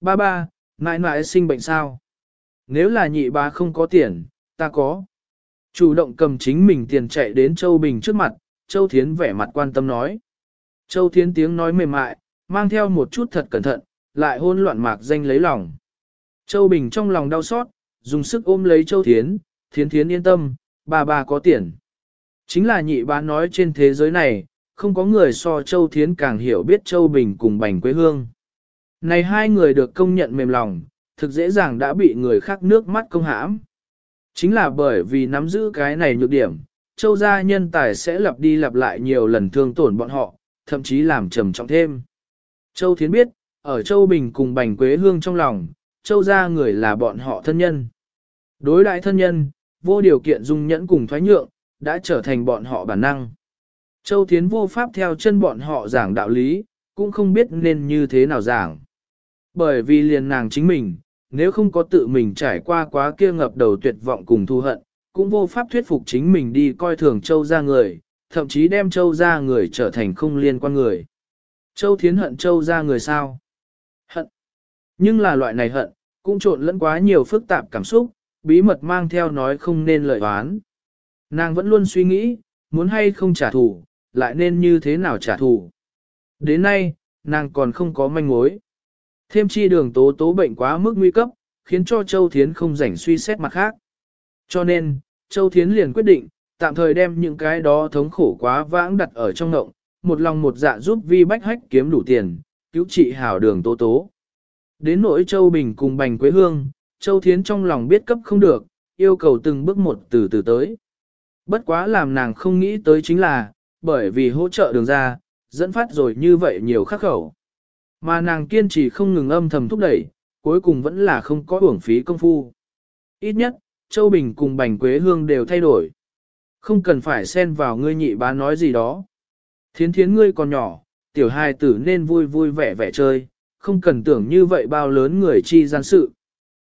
Ba ba, mãi mãi sinh bệnh sao? Nếu là nhị ba không có tiền, ta có. Chủ động cầm chính mình tiền chạy đến Châu Bình trước mặt, Châu Thiến vẻ mặt quan tâm nói. Châu Thiến tiếng nói mềm mại, mang theo một chút thật cẩn thận, lại hôn loạn mạc danh lấy lòng. Châu Bình trong lòng đau xót, dùng sức ôm lấy Châu Thiến, Thiến Thiến yên tâm, bà bà có tiền. Chính là nhị bá nói trên thế giới này, không có người so Châu Thiến càng hiểu biết Châu Bình cùng Bành Quế Hương. Này hai người được công nhận mềm lòng, thực dễ dàng đã bị người khác nước mắt công hãm. Chính là bởi vì nắm giữ cái này nhược điểm, Châu gia nhân tài sẽ lặp đi lặp lại nhiều lần thương tổn bọn họ, thậm chí làm trầm trọng thêm. Châu Thiến biết, ở Châu Bình cùng Bành Quế Hương trong lòng, Châu gia người là bọn họ thân nhân. Đối đại thân nhân, vô điều kiện dung nhẫn cùng thoái nhượng, đã trở thành bọn họ bản năng. Châu Thiến vô pháp theo chân bọn họ giảng đạo lý, cũng không biết nên như thế nào giảng. Bởi vì liền nàng chính mình, nếu không có tự mình trải qua quá kia ngập đầu tuyệt vọng cùng thu hận, cũng vô pháp thuyết phục chính mình đi coi thường Châu ra người, thậm chí đem Châu ra người trở thành không liên quan người. Châu Thiến hận Châu ra người sao? Hận. Nhưng là loại này hận, cũng trộn lẫn quá nhiều phức tạp cảm xúc, bí mật mang theo nói không nên lợi oán. Nàng vẫn luôn suy nghĩ, muốn hay không trả thù, lại nên như thế nào trả thù. Đến nay, nàng còn không có manh mối. Thêm chi đường tố tố bệnh quá mức nguy cấp, khiến cho Châu Thiến không rảnh suy xét mặt khác. Cho nên, Châu Thiến liền quyết định, tạm thời đem những cái đó thống khổ quá vãng đặt ở trong ngộng, một lòng một dạ giúp vi bách hách kiếm đủ tiền, cứu trị hảo đường tố tố. Đến nỗi Châu Bình cùng Bành Quế Hương, Châu Thiến trong lòng biết cấp không được, yêu cầu từng bước một từ từ tới. Bất quá làm nàng không nghĩ tới chính là, bởi vì hỗ trợ đường ra, dẫn phát rồi như vậy nhiều khắc khẩu. Mà nàng kiên trì không ngừng âm thầm thúc đẩy, cuối cùng vẫn là không có uổng phí công phu. Ít nhất, Châu Bình cùng Bành Quế Hương đều thay đổi. Không cần phải xen vào ngươi nhị bá nói gì đó. Thiến thiến ngươi còn nhỏ, tiểu hài tử nên vui vui vẻ vẻ chơi, không cần tưởng như vậy bao lớn người chi gian sự.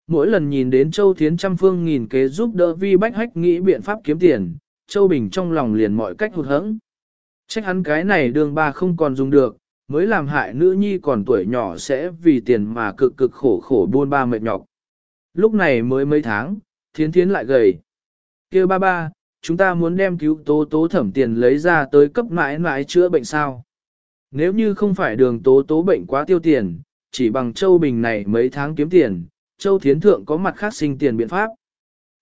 Mỗi lần nhìn đến Châu Thiến trăm phương nghìn kế giúp đỡ vi bách hách nghĩ biện pháp kiếm tiền, Châu Bình trong lòng liền mọi cách hụt hẫng. Trách hắn cái này đường ba không còn dùng được, mới làm hại nữ nhi còn tuổi nhỏ sẽ vì tiền mà cực cực khổ khổ buôn ba mệt nhọc. Lúc này mới mấy tháng, thiến thiến lại gầy. kêu ba ba, chúng ta muốn đem cứu tố tố thẩm tiền lấy ra tới cấp mãi mãi chữa bệnh sao. Nếu như không phải đường tố tố bệnh quá tiêu tiền, chỉ bằng Châu Bình này mấy tháng kiếm tiền, Châu Thiến Thượng có mặt khác sinh tiền biện pháp.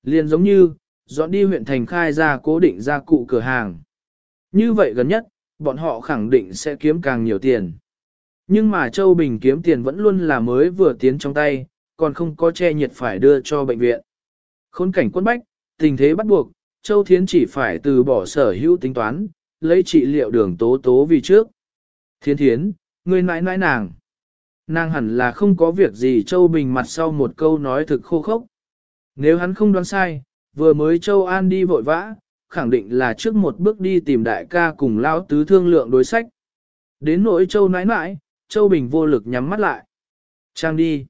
Liền giống như, dọn đi huyện thành khai ra cố định ra cụ cửa hàng. Như vậy gần nhất, bọn họ khẳng định sẽ kiếm càng nhiều tiền. Nhưng mà Châu Bình kiếm tiền vẫn luôn là mới vừa tiến trong tay, còn không có che nhiệt phải đưa cho bệnh viện. Khốn cảnh quân bách, tình thế bắt buộc, Châu Thiến chỉ phải từ bỏ sở hữu tính toán, lấy trị liệu đường tố tố vì trước. Thiến thiến, người nãi nãi nàng. Nàng hẳn là không có việc gì Châu Bình mặt sau một câu nói thực khô khốc. Nếu hắn không đoán sai, vừa mới Châu An đi vội vã, khẳng định là trước một bước đi tìm đại ca cùng lão tứ thương lượng đối sách. Đến nỗi Châu nãi nãi, Châu Bình vô lực nhắm mắt lại. Trang đi.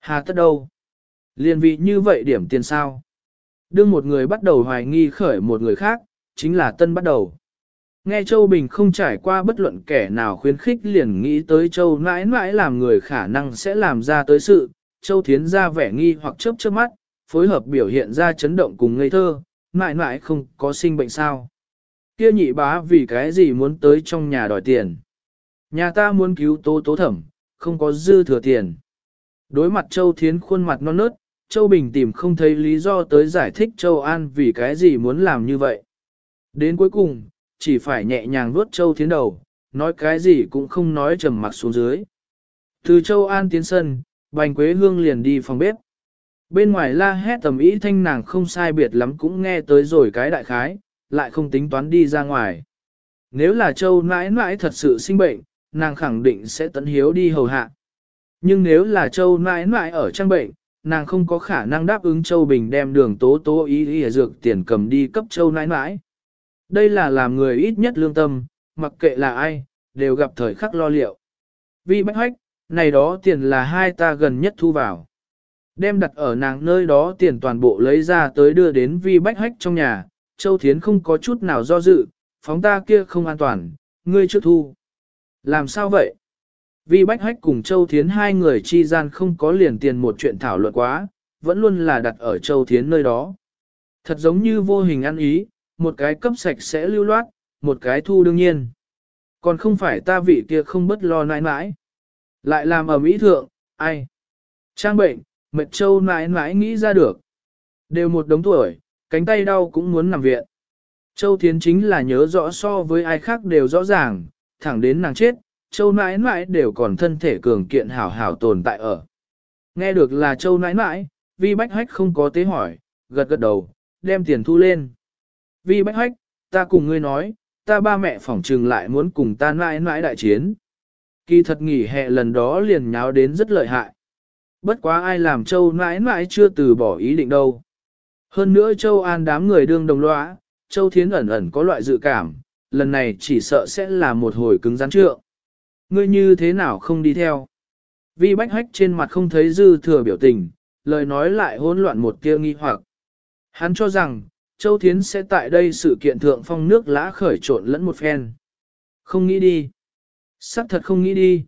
Hà tất đâu? Liên vị như vậy điểm tiền sao? Đương một người bắt đầu hoài nghi khởi một người khác, chính là tân bắt đầu. Nghe Châu Bình không trải qua bất luận kẻ nào khuyến khích liền nghĩ tới Châu nãi nãi làm người khả năng sẽ làm ra tới sự, Châu Thiến ra vẻ nghi hoặc chớp chớp mắt, phối hợp biểu hiện ra chấn động cùng ngây thơ, mãi mãi không có sinh bệnh sao. Kia nhị bá vì cái gì muốn tới trong nhà đòi tiền. Nhà ta muốn cứu tố tố thẩm, không có dư thừa tiền. Đối mặt Châu Thiến khuôn mặt non nớt, Châu Bình tìm không thấy lý do tới giải thích Châu An vì cái gì muốn làm như vậy. Đến cuối cùng, chỉ phải nhẹ nhàng vuốt Châu Thiến đầu, nói cái gì cũng không nói trầm mặc xuống dưới. Từ Châu An tiến sân, Bành Quế Hương liền đi phòng bếp. Bên ngoài la hét tầm ý thanh nàng không sai biệt lắm cũng nghe tới rồi cái đại khái, lại không tính toán đi ra ngoài. Nếu là châu nãi nãi thật sự sinh bệnh, nàng khẳng định sẽ tận hiếu đi hầu hạ. Nhưng nếu là châu nãi nãi ở trang bệnh, nàng không có khả năng đáp ứng châu bình đem đường tố tố ý ý dược tiền cầm đi cấp châu nãi nãi. Đây là làm người ít nhất lương tâm, mặc kệ là ai, đều gặp thời khắc lo liệu. Vì bách hoách, này đó tiền là hai ta gần nhất thu vào. Đem đặt ở nàng nơi đó tiền toàn bộ lấy ra tới đưa đến vi bách hách trong nhà, Châu Thiến không có chút nào do dự, phóng ta kia không an toàn, ngươi chưa thu. Làm sao vậy? Vi Bách Hách cùng Châu Thiến hai người chi gian không có liền tiền một chuyện thảo luận quá, vẫn luôn là đặt ở Châu Thiến nơi đó. Thật giống như vô hình ăn ý, một cái cấp sạch sẽ lưu loát, một cái thu đương nhiên. Còn không phải ta vị kia không bất lo nãi nãi. Lại làm ở Mỹ thượng, ai? Trang bệnh, mệt châu nãi nãi nghĩ ra được. Đều một đống tuổi, cánh tay đau cũng muốn nằm viện. Châu Thiến chính là nhớ rõ so với ai khác đều rõ ràng, thẳng đến nàng chết, Châu nãi nãi đều còn thân thể cường kiện hảo hảo tồn tại ở. Nghe được là Châu nãi nãi, vi bách hách không có tế hỏi, gật gật đầu, đem tiền thu lên. Vi bách hách, ta cùng ngươi nói, ta ba mẹ phỏng trừng lại muốn cùng ta nãi nãi đại chiến. Kỳ thật nghỉ hè lần đó liền nháo đến rất lợi hại. Bất quá ai làm Châu nãi mãi chưa từ bỏ ý định đâu. Hơn nữa Châu An đám người đương đồng lõa, Châu Thiến ẩn ẩn có loại dự cảm, lần này chỉ sợ sẽ là một hồi cứng rắn trượng. Ngươi như thế nào không đi theo? Vi bách hách trên mặt không thấy dư thừa biểu tình, lời nói lại hỗn loạn một tia nghi hoặc. Hắn cho rằng, Châu Thiến sẽ tại đây sự kiện thượng phong nước lã khởi trộn lẫn một phen. Không nghĩ đi. Sắc thật không nghĩ đi.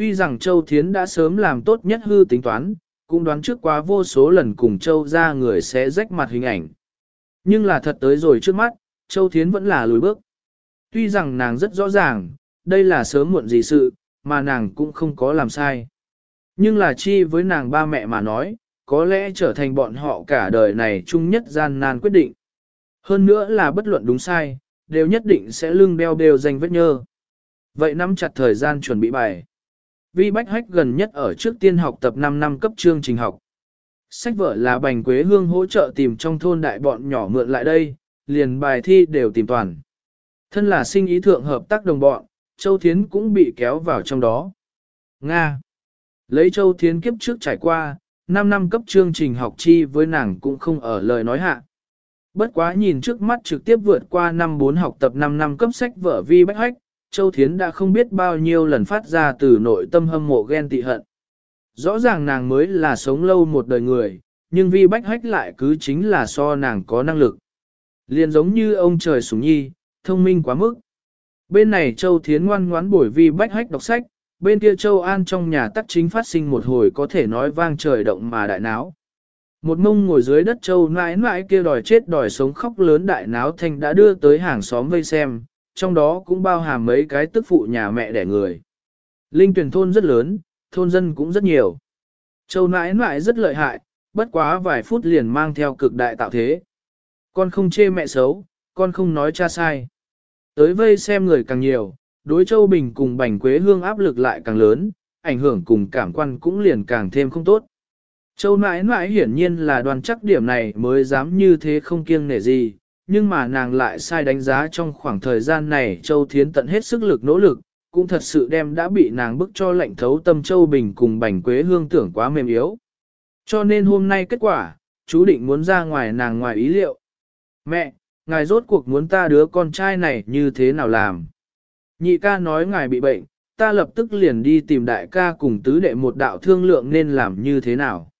Tuy rằng Châu Thiến đã sớm làm tốt nhất hư tính toán, cũng đoán trước quá vô số lần cùng Châu ra người sẽ rách mặt hình ảnh. Nhưng là thật tới rồi trước mắt, Châu Thiến vẫn là lùi bước. Tuy rằng nàng rất rõ ràng, đây là sớm muộn gì sự, mà nàng cũng không có làm sai. Nhưng là chi với nàng ba mẹ mà nói, có lẽ trở thành bọn họ cả đời này chung nhất gian nan quyết định. Hơn nữa là bất luận đúng sai, đều nhất định sẽ lưng đeo đều danh vết nhơ. Vậy nắm chặt thời gian chuẩn bị bài. Vi Bách Hách gần nhất ở trước tiên học tập 5 năm cấp chương trình học. Sách vở là bành quế hương hỗ trợ tìm trong thôn đại bọn nhỏ mượn lại đây, liền bài thi đều tìm toàn. Thân là sinh ý thượng hợp tác đồng bọn, Châu Thiến cũng bị kéo vào trong đó. Nga Lấy Châu Thiến kiếp trước trải qua, 5 năm cấp chương trình học chi với nàng cũng không ở lời nói hạ. Bất quá nhìn trước mắt trực tiếp vượt qua năm 4 học tập 5 năm cấp sách vở vi bách hách, Châu Thiến đã không biết bao nhiêu lần phát ra từ nội tâm hâm mộ ghen tị hận. Rõ ràng nàng mới là sống lâu một đời người, nhưng vi bách hách lại cứ chính là so nàng có năng lực. Liền giống như ông trời sủng nhi, thông minh quá mức. Bên này Châu Thiến ngoan ngoãn bổi vi bách hách đọc sách, bên kia Châu An trong nhà tắc chính phát sinh một hồi có thể nói vang trời động mà đại náo. Một mông ngồi dưới đất Châu nãi nãi kia đòi chết đòi sống khóc lớn đại náo thanh đã đưa tới hàng xóm vây xem, trong đó cũng bao hàm mấy cái tức phụ nhà mẹ đẻ người. Linh tuyển thôn rất lớn, thôn dân cũng rất nhiều. Châu nãi nãi rất lợi hại, bất quá vài phút liền mang theo cực đại tạo thế. Con không chê mẹ xấu, con không nói cha sai. Tới vây xem người càng nhiều, đối Châu Bình cùng Bành Quế Hương áp lực lại càng lớn, ảnh hưởng cùng cảm quan cũng liền càng thêm không tốt. Châu nãi nãi hiển nhiên là đoàn chắc điểm này mới dám như thế không kiêng nể gì, nhưng mà nàng lại sai đánh giá trong khoảng thời gian này Châu Thiến tận hết sức lực nỗ lực, cũng thật sự đem đã bị nàng bức cho lệnh thấu tâm Châu Bình cùng Bành Quế Hương tưởng quá mềm yếu. Cho nên hôm nay kết quả, chú định muốn ra ngoài nàng ngoài ý liệu. Mẹ, ngài rốt cuộc muốn ta đứa con trai này như thế nào làm? Nhị ca nói ngài bị bệnh, ta lập tức liền đi tìm đại ca cùng tứ đệ một đạo thương lượng nên làm như thế nào.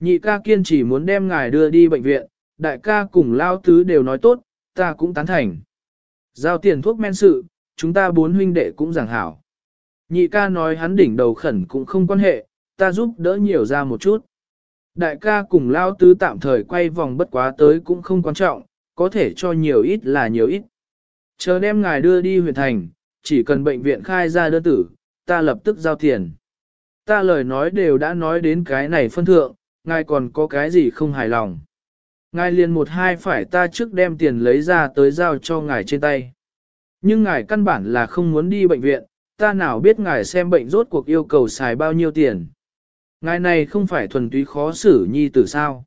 Nhị ca kiên trì muốn đem ngài đưa đi bệnh viện, đại ca cùng lao tứ đều nói tốt, ta cũng tán thành. Giao tiền thuốc men sự, chúng ta bốn huynh đệ cũng giảng hảo. Nhị ca nói hắn đỉnh đầu khẩn cũng không quan hệ, ta giúp đỡ nhiều ra một chút. Đại ca cùng lao tứ tạm thời quay vòng bất quá tới cũng không quan trọng, có thể cho nhiều ít là nhiều ít. Chờ đem ngài đưa đi huyện thành, chỉ cần bệnh viện khai ra đơn tử, ta lập tức giao tiền. Ta lời nói đều đã nói đến cái này phân thượng, ngài còn có cái gì không hài lòng. Ngài liền một hai phải ta trước đem tiền lấy ra tới giao cho ngài trên tay. Nhưng ngài căn bản là không muốn đi bệnh viện, ta nào biết ngài xem bệnh rốt cuộc yêu cầu xài bao nhiêu tiền. Ngài này không phải thuần túy khó xử nhi tử sao.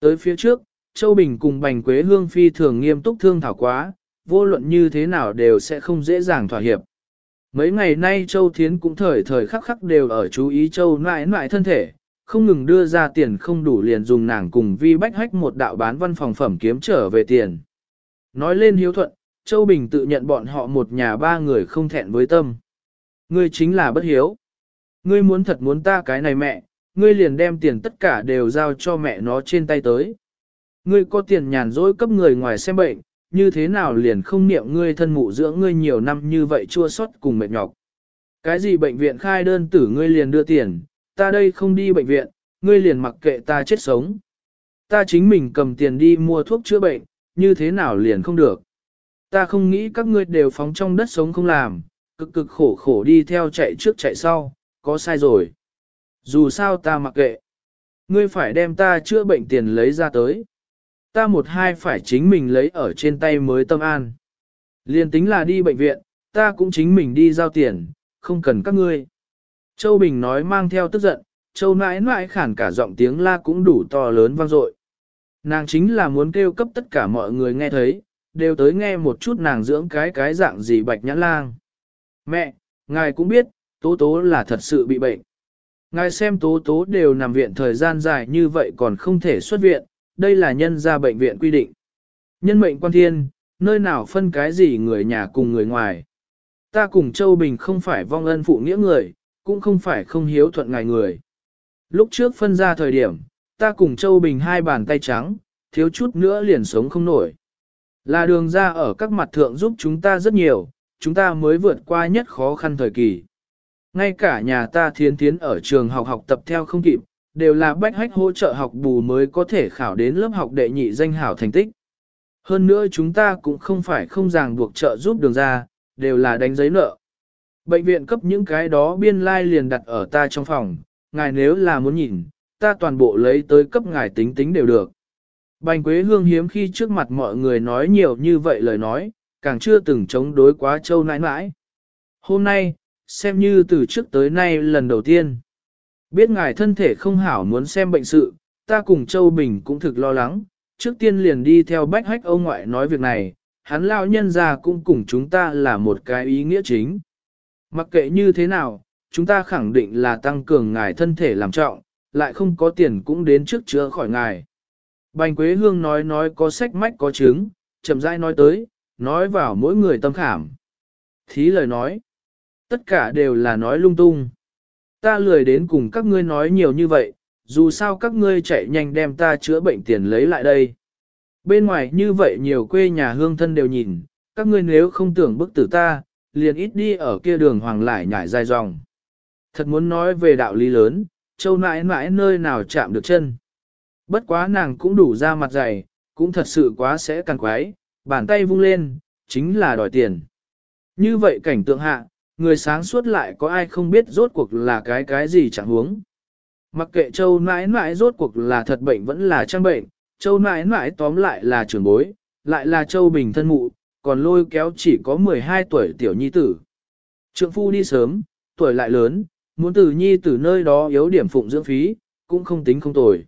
Tới phía trước, Châu Bình cùng Bành Quế Hương Phi thường nghiêm túc thương thảo quá, vô luận như thế nào đều sẽ không dễ dàng thỏa hiệp. Mấy ngày nay Châu Thiến cũng thời thời khắc khắc đều ở chú ý Châu nại nại thân thể, không ngừng đưa ra tiền không đủ liền dùng nàng cùng vi bách hách một đạo bán văn phòng phẩm kiếm trở về tiền. Nói lên hiếu thuận, Châu Bình tự nhận bọn họ một nhà ba người không thẹn với tâm. Ngươi chính là bất hiếu. Ngươi muốn thật muốn ta cái này mẹ, ngươi liền đem tiền tất cả đều giao cho mẹ nó trên tay tới. Ngươi có tiền nhàn rỗi cấp người ngoài xem bệnh, như thế nào liền không niệm ngươi thân mụ dưỡng ngươi nhiều năm như vậy chua xót cùng mệt nhọc. Cái gì bệnh viện khai đơn tử ngươi liền đưa tiền, ta đây không đi bệnh viện, ngươi liền mặc kệ ta chết sống. Ta chính mình cầm tiền đi mua thuốc chữa bệnh, như thế nào liền không được. Ta không nghĩ các ngươi đều phóng trong đất sống không làm, cực cực khổ khổ đi theo chạy trước chạy sau, có sai rồi. Dù sao ta mặc kệ. Ngươi phải đem ta chữa bệnh tiền lấy ra tới. Ta một hai phải chính mình lấy ở trên tay mới tâm an. Liên tính là đi bệnh viện, ta cũng chính mình đi giao tiền, không cần các ngươi. Châu Bình nói mang theo tức giận, Châu nãi nãi khản cả giọng tiếng la cũng đủ to lớn vang dội. Nàng chính là muốn kêu cấp tất cả mọi người nghe thấy, đều tới nghe một chút nàng dưỡng cái cái dạng gì bạch nhãn lang. Mẹ, ngài cũng biết, tố tố là thật sự bị bệnh. Ngài xem tố tố đều nằm viện thời gian dài như vậy còn không thể xuất viện, đây là nhân ra bệnh viện quy định. Nhân mệnh quan thiên, nơi nào phân cái gì người nhà cùng người ngoài. Ta cùng Châu Bình không phải vong ân phụ nghĩa người, cũng không phải không hiếu thuận ngài người. Lúc trước phân ra thời điểm, ta cùng Châu Bình hai bàn tay trắng, thiếu chút nữa liền sống không nổi. Là đường ra ở các mặt thượng giúp chúng ta rất nhiều, chúng ta mới vượt qua nhất khó khăn thời kỳ. Ngay cả nhà ta thiến thiến ở trường học học tập theo không kịp, đều là bách hách hỗ trợ học bù mới có thể khảo đến lớp học đệ nhị danh hảo thành tích. Hơn nữa chúng ta cũng không phải không ràng buộc trợ giúp đường ra, đều là đánh giấy nợ. Bệnh viện cấp những cái đó biên lai like liền đặt ở ta trong phòng, ngài nếu là muốn nhìn, ta toàn bộ lấy tới cấp ngài tính tính đều được. Bành Quế Hương hiếm khi trước mặt mọi người nói nhiều như vậy lời nói, càng chưa từng chống đối quá châu nãi nãi. Hôm nay, xem như từ trước tới nay lần đầu tiên. Biết ngài thân thể không hảo muốn xem bệnh sự, ta cùng Châu Bình cũng thực lo lắng, trước tiên liền đi theo bách hách ông ngoại nói việc này, hắn lao nhân ra cũng cùng chúng ta là một cái ý nghĩa chính. Mặc kệ như thế nào, chúng ta khẳng định là tăng cường ngài thân thể làm trọng, lại không có tiền cũng đến trước chữa khỏi ngài. Bành Quế Hương nói nói có sách mách có chứng, chậm rãi nói tới, nói vào mỗi người tâm khảm. Thí lời nói, tất cả đều là nói lung tung. Ta lười đến cùng các ngươi nói nhiều như vậy, dù sao các ngươi chạy nhanh đem ta chữa bệnh tiền lấy lại đây. Bên ngoài như vậy nhiều quê nhà hương thân đều nhìn, các ngươi nếu không tưởng bức tử ta, liền ít đi ở kia đường hoàng lại nhảy dài dòng. Thật muốn nói về đạo lý lớn, châu nãi nãi nơi nào chạm được chân. Bất quá nàng cũng đủ ra mặt dày, cũng thật sự quá sẽ càng quái, bàn tay vung lên, chính là đòi tiền. Như vậy cảnh tượng hạ, người sáng suốt lại có ai không biết rốt cuộc là cái cái gì chẳng huống. Mặc kệ châu nãi nãi rốt cuộc là thật bệnh vẫn là trang bệnh, châu nãi nãi tóm lại là trưởng bối, lại là châu bình thân mụ, còn lôi kéo chỉ có 12 tuổi tiểu nhi tử. Trượng phu đi sớm, tuổi lại lớn, muốn tử nhi tử nơi đó yếu điểm phụng dưỡng phí, cũng không tính không tồi.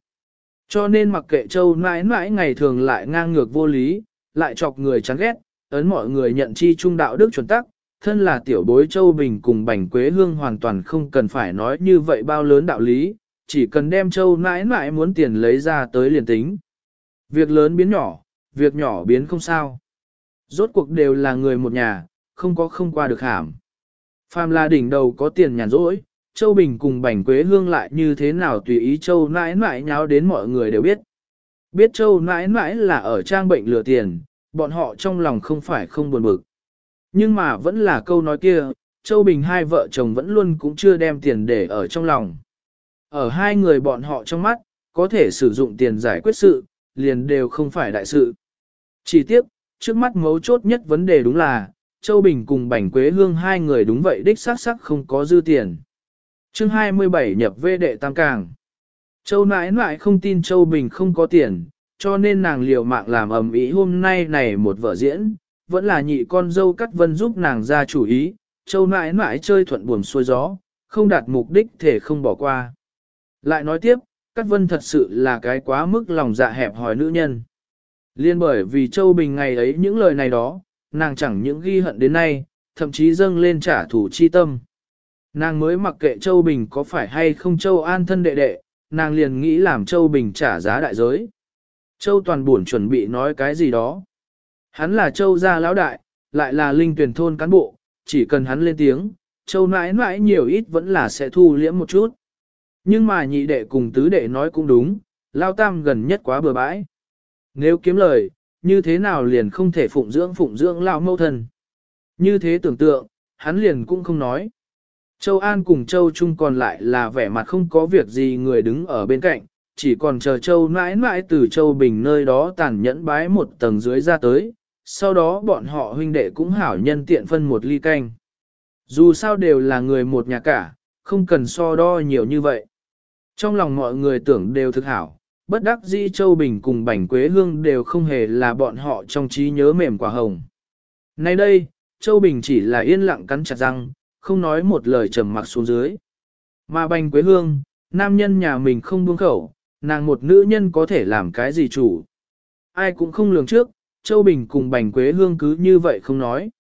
Cho nên mặc kệ châu nãi nãi ngày thường lại ngang ngược vô lý, lại chọc người chán ghét, ấn mọi người nhận chi trung đạo đức chuẩn tắc, thân là tiểu bối châu bình cùng bành quế hương hoàn toàn không cần phải nói như vậy bao lớn đạo lý, chỉ cần đem châu nãi nãi muốn tiền lấy ra tới liền tính. Việc lớn biến nhỏ, việc nhỏ biến không sao. Rốt cuộc đều là người một nhà, không có không qua được hàm. Phàm là đỉnh đầu có tiền nhàn rỗi, Châu Bình cùng Bành Quế Hương lại như thế nào tùy ý Châu nãi nãi nháo đến mọi người đều biết. Biết Châu nãi nãi là ở trang bệnh lừa tiền, bọn họ trong lòng không phải không buồn bực. Nhưng mà vẫn là câu nói kia, Châu Bình hai vợ chồng vẫn luôn cũng chưa đem tiền để ở trong lòng. Ở hai người bọn họ trong mắt, có thể sử dụng tiền giải quyết sự, liền đều không phải đại sự. Chỉ tiếp, trước mắt mấu chốt nhất vấn đề đúng là, Châu Bình cùng Bảnh Quế Hương hai người đúng vậy đích xác sắc không có dư tiền. chương 27 nhập vê đệ tam càng. Châu nãi nãi không tin Châu Bình không có tiền, cho nên nàng liều mạng làm ầm ĩ hôm nay này một vở diễn, vẫn là nhị con dâu cắt vân giúp nàng ra chủ ý, Châu nãi nãi chơi thuận buồm xuôi gió, không đạt mục đích thể không bỏ qua. Lại nói tiếp, Cát Vân thật sự là cái quá mức lòng dạ hẹp hòi nữ nhân. Liên bởi vì Châu Bình ngày ấy những lời này đó, nàng chẳng những ghi hận đến nay, thậm chí dâng lên trả thù chi tâm. Nàng mới mặc kệ Châu Bình có phải hay không Châu An thân đệ đệ, nàng liền nghĩ làm Châu Bình trả giá đại giới. Châu Toàn buồn chuẩn bị nói cái gì đó. Hắn là Châu gia lão đại, lại là linh tuyển thôn cán bộ, chỉ cần hắn lên tiếng, Châu nãi nãi nhiều ít vẫn là sẽ thu liễm một chút. Nhưng mà nhị đệ cùng tứ đệ nói cũng đúng, lao tam gần nhất quá bừa bãi. Nếu kiếm lời, như thế nào liền không thể phụng dưỡng phụng dưỡng lão mâu thân. Như thế tưởng tượng, hắn liền cũng không nói. Châu An cùng Châu Trung còn lại là vẻ mặt không có việc gì người đứng ở bên cạnh, chỉ còn chờ Châu mãi mãi từ Châu Bình nơi đó tàn nhẫn bái một tầng dưới ra tới, sau đó bọn họ huynh đệ cũng hảo nhân tiện phân một ly canh. Dù sao đều là người một nhà cả, không cần so đo nhiều như vậy. Trong lòng mọi người tưởng đều thực hảo, bất đắc dĩ Châu Bình cùng Bảnh Quế Hương đều không hề là bọn họ trong trí nhớ mềm quả hồng. Nay đây, Châu Bình chỉ là yên lặng cắn chặt răng, không nói một lời trầm mặc xuống dưới. Mà Bành Quế Hương, nam nhân nhà mình không buông khẩu, nàng một nữ nhân có thể làm cái gì chủ. Ai cũng không lường trước, Châu Bình cùng Bành Quế Hương cứ như vậy không nói.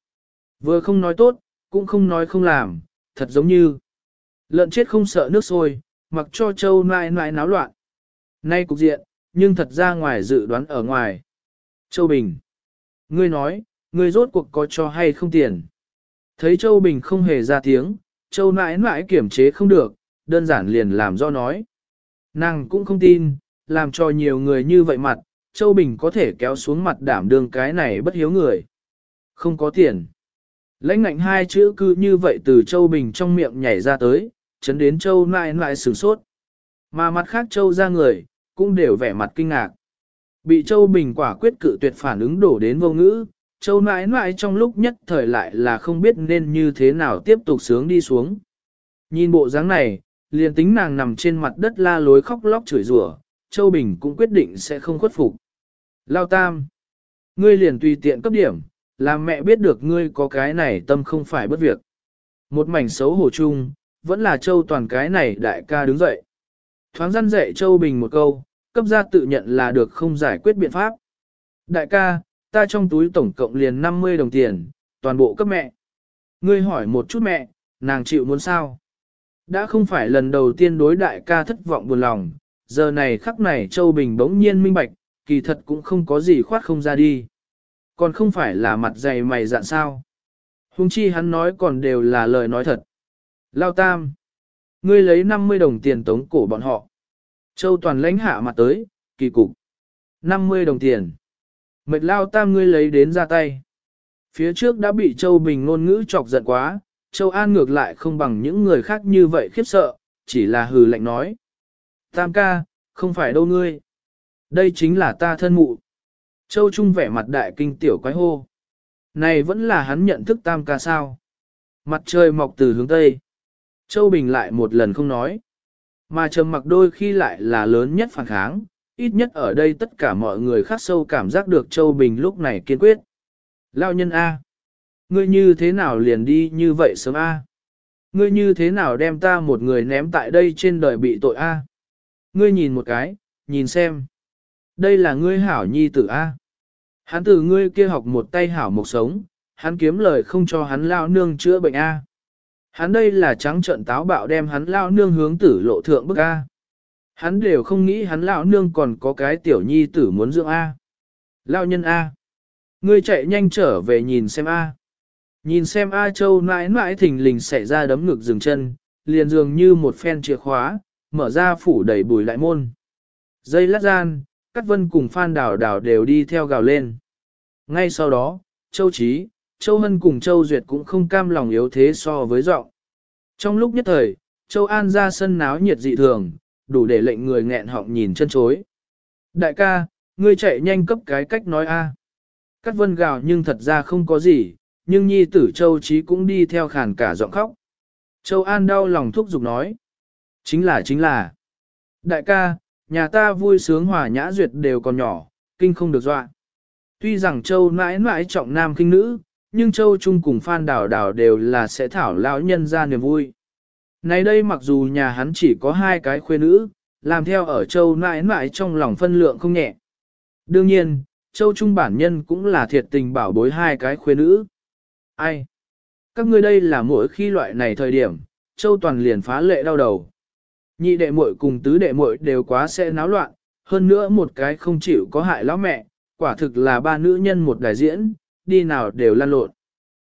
Vừa không nói tốt, cũng không nói không làm, thật giống như lợn chết không sợ nước sôi, mặc cho Châu nai nai náo loạn. Nay cục diện, nhưng thật ra ngoài dự đoán ở ngoài. Châu Bình. Ngươi nói, ngươi rốt cuộc có cho hay không tiền. Thấy Châu Bình không hề ra tiếng, Châu nãi nãi kiểm chế không được, đơn giản liền làm do nói. Nàng cũng không tin, làm cho nhiều người như vậy mặt, Châu Bình có thể kéo xuống mặt đảm đương cái này bất hiếu người. Không có tiền. Lãnh ngạnh hai chữ cứ như vậy từ Châu Bình trong miệng nhảy ra tới, chấn đến Châu nãi nãi sửng sốt. Mà mặt khác Châu ra người, cũng đều vẻ mặt kinh ngạc. Bị Châu Bình quả quyết cự tuyệt phản ứng đổ đến vô ngữ, Châu nãi nãi trong lúc nhất thời lại là không biết nên như thế nào tiếp tục sướng đi xuống. Nhìn bộ dáng này, liền tính nàng nằm trên mặt đất la lối khóc lóc chửi rủa, Châu Bình cũng quyết định sẽ không khuất phục. Lao Tam, ngươi liền tùy tiện cấp điểm, làm mẹ biết được ngươi có cái này tâm không phải bất việc. Một mảnh xấu hổ chung, vẫn là Châu toàn cái này đại ca đứng dậy. Thoáng răn dạy Châu Bình một câu, cấp ra tự nhận là được không giải quyết biện pháp. Đại ca, ta trong túi tổng cộng liền 50 đồng tiền, toàn bộ cấp mẹ. Ngươi hỏi một chút mẹ, nàng chịu muốn sao? Đã không phải lần đầu tiên đối đại ca thất vọng buồn lòng, giờ này khắc này Châu Bình bỗng nhiên minh bạch, kỳ thật cũng không có gì khoát không ra đi. Còn không phải là mặt dày mày dạn sao. Hùng chi hắn nói còn đều là lời nói thật. Lao Tam, ngươi lấy 50 đồng tiền tống cổ bọn họ. Châu Toàn lãnh hạ mặt tới, kỳ cục. 50 đồng tiền. Mệt lao tam ngươi lấy đến ra tay. Phía trước đã bị Châu Bình ngôn ngữ chọc giận quá, Châu An ngược lại không bằng những người khác như vậy khiếp sợ, chỉ là hừ lạnh nói. Tam ca, không phải đâu ngươi. Đây chính là ta thân mụ. Châu Trung vẻ mặt đại kinh tiểu quái hô. Này vẫn là hắn nhận thức tam ca sao. Mặt trời mọc từ hướng Tây. Châu Bình lại một lần không nói. Mà trầm mặc đôi khi lại là lớn nhất phản kháng, ít nhất ở đây tất cả mọi người khác sâu cảm giác được Châu Bình lúc này kiên quyết. Lao nhân A. Ngươi như thế nào liền đi như vậy sớm A? Ngươi như thế nào đem ta một người ném tại đây trên đời bị tội A? Ngươi nhìn một cái, nhìn xem. Đây là ngươi hảo nhi tử A. Hắn từ ngươi kia học một tay hảo một sống, hắn kiếm lời không cho hắn lao nương chữa bệnh A. Hắn đây là trắng trận táo bạo đem hắn lao nương hướng tử lộ thượng bức A. Hắn đều không nghĩ hắn lão nương còn có cái tiểu nhi tử muốn dưỡng A. Lão nhân A. Ngươi chạy nhanh trở về nhìn xem A. Nhìn xem A Châu mãi mãi thình lình xảy ra đấm ngực dừng chân, liền dường như một phen chìa khóa, mở ra phủ đầy bùi lại môn. Dây lát gian, Cát Vân cùng Phan Đào Đào đều đi theo gào lên. Ngay sau đó, Châu Trí, Châu Hân cùng Châu Duyệt cũng không cam lòng yếu thế so với giọng. Trong lúc nhất thời, Châu An ra sân náo nhiệt dị thường, đủ để lệnh người nghẹn họng nhìn chân chối. Đại ca, ngươi chạy nhanh cấp cái cách nói a. À. Cắt vân gào nhưng thật ra không có gì, nhưng nhi tử Châu Chí cũng đi theo khàn cả giọng khóc. Châu An đau lòng thúc giục nói. Chính là chính là. Đại ca, nhà ta vui sướng hòa nhã duyệt đều còn nhỏ, kinh không được dọa. Tuy rằng Châu mãi mãi trọng nam kinh nữ, nhưng Châu Trung cùng Phan Đảo Đảo đều là sẽ thảo lão nhân ra niềm vui. Này đây mặc dù nhà hắn chỉ có hai cái khuê nữ, làm theo ở châu nãi nãi trong lòng phân lượng không nhẹ. Đương nhiên, châu trung bản nhân cũng là thiệt tình bảo bối hai cái khuê nữ. Ai? Các ngươi đây là mỗi khi loại này thời điểm, châu toàn liền phá lệ đau đầu. Nhị đệ muội cùng tứ đệ muội đều quá sẽ náo loạn, hơn nữa một cái không chịu có hại lão mẹ, quả thực là ba nữ nhân một đại diễn, đi nào đều lan lộn.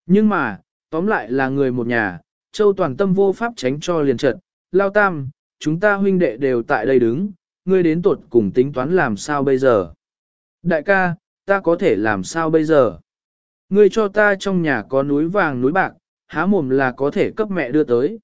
Nhưng mà, tóm lại là người một nhà, Châu toàn tâm vô pháp tránh cho liền trận, lao tam, chúng ta huynh đệ đều tại đây đứng, ngươi đến tuột cùng tính toán làm sao bây giờ. Đại ca, ta có thể làm sao bây giờ? Ngươi cho ta trong nhà có núi vàng núi bạc, há mồm là có thể cấp mẹ đưa tới.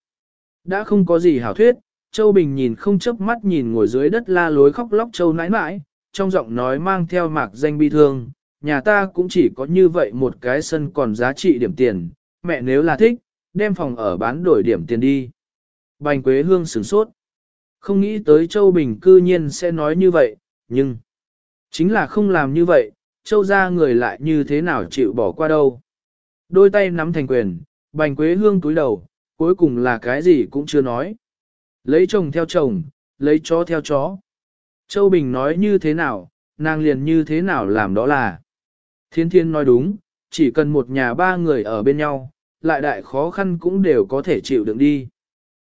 Đã không có gì hảo thuyết, Châu Bình nhìn không chớp mắt nhìn ngồi dưới đất la lối khóc lóc Châu nãi nãi, trong giọng nói mang theo mạc danh bi thương, nhà ta cũng chỉ có như vậy một cái sân còn giá trị điểm tiền, mẹ nếu là thích, đem phòng ở bán đổi điểm tiền đi. Bành Quế Hương sửng sốt. Không nghĩ tới Châu Bình cư nhiên sẽ nói như vậy, nhưng chính là không làm như vậy, Châu ra người lại như thế nào chịu bỏ qua đâu. Đôi tay nắm thành quyền, Bành Quế Hương túi đầu, cuối cùng là cái gì cũng chưa nói. Lấy chồng theo chồng, lấy chó theo chó. Châu Bình nói như thế nào, nàng liền như thế nào làm đó là. Thiên thiên nói đúng, chỉ cần một nhà ba người ở bên nhau, lại đại khó khăn cũng đều có thể chịu đựng đi.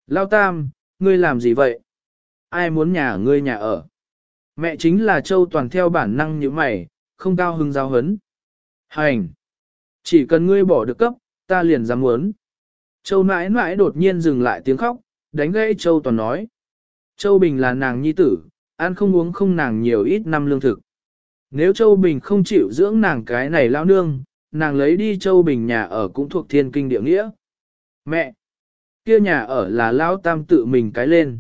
Lao Tam, ngươi làm gì vậy? Ai muốn nhà ngươi nhà ở? Mẹ chính là Châu Toàn theo bản năng như mày, không cao hứng giao hấn. Hành! Chỉ cần ngươi bỏ được cấp, ta liền dám muốn. Châu nãi nãi đột nhiên dừng lại tiếng khóc, đánh gãy Châu Toàn nói. Châu Bình là nàng nhi tử, ăn không uống không nàng nhiều ít năm lương thực. Nếu Châu Bình không chịu dưỡng nàng cái này lao nương, nàng lấy đi Châu Bình nhà ở cũng thuộc thiên kinh địa nghĩa. Mẹ! Kia nhà ở là lao tam tự mình cái lên.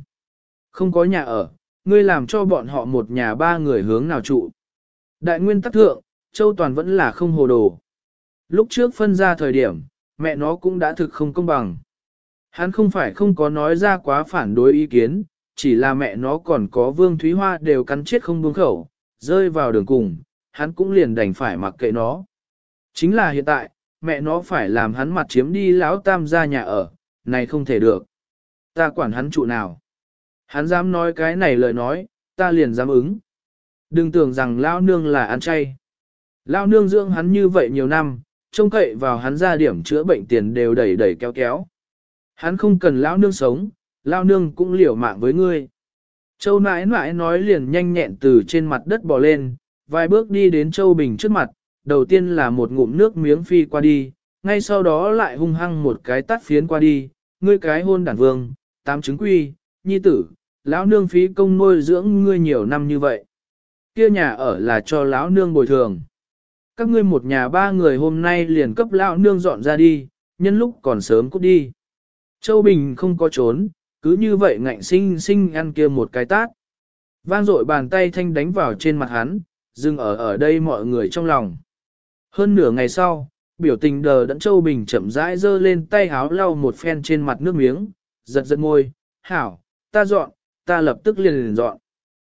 Không có nhà ở, ngươi làm cho bọn họ một nhà ba người hướng nào trụ. Đại nguyên tắc thượng, Châu Toàn vẫn là không hồ đồ. Lúc trước phân ra thời điểm, mẹ nó cũng đã thực không công bằng. Hắn không phải không có nói ra quá phản đối ý kiến, chỉ là mẹ nó còn có Vương Thúy Hoa đều cắn chết không buông khẩu, rơi vào đường cùng, hắn cũng liền đành phải mặc kệ nó. Chính là hiện tại, mẹ nó phải làm hắn mặt chiếm đi lão tam ra nhà ở, này không thể được. Ta quản hắn trụ nào. Hắn dám nói cái này lời nói, ta liền dám ứng. Đừng tưởng rằng lão nương là ăn chay. Lão nương dưỡng hắn như vậy nhiều năm, trông cậy vào hắn ra điểm chữa bệnh tiền đều đẩy đẩy kéo kéo. Hắn không cần lão nương sống, lão nương cũng liều mạng với ngươi. Châu nãi nãi nói liền nhanh nhẹn từ trên mặt đất bò lên, vài bước đi đến Châu Bình trước mặt, đầu tiên là một ngụm nước miếng phi qua đi, ngay sau đó lại hung hăng một cái tắt phiến qua đi, ngươi cái hôn đản vương, tám chứng quy, nhi tử, lão nương phí công nuôi dưỡng ngươi nhiều năm như vậy. Kia nhà ở là cho lão nương bồi thường. Các ngươi một nhà ba người hôm nay liền cấp lão nương dọn ra đi, nhân lúc còn sớm cút đi. Châu Bình không có trốn, cứ như vậy ngạnh sinh sinh ăn kia một cái tát. Vang dội bàn tay thanh đánh vào trên mặt hắn, dừng ở ở đây mọi người trong lòng. Hơn nửa ngày sau, biểu tình đờ đẫn Châu Bình chậm rãi giơ lên tay háo lau một phen trên mặt nước miếng, giật giật môi, hảo, ta dọn, ta lập tức liền liền dọn.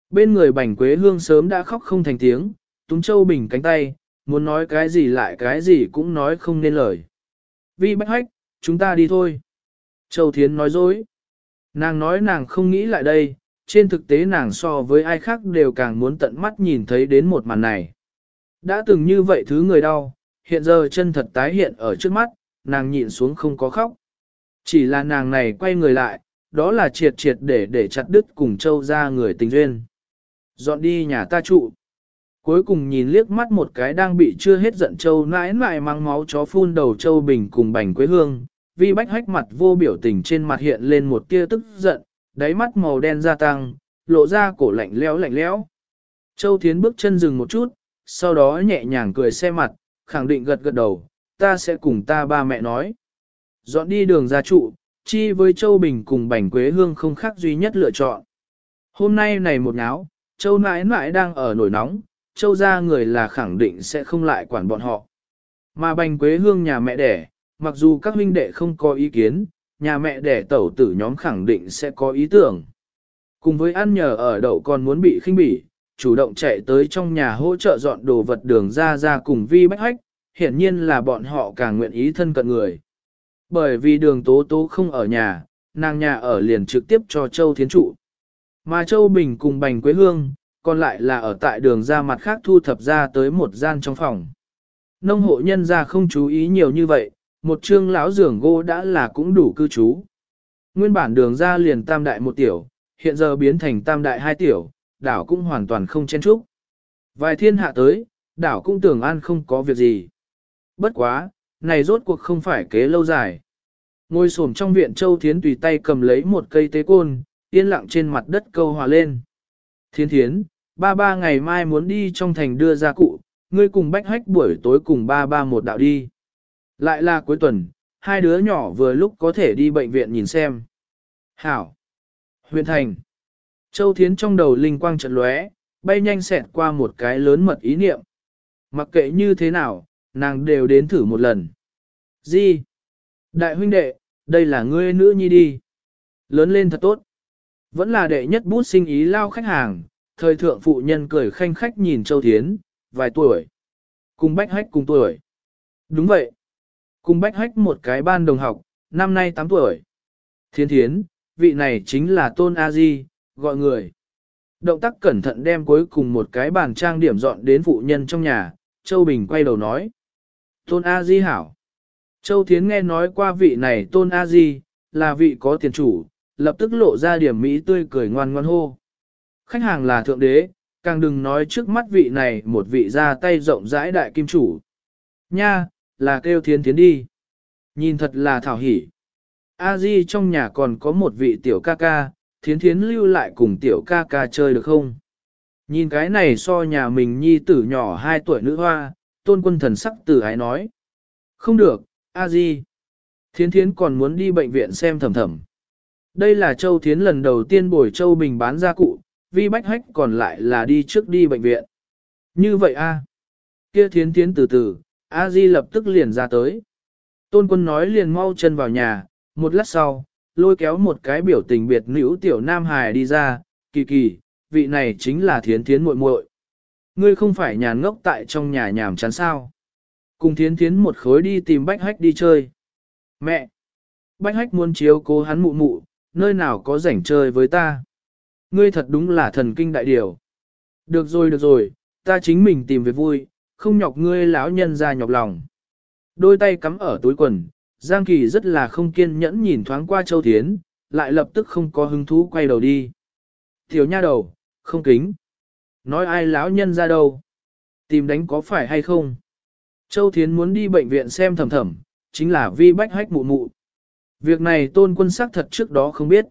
Bên người bành quế hương sớm đã khóc không thành tiếng, túng Châu Bình cánh tay, muốn nói cái gì lại cái gì cũng nói không nên lời. Vi bách hách, chúng ta đi thôi. Châu Thiến nói dối. Nàng nói nàng không nghĩ lại đây, trên thực tế nàng so với ai khác đều càng muốn tận mắt nhìn thấy đến một màn này. Đã từng như vậy thứ người đau, hiện giờ chân thật tái hiện ở trước mắt, nàng nhịn xuống không có khóc. Chỉ là nàng này quay người lại, đó là triệt triệt để để chặt đứt cùng châu ra người tình duyên. Dọn đi nhà ta trụ. Cuối cùng nhìn liếc mắt một cái đang bị chưa hết giận châu nãi nãi mang máu chó phun đầu châu bình cùng bành quế hương, vi bách hách mặt vô biểu tình trên mặt hiện lên một tia tức giận, đáy mắt màu đen gia tăng, lộ ra cổ lạnh lẽo lạnh lẽo. Châu Thiến bước chân dừng một chút, sau đó nhẹ nhàng cười xe mặt, khẳng định gật gật đầu, ta sẽ cùng ta ba mẹ nói. Dọn đi đường ra trụ, chi với Châu Bình cùng Bành Quế Hương không khác duy nhất lựa chọn. Hôm nay này một náo, Châu nãi nãi đang ở nổi nóng, Châu ra người là khẳng định sẽ không lại quản bọn họ. Mà Bành Quế Hương nhà mẹ đẻ, mặc dù các huynh đệ không có ý kiến, nhà mẹ đẻ tẩu tử nhóm khẳng định sẽ có ý tưởng. Cùng với ăn nhờ ở đậu còn muốn bị khinh bỉ, chủ động chạy tới trong nhà hỗ trợ dọn đồ vật đường ra ra cùng vi bách hách, hiển nhiên là bọn họ càng nguyện ý thân cận người. Bởi vì đường tố tố không ở nhà, nàng nhà ở liền trực tiếp cho Châu Thiến trụ. Mà Châu Bình cùng Bành Quế Hương, còn lại là ở tại đường ra mặt khác thu thập ra tới một gian trong phòng. Nông hộ nhân ra không chú ý nhiều như vậy, một trương lão giường gỗ đã là cũng đủ cư trú. Nguyên bản đường ra liền tam đại một tiểu, hiện giờ biến thành tam đại hai tiểu, đảo cũng hoàn toàn không chen chúc. Vài thiên hạ tới, đảo cũng tưởng an không có việc gì. Bất quá, này rốt cuộc không phải kế lâu dài. Ngồi xổm trong viện Châu Thiến tùy tay cầm lấy một cây tế côn, yên lặng trên mặt đất câu hòa lên. Thiên thiến, ba ba ngày mai muốn đi trong thành đưa ra cụ, ngươi cùng bách hách buổi tối cùng ba ba một đạo đi. Lại là cuối tuần, hai đứa nhỏ vừa lúc có thể đi bệnh viện nhìn xem. Hảo. Huyện thành. Châu Thiến trong đầu linh quang trận lóe, bay nhanh xẹt qua một cái lớn mật ý niệm. Mặc kệ như thế nào, nàng đều đến thử một lần. Gì? Đại huynh đệ, đây là ngươi nữ nhi đi. Lớn lên thật tốt. Vẫn là đệ nhất bút sinh ý lao khách hàng, thời thượng phụ nhân cười khanh khách nhìn Châu Thiến, vài tuổi. Cùng bách hách cùng tuổi. Đúng vậy. Cùng bách hách một cái ban đồng học, năm nay 8 tuổi. Thiên thiến, vị này chính là Tôn A Di, gọi người. Động tác cẩn thận đem cuối cùng một cái bàn trang điểm dọn đến phụ nhân trong nhà, Châu Bình quay đầu nói. Tôn A Di hảo. Châu Thiến nghe nói qua vị này Tôn A Di, là vị có tiền chủ, lập tức lộ ra điểm Mỹ tươi cười ngoan ngoan hô. Khách hàng là thượng đế, càng đừng nói trước mắt vị này một vị ra tay rộng rãi đại kim chủ. Nha, là kêu Thiến Thiến đi. Nhìn thật là thảo hỉ. A Di trong nhà còn có một vị tiểu ca ca, Thiến Thiến lưu lại cùng tiểu ca ca chơi được không? Nhìn cái này so nhà mình nhi tử nhỏ 2 tuổi nữ hoa, tôn quân thần sắc tử ái nói. Không được, a di. Thiến thiến còn muốn đi bệnh viện xem thầm thầm. Đây là Châu Thiến lần đầu tiên bồi Châu Bình bán ra cụ, vi bách hách còn lại là đi trước đi bệnh viện. Như vậy a Kia thiến thiến từ từ, a di lập tức liền ra tới. Tôn quân nói liền mau chân vào nhà, một lát sau, lôi kéo một cái biểu tình biệt nữ tiểu nam hài đi ra, kỳ kỳ, vị này chính là thiến thiến muội muội. Ngươi không phải nhàn ngốc tại trong nhà nhàm chán sao. Cùng thiến thiến một khối đi tìm bách hách đi chơi. Mẹ! Bách hách muốn chiếu cố hắn mụ mụ, nơi nào có rảnh chơi với ta. Ngươi thật đúng là thần kinh đại điều. Được rồi được rồi, ta chính mình tìm việc vui, không nhọc ngươi lão nhân ra nhọc lòng. Đôi tay cắm ở túi quần, Giang Kỳ rất là không kiên nhẫn nhìn thoáng qua Châu Thiến, lại lập tức không có hứng thú quay đầu đi. Tiểu nha đầu, không kính. Nói ai lão nhân ra đâu? Tìm đánh có phải hay không? Châu Thiến muốn đi bệnh viện xem thầm thầm, chính là vi bách hách mụ mụ. Việc này tôn quân sắc thật trước đó không biết.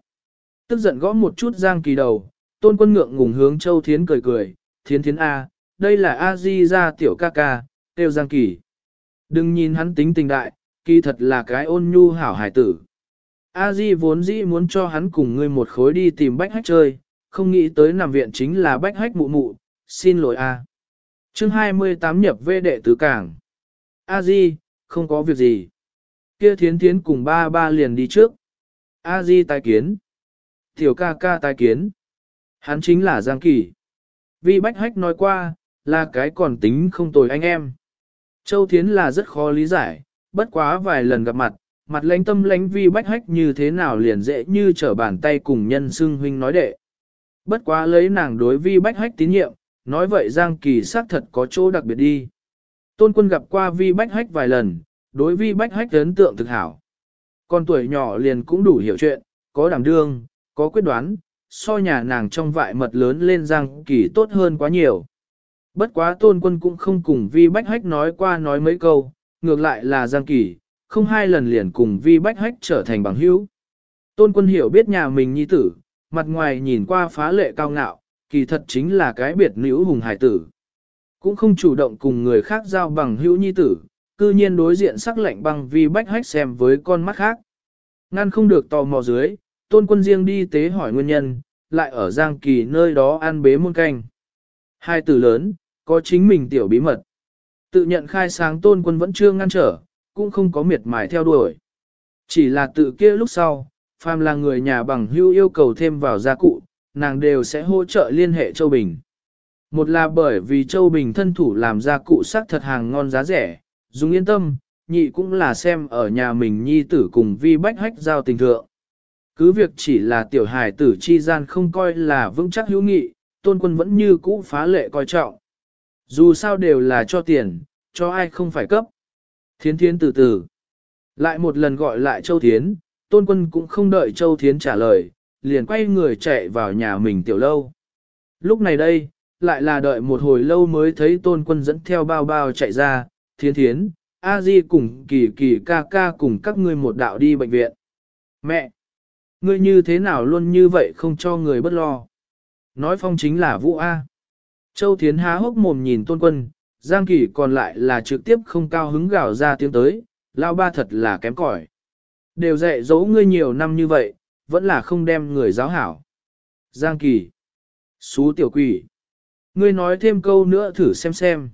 Tức giận gõ một chút giang kỳ đầu, tôn quân ngượng ngùng hướng Châu Thiến cười cười, Thiến Thiến A, đây là A Di ra tiểu ca ca, tiêu giang kỳ. Đừng nhìn hắn tính tình đại, kỳ thật là cái ôn nhu hảo hải tử. A Di vốn dĩ muốn cho hắn cùng ngươi một khối đi tìm bách hách chơi, không nghĩ tới nằm viện chính là bách hách mụ mụ, xin lỗi a. À. Chương 28 nhập vê đệ tứ cảng. A Di, không có việc gì. Kia thiến thiến cùng ba ba liền đi trước. A Di tai kiến. Tiểu ca ca tai kiến. Hắn chính là Giang Kỳ. Vì bách hách nói qua, là cái còn tính không tồi anh em. Châu Thiến là rất khó lý giải, bất quá vài lần gặp mặt, mặt lãnh tâm lãnh vi bách hách như thế nào liền dễ như trở bàn tay cùng nhân xưng huynh nói đệ. Bất quá lấy nàng đối vi bách hách tín nhiệm, nói vậy Giang Kỳ xác thật có chỗ đặc biệt đi. Tôn quân gặp qua vi bách hách vài lần, đối vi bách hách ấn tượng thực hảo. Con tuổi nhỏ liền cũng đủ hiểu chuyện, có đảm đương, có quyết đoán, so nhà nàng trong vại mật lớn lên Giang Kỳ tốt hơn quá nhiều. Bất quá tôn quân cũng không cùng vi bách hách nói qua nói mấy câu, ngược lại là Giang Kỳ, không hai lần liền cùng vi bách hách trở thành bằng hữu. Tôn quân hiểu biết nhà mình nhi tử, mặt ngoài nhìn qua phá lệ cao ngạo, kỳ thật chính là cái biệt nữ hùng hải tử. Cũng không chủ động cùng người khác giao bằng hữu nhi tử, cư nhiên đối diện sắc lạnh bằng vi bách hách xem với con mắt khác. Ngăn không được tò mò dưới, tôn quân riêng đi tế hỏi nguyên nhân, lại ở Giang Kỳ nơi đó ăn bế muôn canh. Hai tử lớn, có chính mình tiểu bí mật. Tự nhận khai sáng tôn quân vẫn chưa ngăn trở, cũng không có miệt mài theo đuổi. Chỉ là tự kia lúc sau, phàm là người nhà bằng hưu yêu cầu thêm vào gia cụ, nàng đều sẽ hỗ trợ liên hệ Châu Bình. Một là bởi vì Châu Bình thân thủ làm gia cụ sắc thật hàng ngon giá rẻ, dùng yên tâm, nhị cũng là xem ở nhà mình nhi tử cùng vi bách hách giao tình thượng. Cứ việc chỉ là tiểu hài tử chi gian không coi là vững chắc hữu nghị, tôn quân vẫn như cũ phá lệ coi trọng. Dù sao đều là cho tiền, cho ai không phải cấp. Thiến thiến từ từ. Lại một lần gọi lại Châu Thiến, tôn quân cũng không đợi Châu Thiến trả lời, liền quay người chạy vào nhà mình tiểu lâu. Lúc này đây, lại là đợi một hồi lâu mới thấy tôn quân dẫn theo bao bao chạy ra, thiến thiến, a di cùng kỳ kỳ ca ca cùng các ngươi một đạo đi bệnh viện. Mẹ! Ngươi như thế nào luôn như vậy không cho người bất lo? Nói phong chính là Vũ A. Châu Thiến há hốc mồm nhìn tôn quân, Giang Kỳ còn lại là trực tiếp không cao hứng gào ra tiếng tới, lao ba thật là kém cỏi. Đều dạy dỗ ngươi nhiều năm như vậy, vẫn là không đem người giáo hảo. Giang Kỳ. Xú tiểu quỷ. Ngươi nói thêm câu nữa thử xem xem.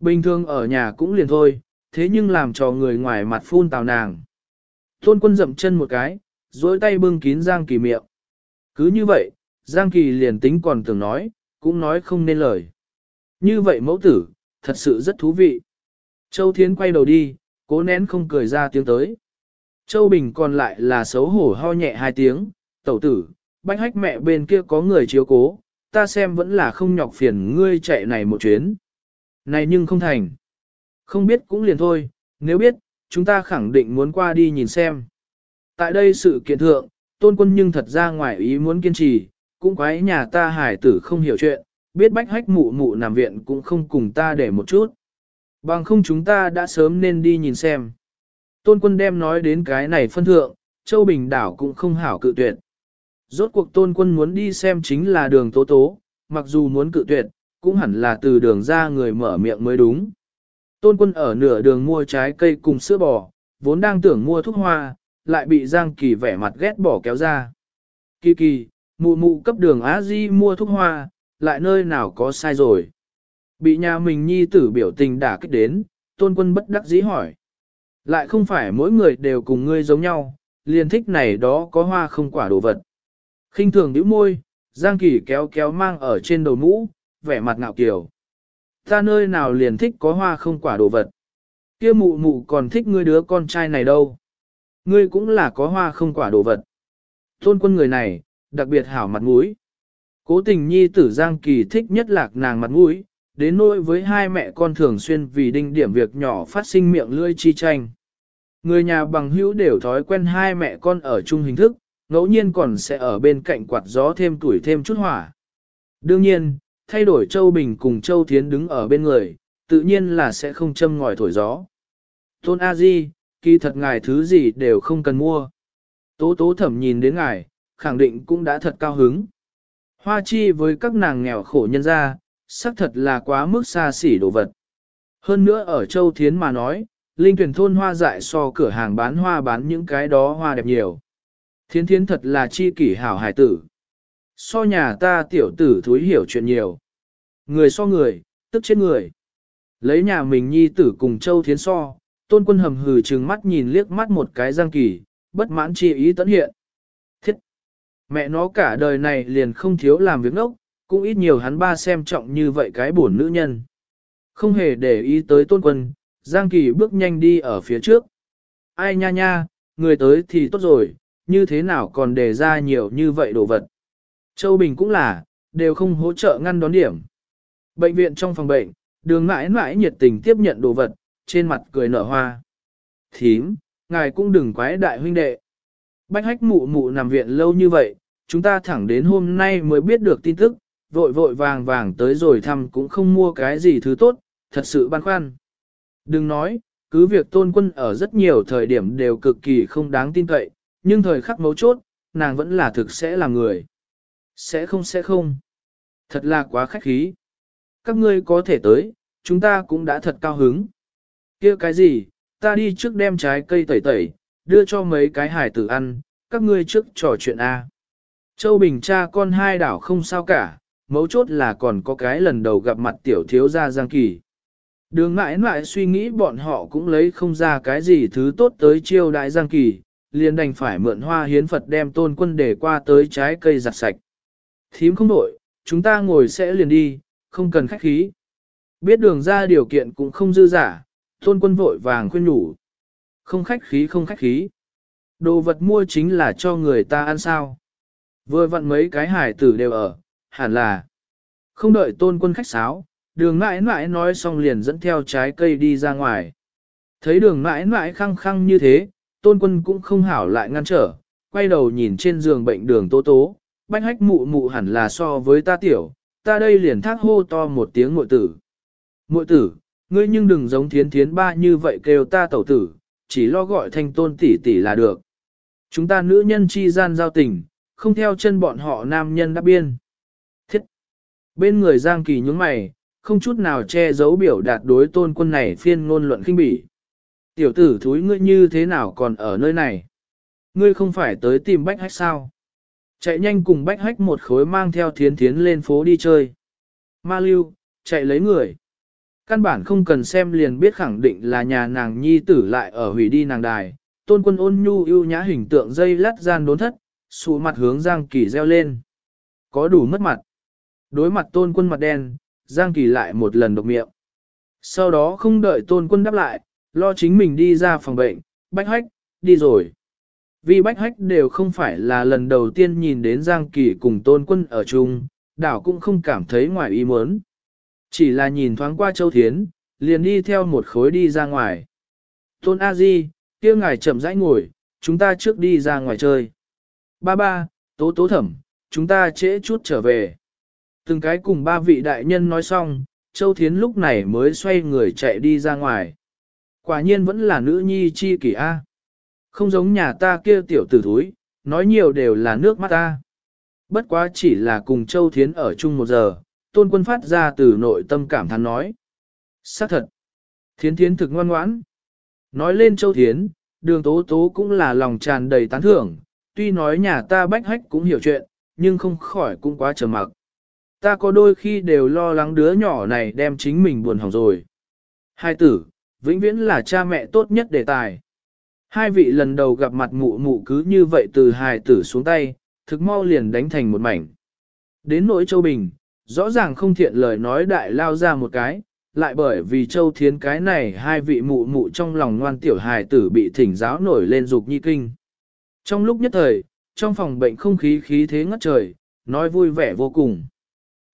Bình thường ở nhà cũng liền thôi, thế nhưng làm cho người ngoài mặt phun tào nàng. Tôn quân dậm chân một cái, dối tay bưng kín Giang Kỳ miệng. Cứ như vậy, Giang Kỳ liền tính còn tưởng nói, cũng nói không nên lời. Như vậy mẫu tử, thật sự rất thú vị. Châu Thiến quay đầu đi, cố nén không cười ra tiếng tới. Châu Bình còn lại là xấu hổ ho nhẹ hai tiếng, tẩu tử, bánh hách mẹ bên kia có người chiếu cố, ta xem vẫn là không nhọc phiền ngươi chạy này một chuyến. Này nhưng không thành. Không biết cũng liền thôi, nếu biết, chúng ta khẳng định muốn qua đi nhìn xem. Tại đây sự kiện thượng, tôn quân nhưng thật ra ngoài ý muốn kiên trì, cũng quái nhà ta hải tử không hiểu chuyện, biết bách hách mụ mụ nằm viện cũng không cùng ta để một chút. Bằng không chúng ta đã sớm nên đi nhìn xem. Tôn quân đem nói đến cái này phân thượng, Châu Bình đảo cũng không hảo cự tuyệt. Rốt cuộc tôn quân muốn đi xem chính là đường tố tố, mặc dù muốn cự tuyệt, cũng hẳn là từ đường ra người mở miệng mới đúng. Tôn quân ở nửa đường mua trái cây cùng sữa bò, vốn đang tưởng mua thuốc hoa, lại bị Giang Kỳ vẻ mặt ghét bỏ kéo ra. Kỳ kỳ, mụ mụ cấp đường Á Di mua thuốc hoa, lại nơi nào có sai rồi. Bị nhà mình nhi tử biểu tình đả kích đến, tôn quân bất đắc dĩ hỏi. Lại không phải mỗi người đều cùng ngươi giống nhau, liền thích này đó có hoa không quả đồ vật. khinh thường nhíu môi, Giang Kỳ kéo kéo mang ở trên đầu mũ, vẻ mặt ngạo kiều. Ta nơi nào liền thích có hoa không quả đồ vật. Kia mụ mụ còn thích ngươi đứa con trai này đâu. Ngươi cũng là có hoa không quả đồ vật. Tôn quân người này, đặc biệt hảo mặt mũi. Cố tình nhi tử Giang Kỳ thích nhất lạc nàng mặt mũi, đến nỗi với hai mẹ con thường xuyên vì đinh điểm việc nhỏ phát sinh miệng lưỡi chi tranh. Người nhà bằng hữu đều thói quen hai mẹ con ở chung hình thức, ngẫu nhiên còn sẽ ở bên cạnh quạt gió thêm tuổi thêm chút hỏa. Đương nhiên, thay đổi Châu Bình cùng Châu Thiến đứng ở bên người, tự nhiên là sẽ không châm ngòi thổi gió. Tôn A Di, kỳ thật ngài thứ gì đều không cần mua. Tố tố thẩm nhìn đến ngài, khẳng định cũng đã thật cao hứng. Hoa chi với các nàng nghèo khổ nhân gia, xác thật là quá mức xa xỉ đồ vật. Hơn nữa ở Châu Thiến mà nói, linh tuyển thôn hoa dại so cửa hàng bán hoa bán những cái đó hoa đẹp nhiều. Thiến thiến thật là chi kỷ hảo hải tử. So nhà ta tiểu tử thúi hiểu chuyện nhiều. Người so người, tức chết người. Lấy nhà mình nhi tử cùng Châu Thiến so, tôn quân hầm hừ trừng mắt nhìn liếc mắt một cái giang kỳ, bất mãn chi ý tấn hiện. Mẹ nó cả đời này liền không thiếu làm việc ngốc, cũng ít nhiều hắn ba xem trọng như vậy cái buồn nữ nhân. Không hề để ý tới tôn quân, Giang Kỳ bước nhanh đi ở phía trước. Ai nha nha, người tới thì tốt rồi, như thế nào còn đề ra nhiều như vậy đồ vật. Châu Bình cũng là, đều không hỗ trợ ngăn đón điểm. Bệnh viện trong phòng bệnh, đường mãi mãi nhiệt tình tiếp nhận đồ vật, trên mặt cười nở hoa. Thím, ngài cũng đừng quái đại huynh đệ. Bách hách mụ mụ nằm viện lâu như vậy, chúng ta thẳng đến hôm nay mới biết được tin tức, vội vội vàng vàng tới rồi thăm cũng không mua cái gì thứ tốt, thật sự băn khoăn. Đừng nói, cứ việc tôn quân ở rất nhiều thời điểm đều cực kỳ không đáng tin cậy, nhưng thời khắc mấu chốt, nàng vẫn là thực sẽ là người. Sẽ không sẽ không. Thật là quá khách khí. Các ngươi có thể tới, chúng ta cũng đã thật cao hứng. kia cái gì, ta đi trước đem trái cây tẩy tẩy, đưa cho mấy cái hải tử ăn, các ngươi trước trò chuyện A. Châu Bình cha con hai đảo không sao cả, mấu chốt là còn có cái lần đầu gặp mặt tiểu thiếu gia Giang Kỳ. Đường mãi mãi suy nghĩ bọn họ cũng lấy không ra cái gì thứ tốt tới chiêu đại Giang Kỳ, liền đành phải mượn hoa hiến Phật đem tôn quân để qua tới trái cây giặt sạch. Thím không đổi, chúng ta ngồi sẽ liền đi, không cần khách khí. Biết đường ra điều kiện cũng không dư giả, tôn quân vội vàng khuyên nhủ. Không khách khí không khách khí. Đồ vật mua chính là cho người ta ăn sao. Vừa vặn mấy cái hải tử đều ở, hẳn là. Không đợi tôn quân khách sáo, đường mãi mãi nói xong liền dẫn theo trái cây đi ra ngoài. Thấy đường mãi mãi khăng khăng như thế, tôn quân cũng không hảo lại ngăn trở, quay đầu nhìn trên giường bệnh đường tố tố, bách hách mụ mụ hẳn là so với ta tiểu, ta đây liền thác hô to một tiếng muội tử. Muội tử, ngươi nhưng đừng giống thiến thiến ba như vậy kêu ta tẩu tử, chỉ lo gọi thanh tôn tỷ tỷ là được. Chúng ta nữ nhân chi gian giao tình, không theo chân bọn họ nam nhân đáp biên. Thiết! Bên người Giang Kỳ nhúng mày, không chút nào che giấu biểu đạt đối tôn quân này phiên ngôn luận khinh bỉ. Tiểu tử thúi ngươi như thế nào còn ở nơi này? Ngươi không phải tới tìm bách hách sao? Chạy nhanh cùng bách hách một khối mang theo thiến thiến lên phố đi chơi. Ma lưu, chạy lấy người. Căn bản không cần xem liền biết khẳng định là nhà nàng nhi tử lại ở hủy đi nàng đài. Tôn quân ôn nhu yêu nhã hình tượng dây lắt gian đốn thất, sụ mặt hướng Giang Kỳ reo lên. Có đủ mất mặt. Đối mặt tôn quân mặt đen, Giang Kỳ lại một lần độc miệng. Sau đó không đợi tôn quân đáp lại, lo chính mình đi ra phòng bệnh, bách hách, đi rồi. Vì bách hách đều không phải là lần đầu tiên nhìn đến Giang Kỳ cùng tôn quân ở chung, đảo cũng không cảm thấy ngoài ý muốn. Chỉ là nhìn thoáng qua Châu Thiến, liền đi theo một khối đi ra ngoài. Tôn A Di, kia ngài chậm rãi ngồi, chúng ta trước đi ra ngoài chơi. Ba ba, tố tố thẩm, chúng ta trễ chút trở về. Từng cái cùng ba vị đại nhân nói xong, Châu Thiến lúc này mới xoay người chạy đi ra ngoài. Quả nhiên vẫn là nữ nhi chi kỷ A. Không giống nhà ta kia tiểu tử thúi, nói nhiều đều là nước mắt ta. Bất quá chỉ là cùng Châu Thiến ở chung một giờ, tôn quân phát ra từ nội tâm cảm thán nói. xác thật. Thiến Thiến thực ngoan ngoãn. Nói lên Châu Thiến, đường tố tố cũng là lòng tràn đầy tán thưởng, tuy nói nhà ta bách hách cũng hiểu chuyện, nhưng không khỏi cũng quá trầm mặc. Ta có đôi khi đều lo lắng đứa nhỏ này đem chính mình buồn hỏng rồi. Hai tử, vĩnh viễn là cha mẹ tốt nhất đề tài. Hai vị lần đầu gặp mặt mụ mụ cứ như vậy từ hài tử xuống tay, thực mau liền đánh thành một mảnh. Đến nỗi Châu Bình, rõ ràng không thiện lời nói đại lao ra một cái, lại bởi vì Châu Thiến cái này hai vị mụ mụ trong lòng ngoan tiểu hài tử bị thỉnh giáo nổi lên dục nhi kinh. Trong lúc nhất thời, trong phòng bệnh không khí khí thế ngất trời, nói vui vẻ vô cùng.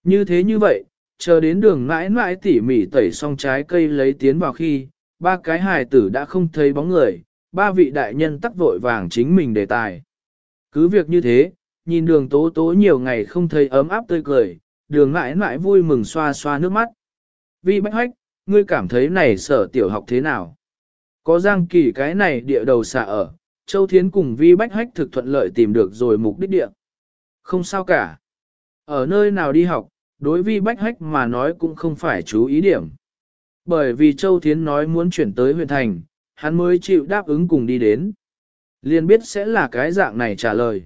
Như thế như vậy, chờ đến đường mãi mãi tỉ mỉ tẩy xong trái cây lấy tiến vào khi, ba cái hài tử đã không thấy bóng người, ba vị đại nhân tắc vội vàng chính mình đề tài. Cứ việc như thế, nhìn đường tố tố nhiều ngày không thấy ấm áp tươi cười, đường mãi mãi vui mừng xoa xoa nước mắt. Vi bách hách, ngươi cảm thấy này sở tiểu học thế nào? Có giang kỳ cái này địa đầu xạ ở, Châu Thiến cùng Vi bách hách thực thuận lợi tìm được rồi mục đích địa. Không sao cả. Ở nơi nào đi học, đối Vi bách hách mà nói cũng không phải chú ý điểm. Bởi vì Châu Thiến nói muốn chuyển tới huyện thành, hắn mới chịu đáp ứng cùng đi đến. Liên biết sẽ là cái dạng này trả lời.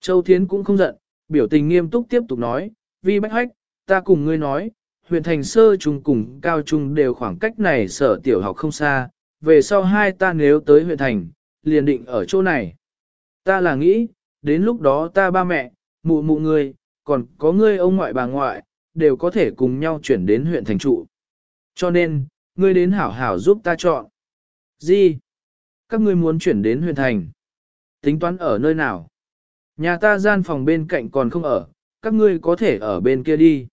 Châu Thiến cũng không giận, biểu tình nghiêm túc tiếp tục nói, Vi bách hách, ta cùng ngươi nói, huyện thành sơ trung cùng cao trung đều khoảng cách này sở tiểu học không xa, về sau hai ta nếu tới huyện thành, liền định ở chỗ này. Ta là nghĩ, đến lúc đó ta ba mẹ, mụ mụ ngươi, còn có ngươi ông ngoại bà ngoại, đều có thể cùng nhau chuyển đến huyện thành trụ. Cho nên, ngươi đến hảo hảo giúp ta chọn. Gì? Các ngươi muốn chuyển đến huyện thành. Tính toán ở nơi nào? Nhà ta gian phòng bên cạnh còn không ở, các ngươi có thể ở bên kia đi.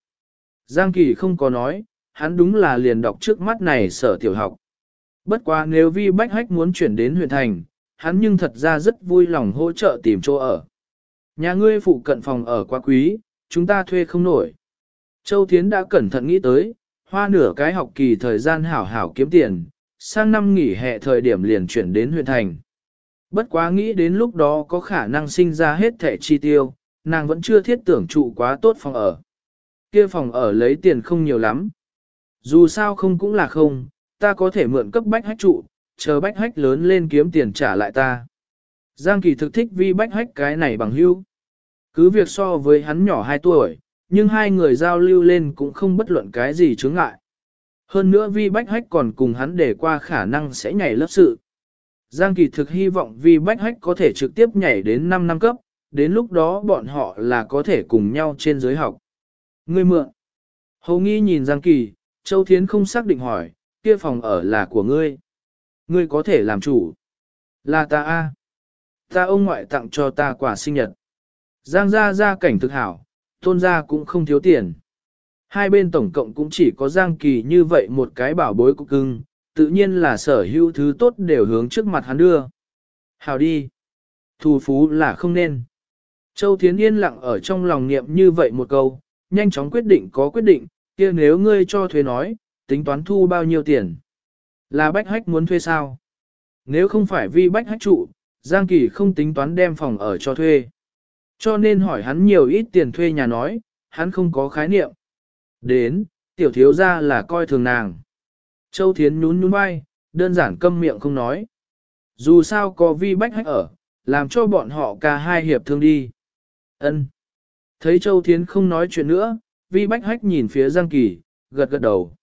Giang Kỳ không có nói, hắn đúng là liền đọc trước mắt này sở tiểu học. Bất quá nếu Vi Bách Hách muốn chuyển đến huyện thành, hắn nhưng thật ra rất vui lòng hỗ trợ tìm chỗ ở. Nhà ngươi phụ cận phòng ở quá quý, chúng ta thuê không nổi. Châu Thiến đã cẩn thận nghĩ tới, hoa nửa cái học kỳ thời gian hảo hảo kiếm tiền, sang năm nghỉ hè thời điểm liền chuyển đến huyện thành. Bất quá nghĩ đến lúc đó có khả năng sinh ra hết thẻ chi tiêu, nàng vẫn chưa thiết tưởng trụ quá tốt phòng ở. Kia phòng ở lấy tiền không nhiều lắm. Dù sao không cũng là không, ta có thể mượn cấp bách hách trụ, chờ bách hách lớn lên kiếm tiền trả lại ta. Giang Kỳ thực thích vi bách hách cái này bằng hữu. Cứ việc so với hắn nhỏ 2 tuổi, nhưng hai người giao lưu lên cũng không bất luận cái gì chướng ngại. Hơn nữa vi bách hách còn cùng hắn để qua khả năng sẽ nhảy lớp sự. Giang Kỳ thực hy vọng vi bách hách có thể trực tiếp nhảy đến 5 năm cấp, đến lúc đó bọn họ là có thể cùng nhau trên giới học. Ngươi mượn. Hầu nghi nhìn Giang Kỳ, Châu Thiến không xác định hỏi, kia phòng ở là của ngươi. Ngươi có thể làm chủ. Là ta a. Ta ông ngoại tặng cho ta quả sinh nhật. Giang gia gia cảnh thực hảo, tôn gia cũng không thiếu tiền. Hai bên tổng cộng cũng chỉ có Giang Kỳ như vậy một cái bảo bối cục cưng, tự nhiên là sở hữu thứ tốt đều hướng trước mặt hắn đưa. Hảo đi. Thù phú là không nên. Châu Thiến yên lặng ở trong lòng niệm như vậy một câu, nhanh chóng quyết định có quyết định, kia nếu ngươi cho thuê nói, tính toán thu bao nhiêu tiền. Là bách hách muốn thuê sao? Nếu không phải vi bách hách trụ, Giang Kỳ không tính toán đem phòng ở cho thuê. Cho nên hỏi hắn nhiều ít tiền thuê nhà nói, hắn không có khái niệm. Đến, tiểu thiếu ra là coi thường nàng. Châu Thiến nhún nhún vai, đơn giản câm miệng không nói. Dù sao có vi bách hách ở, làm cho bọn họ cả hai hiệp thương đi. Ân. Thấy Châu Thiến không nói chuyện nữa, Vi Bách Hách nhìn phía Giang Kỳ, gật gật đầu.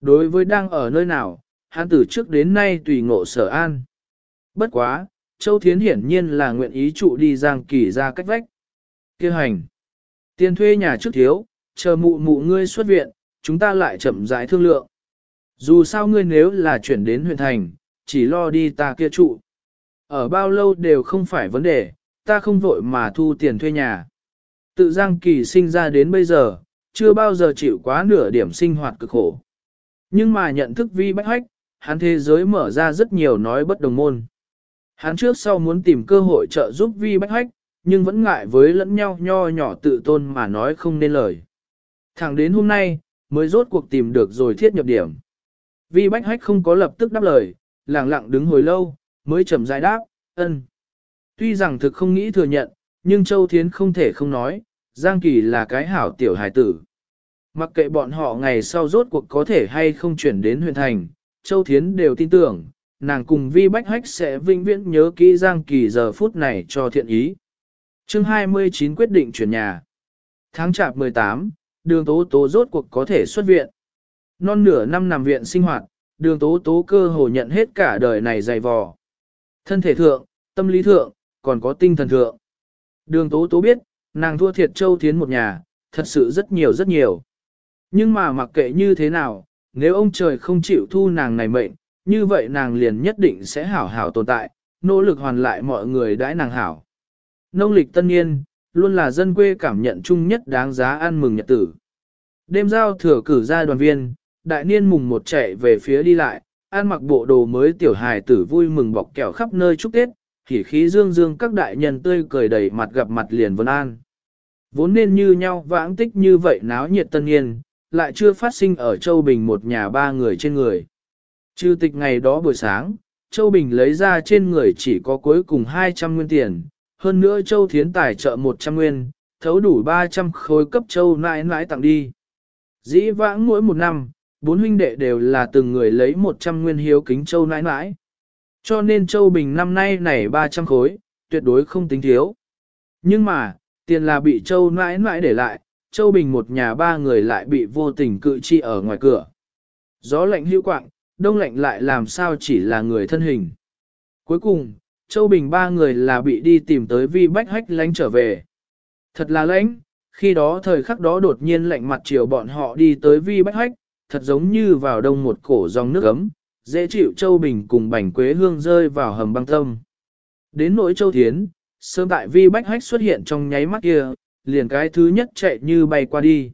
Đối với đang ở nơi nào, hắn từ trước đến nay tùy ngộ sở an. Bất quá, Châu Thiến hiển nhiên là nguyện ý trụ đi Giang Kỳ ra cách vách. Kêu hành. Tiền thuê nhà trước thiếu, chờ mụ mụ ngươi xuất viện, chúng ta lại chậm rãi thương lượng. Dù sao ngươi nếu là chuyển đến huyện thành, chỉ lo đi ta kia trụ. Ở bao lâu đều không phải vấn đề, ta không vội mà thu tiền thuê nhà. Tự Giang Kỳ sinh ra đến bây giờ, chưa bao giờ chịu quá nửa điểm sinh hoạt cực khổ. Nhưng mà nhận thức vi bách hách, hắn thế giới mở ra rất nhiều nói bất đồng môn. Hắn trước sau muốn tìm cơ hội trợ giúp vi bách hách, nhưng vẫn ngại với lẫn nhau nho nhỏ tự tôn mà nói không nên lời. Thẳng đến hôm nay, mới rốt cuộc tìm được rồi thiết nhập điểm. Vi bách hách không có lập tức đáp lời, lặng lặng đứng hồi lâu, mới chậm rãi đáp, ân. Tuy rằng thực không nghĩ thừa nhận, nhưng Châu Thiến không thể không nói, Giang Kỳ là cái hảo tiểu hài tử. Mặc kệ bọn họ ngày sau rốt cuộc có thể hay không chuyển đến huyện thành, Châu Thiến đều tin tưởng, nàng cùng Vi Bách Hách sẽ vinh viễn nhớ kỹ Giang Kỳ giờ phút này cho thiện ý. chương 29 quyết định chuyển nhà. Tháng chạp 18, đường tố tố rốt cuộc có thể xuất viện. Non nửa năm nằm viện sinh hoạt, đường tố tố cơ hồ nhận hết cả đời này dày vò. Thân thể thượng, tâm lý thượng, còn có tinh thần thượng. Đường tố tố biết, nàng thua thiệt Châu Thiến một nhà, thật sự rất nhiều rất nhiều. Nhưng mà mặc kệ như thế nào, nếu ông trời không chịu thu nàng này mệnh, như vậy nàng liền nhất định sẽ hảo hảo tồn tại, nỗ lực hoàn lại mọi người đãi nàng hảo. Nông lịch tân niên, luôn là dân quê cảm nhận chung nhất đáng giá ăn mừng nhật tử. Đêm giao thừa cử ra đoàn viên, đại niên mùng một chạy về phía đi lại, ăn mặc bộ đồ mới tiểu hài tử vui mừng bọc kẹo khắp nơi chúc Tết, khỉ khí dương dương các đại nhân tươi cười đầy mặt gặp mặt liền vân an. Vốn nên như nhau vãng tích như vậy náo nhiệt tân niên, lại chưa phát sinh ở Châu Bình một nhà ba người trên người. Trừ tịch ngày đó buổi sáng, Châu Bình lấy ra trên người chỉ có cuối cùng 200 nguyên tiền, hơn nữa Châu Thiến tài trợ 100 nguyên, thấu đủ 300 khối cấp Châu nãi nãi tặng đi. Dĩ vãng mỗi một năm, bốn huynh đệ đều là từng người lấy 100 nguyên hiếu kính Châu nãi nãi. Cho nên Châu Bình năm nay này 300 khối, tuyệt đối không tính thiếu. Nhưng mà, tiền là bị Châu nãi nãi để lại, Châu Bình một nhà ba người lại bị vô tình cự chi ở ngoài cửa. Gió lạnh hữu quạng, đông lạnh lại làm sao chỉ là người thân hình. Cuối cùng, Châu Bình ba người là bị đi tìm tới vi bách hách lánh trở về. Thật là lãnh, khi đó thời khắc đó đột nhiên lạnh mặt chiều bọn họ đi tới vi bách hách, thật giống như vào đông một cổ dòng nước ấm, dễ chịu Châu Bình cùng bành quế hương rơi vào hầm băng tâm. Đến nỗi Châu Thiến, sớm tại vi bách hách xuất hiện trong nháy mắt kia, liền cái thứ nhất chạy như bay qua đi.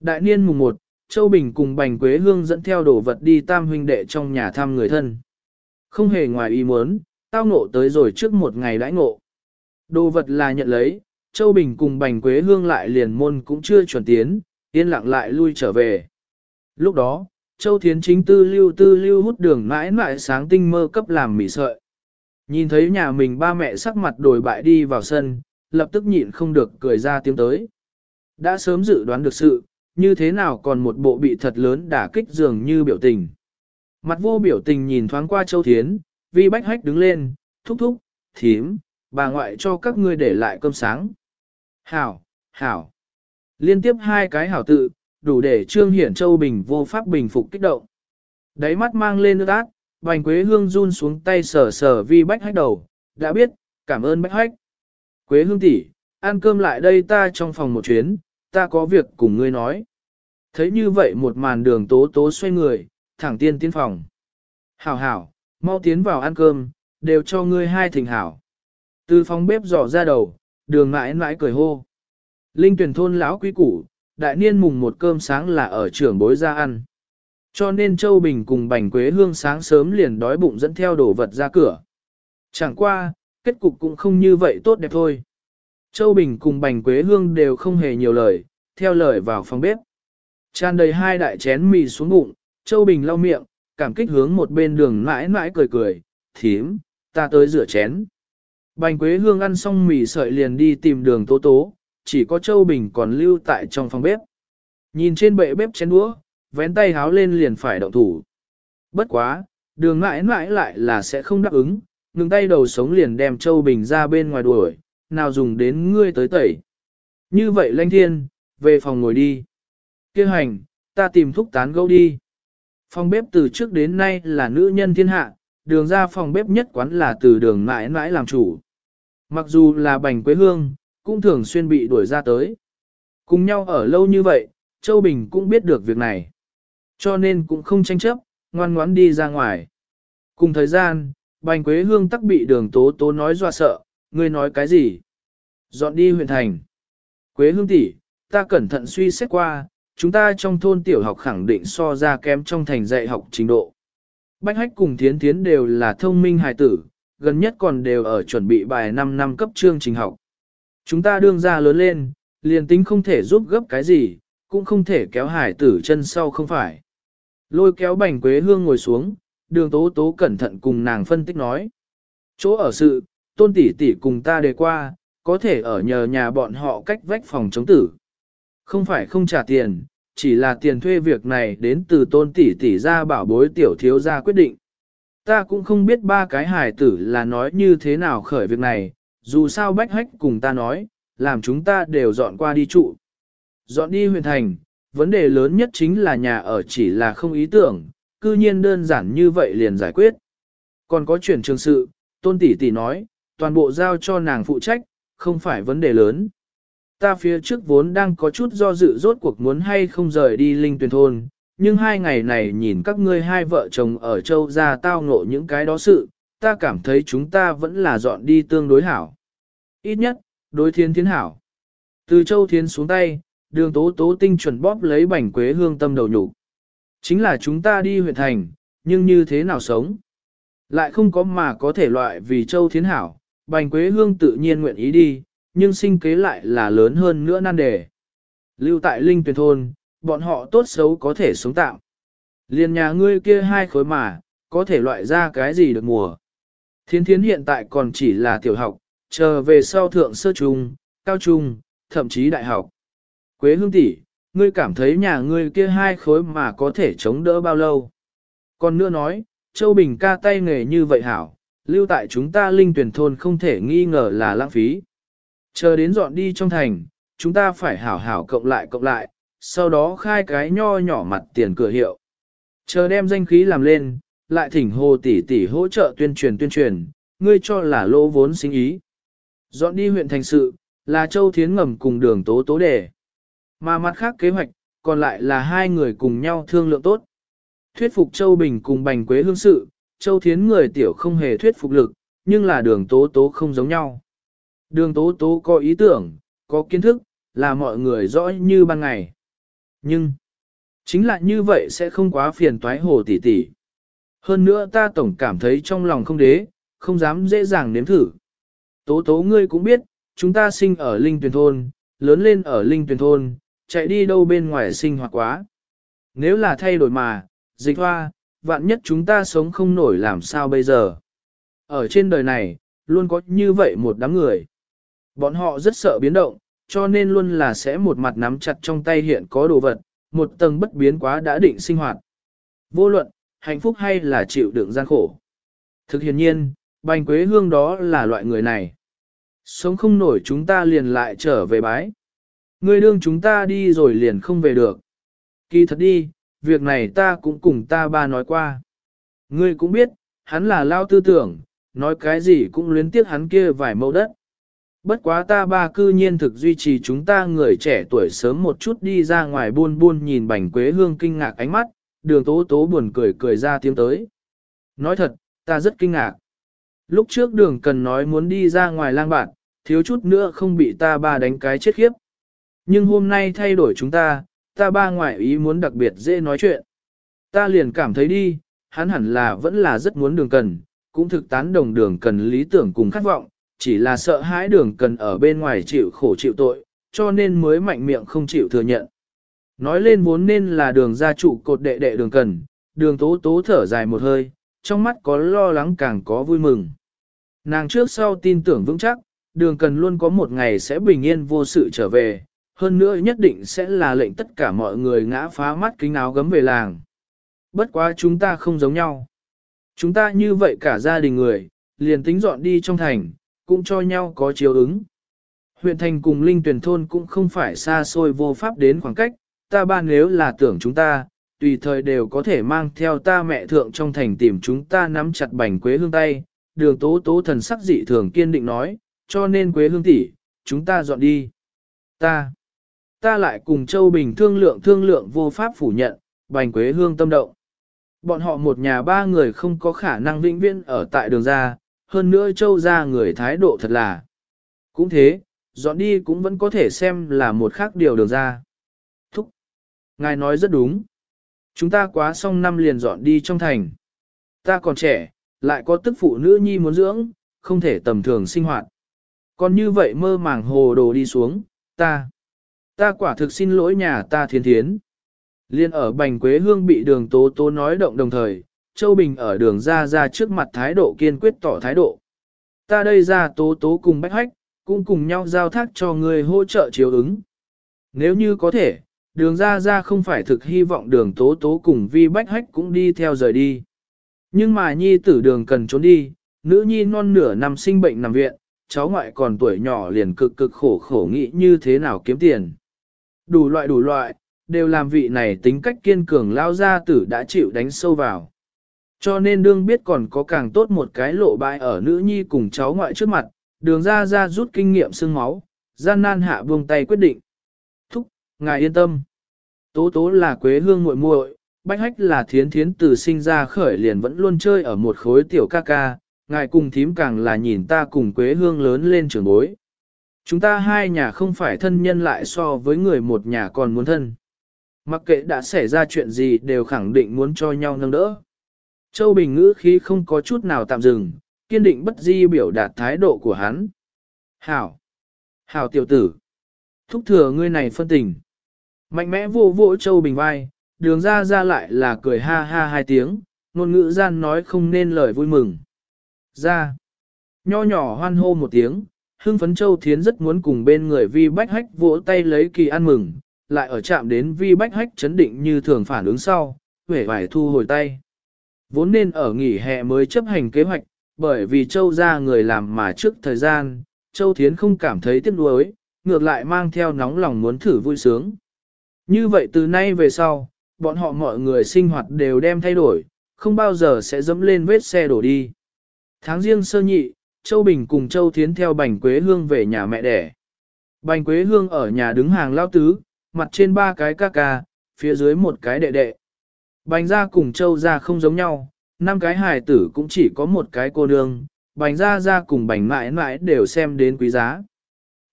Đại niên mùng 1, Châu Bình cùng Bành Quế Hương dẫn theo đồ vật đi tam huynh đệ trong nhà thăm người thân. Không hề ngoài ý muốn, tao ngộ tới rồi trước một ngày đãi ngộ. Đồ vật là nhận lấy, Châu Bình cùng Bành Quế Hương lại liền môn cũng chưa chuẩn tiến, yên lặng lại lui trở về. Lúc đó, Châu Thiến chính tư lưu tư lưu hút đường mãi mãi sáng tinh mơ cấp làm mỉ sợi. Nhìn thấy nhà mình ba mẹ sắc mặt đổi bại đi vào sân, lập tức nhịn không được cười ra tiếng tới. Đã sớm dự đoán được sự, như thế nào còn một bộ bị thật lớn đả kích dường như biểu tình. Mặt vô biểu tình nhìn thoáng qua Châu Thiến, vi bách hách đứng lên, thúc thúc, thím, bà ngoại cho các ngươi để lại cơm sáng. Hảo, hảo. Liên tiếp hai cái hảo tự, đủ để trương hiển Châu Bình vô pháp bình phục kích động. Đáy mắt mang lên nước ác, Bành Quế Hương run xuống tay sờ sờ vi bách hách đầu, đã biết, cảm ơn bách hách. Quế Hương tỷ, ăn cơm lại đây ta trong phòng một chuyến, ta có việc cùng ngươi nói. Thấy như vậy một màn đường tố tố xoay người, thẳng tiên tiến phòng. Hảo hảo, mau tiến vào ăn cơm, đều cho ngươi hai thỉnh hảo. Từ phòng bếp dò ra đầu, đường mãi mãi cười hô. Linh tuyển thôn lão quý củ, đại niên mùng một cơm sáng là ở trưởng bối ra ăn. Cho nên Châu Bình cùng Bành Quế Hương sáng sớm liền đói bụng dẫn theo đồ vật ra cửa. Chẳng qua, kết cục cũng không như vậy tốt đẹp thôi. Châu Bình cùng Bành Quế Hương đều không hề nhiều lời, theo lời vào phòng bếp. Tràn đầy hai đại chén mì xuống bụng, Châu Bình lau miệng, cảm kích hướng một bên đường mãi mãi cười cười, thím, ta tới rửa chén. Bành Quế Hương ăn xong mì sợi liền đi tìm đường tố tố, chỉ có Châu Bình còn lưu tại trong phòng bếp. Nhìn trên bệ bếp chén đũa, vén tay háo lên liền phải động thủ. Bất quá, đường mãi mãi lại là sẽ không đáp ứng, ngừng tay đầu sống liền đem Châu Bình ra bên ngoài đuổi, nào dùng đến ngươi tới tẩy. Như vậy lanh thiên, về phòng ngồi đi. Kêu hành, ta tìm thúc tán gẫu đi. Phòng bếp từ trước đến nay là nữ nhân thiên hạ, đường ra phòng bếp nhất quán là từ đường mãi mãi làm chủ. Mặc dù là bành quế hương, cũng thường xuyên bị đuổi ra tới. Cùng nhau ở lâu như vậy, Châu Bình cũng biết được việc này. Cho nên cũng không tranh chấp, ngoan ngoãn đi ra ngoài. Cùng thời gian, bành quế hương tắc bị đường tố tố nói dọa sợ, ngươi nói cái gì? Dọn đi huyện thành. Quế hương tỷ, ta cẩn thận suy xét qua, chúng ta trong thôn tiểu học khẳng định so ra kém trong thành dạy học trình độ. Bách hách cùng thiến thiến đều là thông minh hài tử, gần nhất còn đều ở chuẩn bị bài 5 năm cấp chương trình học. Chúng ta đương ra lớn lên, liền tính không thể giúp gấp cái gì, cũng không thể kéo hải tử chân sau không phải. Lôi kéo bành quế hương ngồi xuống, đường tố tố cẩn thận cùng nàng phân tích nói. Chỗ ở sự, tôn tỷ tỷ cùng ta đề qua, có thể ở nhờ nhà bọn họ cách vách phòng chống tử. Không phải không trả tiền, chỉ là tiền thuê việc này đến từ tôn tỷ tỷ ra bảo bối tiểu thiếu ra quyết định. Ta cũng không biết ba cái hài tử là nói như thế nào khởi việc này, dù sao bách hách cùng ta nói, làm chúng ta đều dọn qua đi trụ. Dọn đi Huyền thành, vấn đề lớn nhất chính là nhà ở chỉ là không ý tưởng, cư nhiên đơn giản như vậy liền giải quyết. Còn có chuyển trường sự, tôn tỷ tỷ nói, toàn bộ giao cho nàng phụ trách, không phải vấn đề lớn. Ta phía trước vốn đang có chút do dự rốt cuộc muốn hay không rời đi linh tuyển thôn, nhưng hai ngày này nhìn các ngươi hai vợ chồng ở châu ra tao ngộ những cái đó sự, ta cảm thấy chúng ta vẫn là dọn đi tương đối hảo. Ít nhất, đối thiên thiên hảo. Từ châu thiên xuống tay, đường tố tố tinh chuẩn bóp lấy bảnh quế hương tâm đầu nhục Chính là chúng ta đi huyện thành, nhưng như thế nào sống? Lại không có mà có thể loại vì châu thiên hảo, bành quế hương tự nhiên nguyện ý đi, nhưng sinh kế lại là lớn hơn nữa nan đề. Lưu tại linh tuyển thôn, bọn họ tốt xấu có thể sống tạm. Liên nhà ngươi kia hai khối mà, có thể loại ra cái gì được mùa. Thiên thiến hiện tại còn chỉ là tiểu học, chờ về sau thượng sơ trung, cao trung, thậm chí đại học. Quế hương tỷ, ngươi cảm thấy nhà ngươi kia hai khối mà có thể chống đỡ bao lâu. Còn nữa nói, Châu Bình ca tay nghề như vậy hảo, lưu tại chúng ta linh tuyển thôn không thể nghi ngờ là lãng phí. Chờ đến dọn đi trong thành, chúng ta phải hảo hảo cộng lại cộng lại, sau đó khai cái nho nhỏ mặt tiền cửa hiệu. Chờ đem danh khí làm lên, lại thỉnh hồ tỷ tỷ hỗ trợ tuyên truyền tuyên truyền, ngươi cho là lỗ vốn sinh ý. Dọn đi huyện thành sự, là Châu Thiến ngầm cùng đường tố tố đề. Mà mặt khác kế hoạch, còn lại là hai người cùng nhau thương lượng tốt. Thuyết phục Châu Bình cùng Bành Quế Hương sự, Châu Thiến người tiểu không hề thuyết phục lực, nhưng là đường tố tố không giống nhau. Đường tố tố có ý tưởng, có kiến thức, là mọi người rõ như ban ngày. Nhưng, chính là như vậy sẽ không quá phiền toái hồ tỷ tỷ. Hơn nữa ta tổng cảm thấy trong lòng không đế, không dám dễ dàng nếm thử. Tố tố ngươi cũng biết, chúng ta sinh ở Linh Tuyền Thôn, lớn lên ở Linh Tuyền Thôn, chạy đi đâu bên ngoài sinh hoạt quá. Nếu là thay đổi mà, dịch hoa, vạn nhất chúng ta sống không nổi làm sao bây giờ. Ở trên đời này, luôn có như vậy một đám người. Bọn họ rất sợ biến động, cho nên luôn là sẽ một mặt nắm chặt trong tay hiện có đồ vật, một tầng bất biến quá đã định sinh hoạt. Vô luận, hạnh phúc hay là chịu đựng gian khổ. Thực hiện nhiên, bành quế hương đó là loại người này. Sống không nổi chúng ta liền lại trở về bái. Ngươi đương chúng ta đi rồi liền không về được. Kỳ thật đi, việc này ta cũng cùng ta ba nói qua. Ngươi cũng biết, hắn là lao tư tưởng, nói cái gì cũng luyến tiếc hắn kia vài mẫu đất. Bất quá ta ba cư nhiên thực duy trì chúng ta người trẻ tuổi sớm một chút đi ra ngoài buôn buôn nhìn bành quế hương kinh ngạc ánh mắt, đường tố tố buồn cười cười ra tiếng tới. Nói thật, ta rất kinh ngạc. Lúc trước đường cần nói muốn đi ra ngoài lang bạn, thiếu chút nữa không bị ta ba đánh cái chết khiếp. Nhưng hôm nay thay đổi chúng ta, ta ba ngoại ý muốn đặc biệt dễ nói chuyện. Ta liền cảm thấy đi, hắn hẳn là vẫn là rất muốn đường cần, cũng thực tán đồng đường cần lý tưởng cùng khát vọng, chỉ là sợ hãi đường cần ở bên ngoài chịu khổ chịu tội, cho nên mới mạnh miệng không chịu thừa nhận. Nói lên vốn nên là đường gia trụ cột đệ đệ đường cần, đường tố tố thở dài một hơi, trong mắt có lo lắng càng có vui mừng. Nàng trước sau tin tưởng vững chắc, đường cần luôn có một ngày sẽ bình yên vô sự trở về, hơn nữa nhất định sẽ là lệnh tất cả mọi người ngã phá mắt kính áo gấm về làng. Bất quá chúng ta không giống nhau. Chúng ta như vậy cả gia đình người, liền tính dọn đi trong thành, cũng cho nhau có chiếu ứng. Huyện thành cùng linh tuyển thôn cũng không phải xa xôi vô pháp đến khoảng cách, ta ba nếu là tưởng chúng ta, tùy thời đều có thể mang theo ta mẹ thượng trong thành tìm chúng ta nắm chặt bành quế hương tay, đường tố tố thần sắc dị thường kiên định nói, cho nên quế hương tỷ, chúng ta dọn đi. Ta, ta lại cùng Châu Bình thương lượng thương lượng vô pháp phủ nhận, bành quế hương tâm động. Bọn họ một nhà ba người không có khả năng vĩnh viễn ở tại đường ra, hơn nữa Châu ra người thái độ thật là. Cũng thế, dọn đi cũng vẫn có thể xem là một khác điều đường ra. Thúc, ngài nói rất đúng. Chúng ta quá xong năm liền dọn đi trong thành. Ta còn trẻ, lại có tức phụ nữ nhi muốn dưỡng, không thể tầm thường sinh hoạt. Còn như vậy mơ màng hồ đồ đi xuống, ta, ta quả thực xin lỗi nhà ta thiên thiến. Liên ở Bành Quế Hương bị đường tố tố nói động đồng thời, Châu Bình ở đường ra ra trước mặt thái độ kiên quyết tỏ thái độ. Ta đây ra tố tố cùng bách hách, cũng cùng nhau giao thác cho người hỗ trợ chiếu ứng. Nếu như có thể, đường ra ra không phải thực hy vọng đường tố tố cùng vi bách hách cũng đi theo rời đi. Nhưng mà nhi tử đường cần trốn đi, nữ nhi non nửa năm sinh bệnh nằm viện, cháu ngoại còn tuổi nhỏ liền cực cực khổ khổ nghĩ như thế nào kiếm tiền. Đủ loại đủ loại, đều làm vị này tính cách kiên cường lao ra tử đã chịu đánh sâu vào. Cho nên đương biết còn có càng tốt một cái lộ bại ở nữ nhi cùng cháu ngoại trước mặt, đường ra ra rút kinh nghiệm xương máu, gian nan hạ buông tay quyết định. Thúc, ngài yên tâm. Tố tố là quế hương muội muội, bách hách là thiến thiến từ sinh ra khởi liền vẫn luôn chơi ở một khối tiểu ca ca, ngài cùng thím càng là nhìn ta cùng quế hương lớn lên trường bối. Chúng ta hai nhà không phải thân nhân lại so với người một nhà còn muốn thân. Mặc kệ đã xảy ra chuyện gì đều khẳng định muốn cho nhau nâng đỡ. Châu Bình ngữ khí không có chút nào tạm dừng, kiên định bất di biểu đạt thái độ của hắn. Hảo! Hảo tiểu tử! Thúc thừa ngươi này phân tình. Mạnh mẽ vô vỗ Châu Bình vai, đường ra ra lại là cười ha ha hai tiếng, ngôn ngữ gian nói không nên lời vui mừng. Ra! Nho nhỏ hoan hô một tiếng, hưng phấn Châu Thiến rất muốn cùng bên người vi bách hách vỗ tay lấy kỳ ăn mừng, lại ở chạm đến vi bách hách chấn định như thường phản ứng sau, vẻ vải thu hồi tay. Vốn nên ở nghỉ hè mới chấp hành kế hoạch, bởi vì Châu ra người làm mà trước thời gian, Châu Thiến không cảm thấy tiếc nuối, ngược lại mang theo nóng lòng muốn thử vui sướng. Như vậy từ nay về sau, bọn họ mọi người sinh hoạt đều đem thay đổi, không bao giờ sẽ dẫm lên vết xe đổ đi. Tháng riêng sơ nhị, Châu Bình cùng Châu Thiến theo Bành Quế Hương về nhà mẹ đẻ. Bành Quế Hương ở nhà đứng hàng lao tứ, mặt trên ba cái ca ca, phía dưới một cái đệ đệ. Bành gia cùng Châu gia không giống nhau, năm cái hài tử cũng chỉ có một cái cô nương, bành gia gia cùng bành mãi mãi đều xem đến quý giá.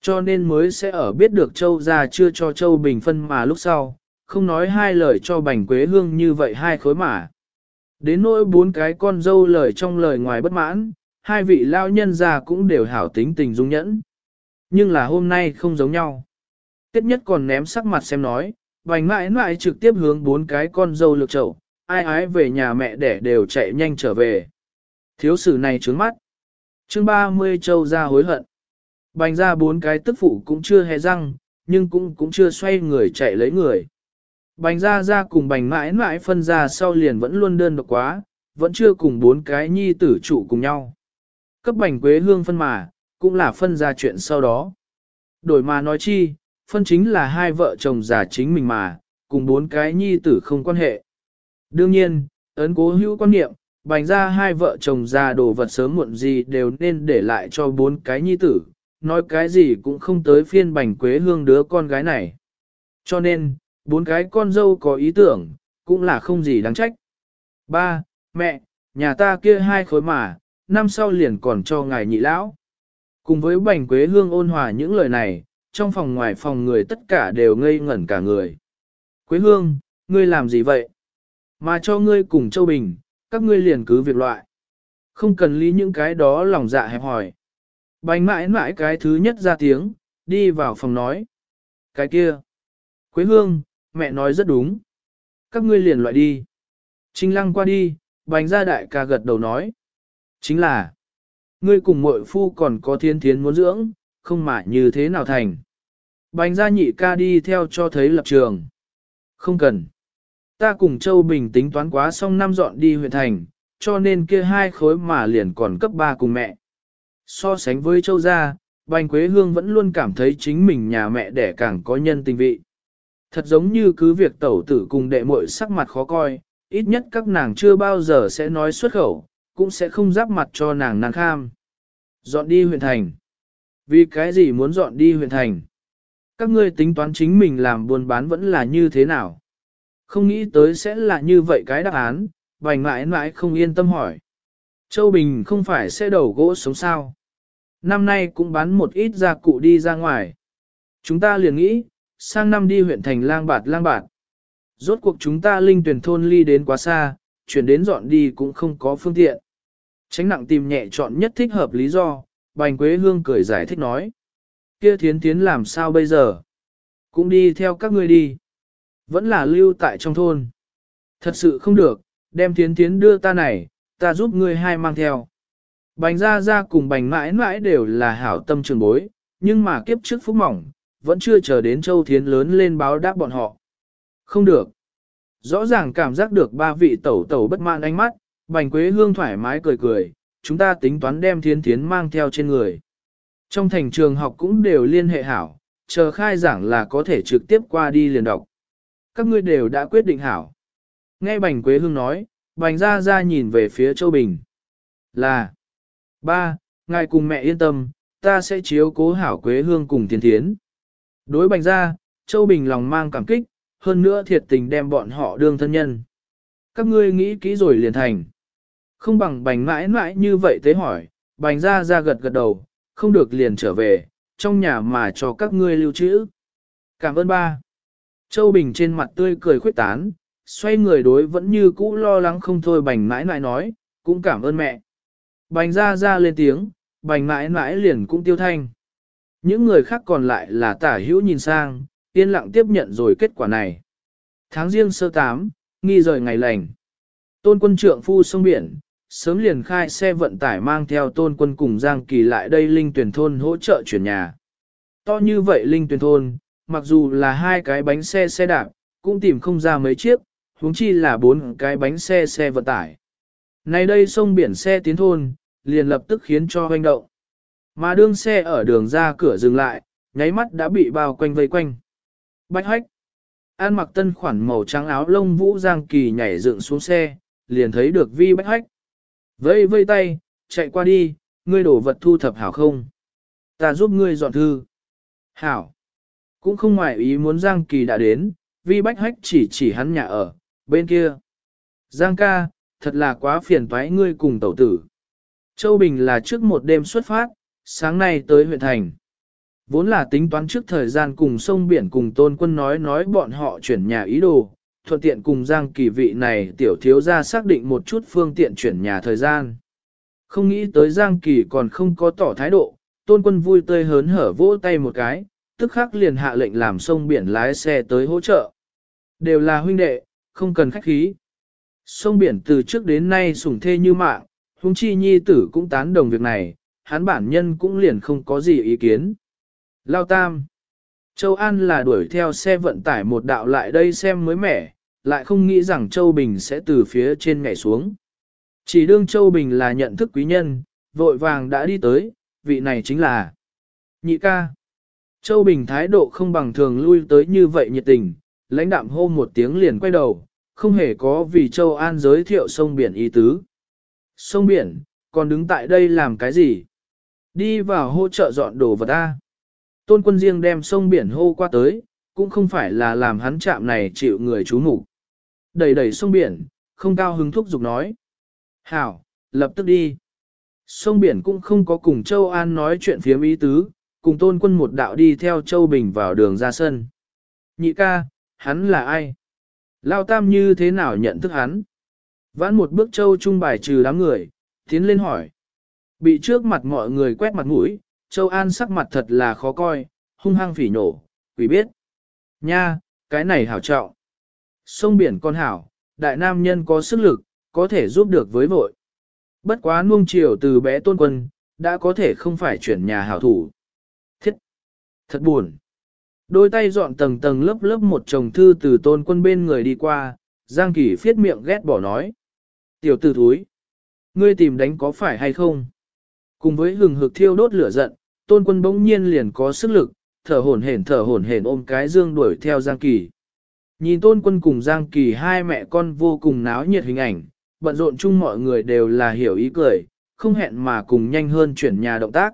Cho nên mới sẽ ở biết được Châu gia chưa cho Châu Bình phân mà lúc sau, không nói hai lời cho bành quế hương như vậy hai khối mà. Đến nỗi bốn cái con dâu lời trong lời ngoài bất mãn, hai vị lao nhân già cũng đều hảo tính tình dung nhẫn. Nhưng là hôm nay không giống nhau. Tiết nhất còn ném sắc mặt xem nói, bành mãi mãi trực tiếp hướng bốn cái con dâu lực chậu, ai ái về nhà mẹ để đều chạy nhanh trở về. Thiếu sử này trướng mắt. chương 30 châu ra hối hận. Bành ra bốn cái tức phụ cũng chưa hề răng, nhưng cũng cũng chưa xoay người chạy lấy người. Bành ra ra cùng bành mãi mãi phân ra sau liền vẫn luôn đơn độc quá, vẫn chưa cùng bốn cái nhi tử trụ cùng nhau. Cấp bành quế hương phân mà, cũng là phân ra chuyện sau đó. Đổi mà nói chi, phân chính là hai vợ chồng già chính mình mà, cùng bốn cái nhi tử không quan hệ. Đương nhiên, ấn cố hữu quan niệm, bành ra hai vợ chồng già đồ vật sớm muộn gì đều nên để lại cho bốn cái nhi tử, nói cái gì cũng không tới phiên bành quế hương đứa con gái này. Cho nên, bốn cái con dâu có ý tưởng, cũng là không gì đáng trách. Ba, mẹ, nhà ta kia hai khối mà, năm sau liền còn cho ngài nhị lão. Cùng với bành quế hương ôn hòa những lời này, trong phòng ngoài phòng người tất cả đều ngây ngẩn cả người. Quế hương, ngươi làm gì vậy? Mà cho ngươi cùng Châu Bình, các ngươi liền cứ việc loại. Không cần lý những cái đó lòng dạ hẹp hỏi. Bành mãi mãi cái thứ nhất ra tiếng, đi vào phòng nói. Cái kia. Quế hương, mẹ nói rất đúng. Các ngươi liền loại đi. Trinh lăng qua đi, bành gia đại ca gật đầu nói. Chính là, ngươi cùng muội phu còn có thiên thiến muốn dưỡng, không mà như thế nào thành. Bánh gia nhị ca đi theo cho thấy lập trường. Không cần. Ta cùng Châu Bình tính toán quá xong năm dọn đi huyện thành, cho nên kia hai khối mà liền còn cấp ba cùng mẹ. So sánh với châu gia, Bành Quế Hương vẫn luôn cảm thấy chính mình nhà mẹ đẻ càng có nhân tình vị. Thật giống như cứ việc tẩu tử cùng đệ muội sắc mặt khó coi, ít nhất các nàng chưa bao giờ sẽ nói xuất khẩu, cũng sẽ không giáp mặt cho nàng nàng kham. Dọn đi huyện thành. Vì cái gì muốn dọn đi huyện thành? Các ngươi tính toán chính mình làm buôn bán vẫn là như thế nào? Không nghĩ tới sẽ là như vậy cái đáp án, bành mãi mãi không yên tâm hỏi. Châu Bình không phải sẽ đầu gỗ sống sao? Năm nay cũng bán một ít gia cụ đi ra ngoài. Chúng ta liền nghĩ, sang năm đi huyện thành lang bạt lang bạt. Rốt cuộc chúng ta linh tuyển thôn ly đến quá xa, chuyển đến dọn đi cũng không có phương tiện. Tránh nặng tìm nhẹ chọn nhất thích hợp lý do, Bành Quế Hương cười giải thích nói. Kia thiến thiến làm sao bây giờ? Cũng đi theo các ngươi đi. Vẫn là lưu tại trong thôn. Thật sự không được, đem thiến thiến đưa ta này, ta giúp ngươi hai mang theo. Bành ra ra cùng bành mãi mãi đều là hảo tâm trường bối, nhưng mà kiếp trước phúc mỏng, vẫn chưa chờ đến châu thiến lớn lên báo đáp bọn họ. Không được. Rõ ràng cảm giác được ba vị tẩu tẩu bất mãn ánh mắt, bành quế hương thoải mái cười cười, chúng ta tính toán đem thiến thiến mang theo trên người. Trong thành trường học cũng đều liên hệ hảo, chờ khai giảng là có thể trực tiếp qua đi liền đọc. Các ngươi đều đã quyết định hảo. Nghe Bành Quế Hương nói, Bành Gia Gia nhìn về phía Châu Bình. Là, ba, ngài cùng mẹ yên tâm, ta sẽ chiếu cố hảo Quế Hương cùng Thiên thiến. Đối Bành Gia, Châu Bình lòng mang cảm kích, hơn nữa thiệt tình đem bọn họ đương thân nhân. Các ngươi nghĩ kỹ rồi liền thành. Không bằng bành mãi mãi như vậy thế hỏi, bành ra ra gật gật đầu, không được liền trở về, trong nhà mà cho các ngươi lưu trữ. Cảm ơn ba. Châu Bình trên mặt tươi cười khuyết tán, xoay người đối vẫn như cũ lo lắng không thôi bành mãi mãi nói, cũng cảm ơn mẹ. Bành ra ra lên tiếng, bành mãi mãi liền cũng tiêu thanh. Những người khác còn lại là tả hữu nhìn sang, yên lặng tiếp nhận rồi kết quả này. Tháng riêng sơ tám, nghi rời ngày lành. Tôn quân trượng phu sông biển, sớm liền khai xe vận tải mang theo tôn quân cùng Giang Kỳ lại đây Linh Tuyển Thôn hỗ trợ chuyển nhà. To như vậy Linh Tuyển Thôn, mặc dù là hai cái bánh xe xe đạp, cũng tìm không ra mấy chiếc, huống chi là bốn cái bánh xe xe vận tải. Này đây sông biển xe tiến thôn, liền lập tức khiến cho hoành động. Mà đương xe ở đường ra cửa dừng lại, nháy mắt đã bị bao quanh vây quanh. bách hách. An mặc tân khoản màu trắng áo lông vũ Giang Kỳ nhảy dựng xuống xe, liền thấy được vi bách hách. Vây vây tay, chạy qua đi, ngươi đổ vật thu thập hảo không? Ta giúp ngươi dọn thư. Hảo. Cũng không ngoài ý muốn Giang Kỳ đã đến, vi bách hách chỉ chỉ hắn nhà ở, bên kia. Giang ca, thật là quá phiền toái ngươi cùng tẩu tử. Châu Bình là trước một đêm xuất phát, sáng nay tới huyện thành. Vốn là tính toán trước thời gian cùng sông biển cùng tôn quân nói nói bọn họ chuyển nhà ý đồ, thuận tiện cùng Giang Kỳ vị này tiểu thiếu ra xác định một chút phương tiện chuyển nhà thời gian. Không nghĩ tới Giang Kỳ còn không có tỏ thái độ, tôn quân vui tươi hớn hở vỗ tay một cái, tức khắc liền hạ lệnh làm sông biển lái xe tới hỗ trợ. Đều là huynh đệ, không cần khách khí. Sông biển từ trước đến nay sủng thê như mạng, huống chi nhi tử cũng tán đồng việc này, hắn bản nhân cũng liền không có gì ý kiến. Lao Tam Châu An là đuổi theo xe vận tải một đạo lại đây xem mới mẻ, lại không nghĩ rằng Châu Bình sẽ từ phía trên nhảy xuống. Chỉ đương Châu Bình là nhận thức quý nhân, vội vàng đã đi tới, vị này chính là nhị ca. Châu Bình thái độ không bằng thường lui tới như vậy nhiệt tình, lãnh đạm hô một tiếng liền quay đầu, không hề có vì Châu An giới thiệu sông biển ý tứ. Sông biển, còn đứng tại đây làm cái gì? Đi vào hỗ trợ dọn đồ vật ta. Tôn quân riêng đem sông biển hô qua tới, cũng không phải là làm hắn chạm này chịu người chú mục Đẩy đẩy sông biển, không cao hứng thúc giục nói. Hảo, lập tức đi. Sông biển cũng không có cùng Châu An nói chuyện phía ý tứ, cùng tôn quân một đạo đi theo Châu Bình vào đường ra sân. Nhị ca, hắn là ai? Lao Tam như thế nào nhận thức hắn? Vãn một bước Châu Trung bài trừ đám người, tiến lên hỏi. Bị trước mặt mọi người quét mặt mũi, Châu An sắc mặt thật là khó coi, hung hăng phỉ nổ, quỷ biết. Nha, cái này hảo trọng. Sông biển con hảo, đại nam nhân có sức lực, có thể giúp được với vội. Bất quá nuông chiều từ bé tôn quân, đã có thể không phải chuyển nhà hảo thủ. Thiết! Thật buồn! Đôi tay dọn tầng tầng lớp lớp một chồng thư từ tôn quân bên người đi qua, Giang Kỳ phiết miệng ghét bỏ nói. Tiểu tử thúi, Ngươi tìm đánh có phải hay không? Cùng với hừng hực thiêu đốt lửa giận, tôn quân bỗng nhiên liền có sức lực, thở hổn hển thở hổn hển ôm cái dương đuổi theo Giang Kỳ. Nhìn tôn quân cùng Giang Kỳ hai mẹ con vô cùng náo nhiệt hình ảnh, bận rộn chung mọi người đều là hiểu ý cười, không hẹn mà cùng nhanh hơn chuyển nhà động tác.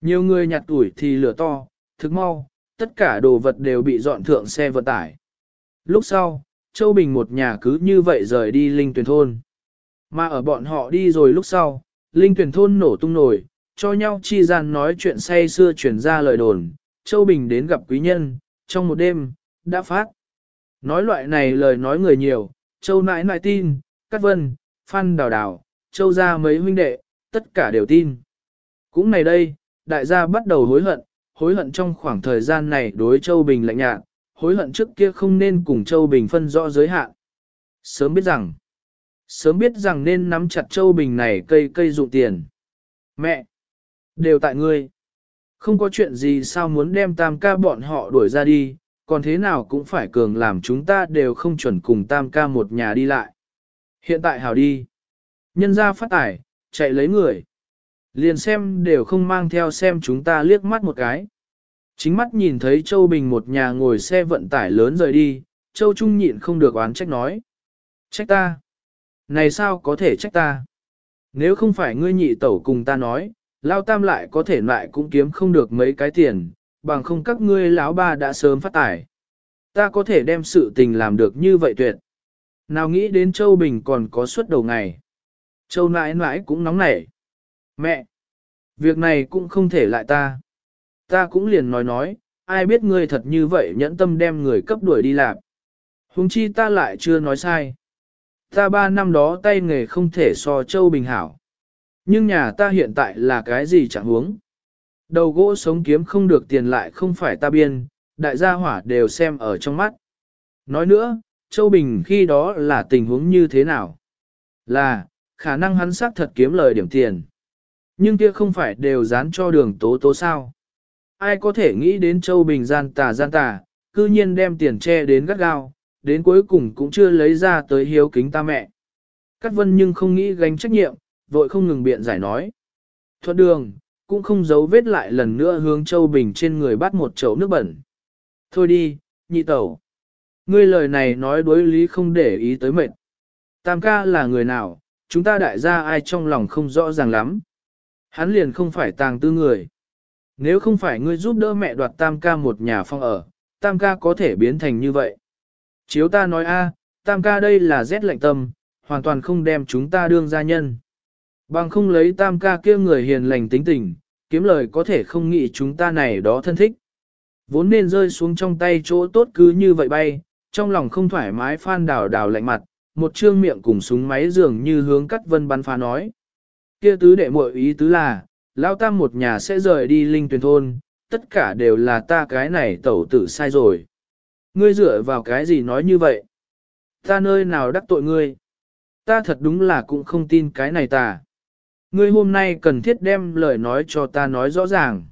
Nhiều người nhặt tuổi thì lửa to, thức mau, tất cả đồ vật đều bị dọn thượng xe vận tải. Lúc sau, Châu Bình một nhà cứ như vậy rời đi Linh Tuyền Thôn. Mà ở bọn họ đi rồi lúc sau, Linh Tuyền Thôn nổ tung nổi, cho nhau chi gian nói chuyện say xưa chuyển ra lời đồn, Châu Bình đến gặp quý nhân, trong một đêm, đã phát. Nói loại này lời nói người nhiều, Châu nãi nãi tin, Cát Vân, Phan Đào Đào, Châu ra mấy huynh đệ, tất cả đều tin. Cũng này đây, đại gia bắt đầu hối hận, hối hận trong khoảng thời gian này đối Châu Bình lạnh nhạt, hối hận trước kia không nên cùng Châu Bình phân rõ giới hạn. Sớm biết rằng, sớm biết rằng nên nắm chặt Châu Bình này cây cây dụ tiền. Mẹ, đều tại ngươi. Không có chuyện gì sao muốn đem tam ca bọn họ đuổi ra đi, còn thế nào cũng phải cường làm chúng ta đều không chuẩn cùng tam ca một nhà đi lại. Hiện tại hào đi. Nhân ra phát tải, chạy lấy người. Liền xem đều không mang theo xem chúng ta liếc mắt một cái. Chính mắt nhìn thấy Châu Bình một nhà ngồi xe vận tải lớn rời đi, Châu Trung nhịn không được oán trách nói. Trách ta? Này sao có thể trách ta? Nếu không phải ngươi nhị tẩu cùng ta nói, lao tam lại có thể lại cũng kiếm không được mấy cái tiền, bằng không các ngươi lão ba đã sớm phát tải. Ta có thể đem sự tình làm được như vậy tuyệt. Nào nghĩ đến Châu Bình còn có suất đầu ngày. Châu nãi nãi cũng nóng nảy. Mẹ! Việc này cũng không thể lại ta. Ta cũng liền nói nói, ai biết ngươi thật như vậy nhẫn tâm đem người cấp đuổi đi làm. Hùng chi ta lại chưa nói sai. Ta ba năm đó tay nghề không thể so Châu Bình hảo. Nhưng nhà ta hiện tại là cái gì chẳng huống. Đầu gỗ sống kiếm không được tiền lại không phải ta biên, đại gia hỏa đều xem ở trong mắt. Nói nữa, Châu Bình khi đó là tình huống như thế nào? Là, khả năng hắn xác thật kiếm lời điểm tiền. Nhưng kia không phải đều dán cho đường tố tố sao. Ai có thể nghĩ đến Châu Bình gian tà gian tà, cư nhiên đem tiền che đến gắt gao, đến cuối cùng cũng chưa lấy ra tới hiếu kính ta mẹ. Cát vân nhưng không nghĩ gánh trách nhiệm, vội không ngừng biện giải nói. Thuận đường, cũng không giấu vết lại lần nữa hướng Châu Bình trên người bắt một chậu nước bẩn. Thôi đi, nhị tẩu. Ngươi lời này nói đối lý không để ý tới mệt. Tam ca là người nào, chúng ta đại gia ai trong lòng không rõ ràng lắm. Hắn liền không phải tàng tư người. Nếu không phải ngươi giúp đỡ mẹ đoạt tam ca một nhà phong ở, tam ca có thể biến thành như vậy. Chiếu ta nói a, tam ca đây là rét lạnh tâm, hoàn toàn không đem chúng ta đương gia nhân. Bằng không lấy tam ca kia người hiền lành tính tình, kiếm lời có thể không nghĩ chúng ta này đó thân thích. Vốn nên rơi xuống trong tay chỗ tốt cứ như vậy bay, trong lòng không thoải mái phan đào đào lạnh mặt, một trương miệng cùng súng máy dường như hướng cắt vân bắn phá nói. Kia tứ đệ muội ý tứ là, lao tam một nhà sẽ rời đi linh tuyển thôn, tất cả đều là ta cái này tẩu tử sai rồi. Ngươi dựa vào cái gì nói như vậy? Ta nơi nào đắc tội ngươi? Ta thật đúng là cũng không tin cái này ta. Ngươi hôm nay cần thiết đem lời nói cho ta nói rõ ràng.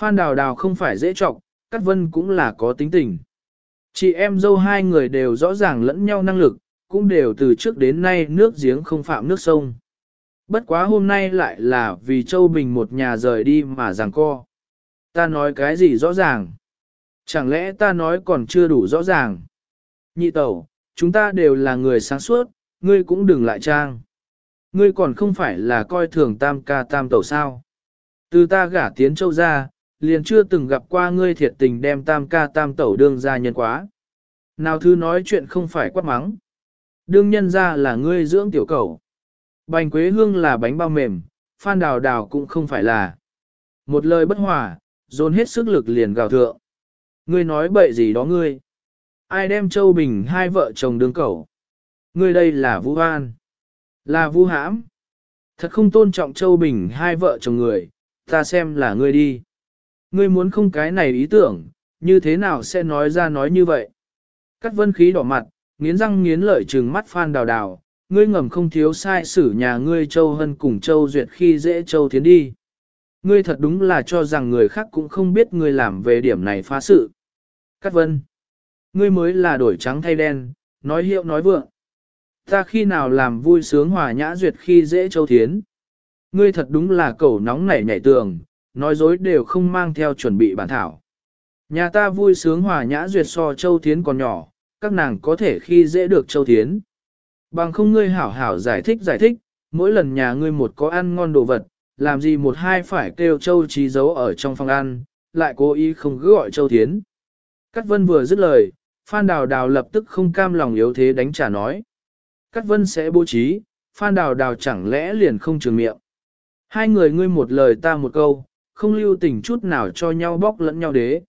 Phan đào đào không phải dễ trọng, Cát Vân cũng là có tính tình. Chị em dâu hai người đều rõ ràng lẫn nhau năng lực, cũng đều từ trước đến nay nước giếng không phạm nước sông. Bất quá hôm nay lại là vì Châu Bình một nhà rời đi mà giằng co. Ta nói cái gì rõ ràng? Chẳng lẽ ta nói còn chưa đủ rõ ràng? Nhị tẩu, chúng ta đều là người sáng suốt, ngươi cũng đừng lại trang. Ngươi còn không phải là coi thường tam ca tam tẩu sao. Từ ta gả tiến châu ra, liền chưa từng gặp qua ngươi thiệt tình đem tam ca tam tẩu đương ra nhân quá. Nào thứ nói chuyện không phải quát mắng. Đương nhân ra là ngươi dưỡng tiểu cầu. Bánh quế hương là bánh bao mềm, phan đào đào cũng không phải là. Một lời bất hòa, dồn hết sức lực liền gào thượng. Ngươi nói bậy gì đó ngươi? Ai đem Châu Bình hai vợ chồng đương cầu? Ngươi đây là Vũ An. Là vu Hãm. Thật không tôn trọng Châu Bình hai vợ chồng người, ta xem là ngươi đi. Ngươi muốn không cái này ý tưởng, như thế nào sẽ nói ra nói như vậy? Cắt vân khí đỏ mặt, nghiến răng nghiến lợi trừng mắt Phan Đào Đào, ngươi ngầm không thiếu sai xử nhà ngươi Châu Hân cùng Châu Duyệt khi dễ Châu Thiến đi. Ngươi thật đúng là cho rằng người khác cũng không biết ngươi làm về điểm này phá sự. Cát vân, ngươi mới là đổi trắng thay đen, nói hiệu nói vượng. Ta khi nào làm vui sướng hòa nhã duyệt khi dễ châu thiến. Ngươi thật đúng là cẩu nóng nảy nhảy tường, nói dối đều không mang theo chuẩn bị bản thảo. Nhà ta vui sướng hòa nhã duyệt so châu thiến còn nhỏ, các nàng có thể khi dễ được châu thiến. Bằng không ngươi hảo hảo giải thích giải thích, mỗi lần nhà ngươi một có ăn ngon đồ vật, làm gì một hai phải kêu châu trí giấu ở trong phòng ăn, lại cố ý không cứ gọi châu thiến. Cát vân vừa dứt lời, Phan Đào Đào lập tức không cam lòng yếu thế đánh trả nói. Cát vân sẽ bố trí, Phan Đào Đào chẳng lẽ liền không trường miệng. Hai người ngươi một lời ta một câu, không lưu tình chút nào cho nhau bóc lẫn nhau đế.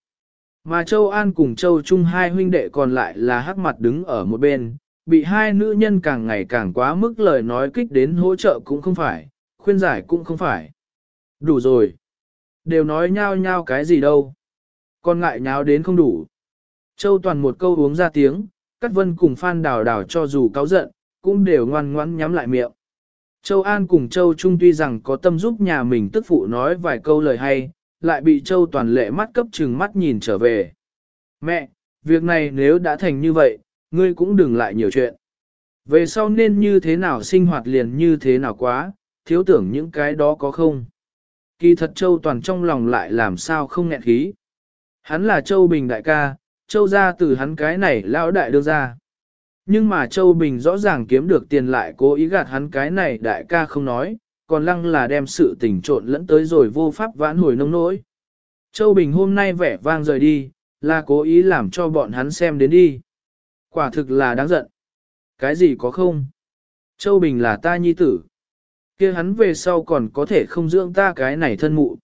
Mà Châu An cùng Châu Trung hai huynh đệ còn lại là hắc mặt đứng ở một bên, bị hai nữ nhân càng ngày càng quá mức lời nói kích đến hỗ trợ cũng không phải, khuyên giải cũng không phải. Đủ rồi. Đều nói nhau nhau cái gì đâu. Còn ngại nháo đến không đủ. Châu Toàn một câu uống ra tiếng, Cát Vân cùng Phan Đào Đào cho dù cáo giận, cũng đều ngoan ngoãn nhắm lại miệng. Châu An cùng Châu Trung tuy rằng có tâm giúp nhà mình tức phụ nói vài câu lời hay, lại bị Châu Toàn lệ mắt cấp trừng mắt nhìn trở về. Mẹ, việc này nếu đã thành như vậy, ngươi cũng đừng lại nhiều chuyện. Về sau nên như thế nào sinh hoạt liền như thế nào quá, thiếu tưởng những cái đó có không. Kỳ thật Châu Toàn trong lòng lại làm sao không nghẹn khí. Hắn là Châu Bình đại ca, Châu ra từ hắn cái này lão đại đưa ra. Nhưng mà Châu Bình rõ ràng kiếm được tiền lại cố ý gạt hắn cái này đại ca không nói, còn lăng là đem sự tình trộn lẫn tới rồi vô pháp vãn hồi nông nỗi. Châu Bình hôm nay vẻ vang rời đi, là cố ý làm cho bọn hắn xem đến đi. Quả thực là đáng giận. Cái gì có không? Châu Bình là ta nhi tử. kia hắn về sau còn có thể không dưỡng ta cái này thân mụ.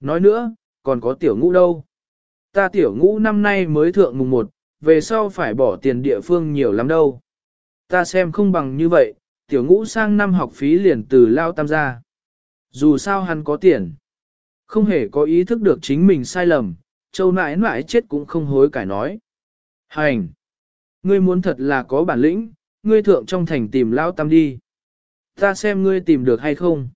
Nói nữa, còn có tiểu ngũ đâu. Ta tiểu ngũ năm nay mới thượng mùng một, về sau phải bỏ tiền địa phương nhiều lắm đâu. Ta xem không bằng như vậy, tiểu ngũ sang năm học phí liền từ lao tam gia. Dù sao hắn có tiền, không hề có ý thức được chính mình sai lầm, châu nãi nãi chết cũng không hối cải nói. Hành! Ngươi muốn thật là có bản lĩnh, ngươi thượng trong thành tìm lao tam đi. Ta xem ngươi tìm được hay không.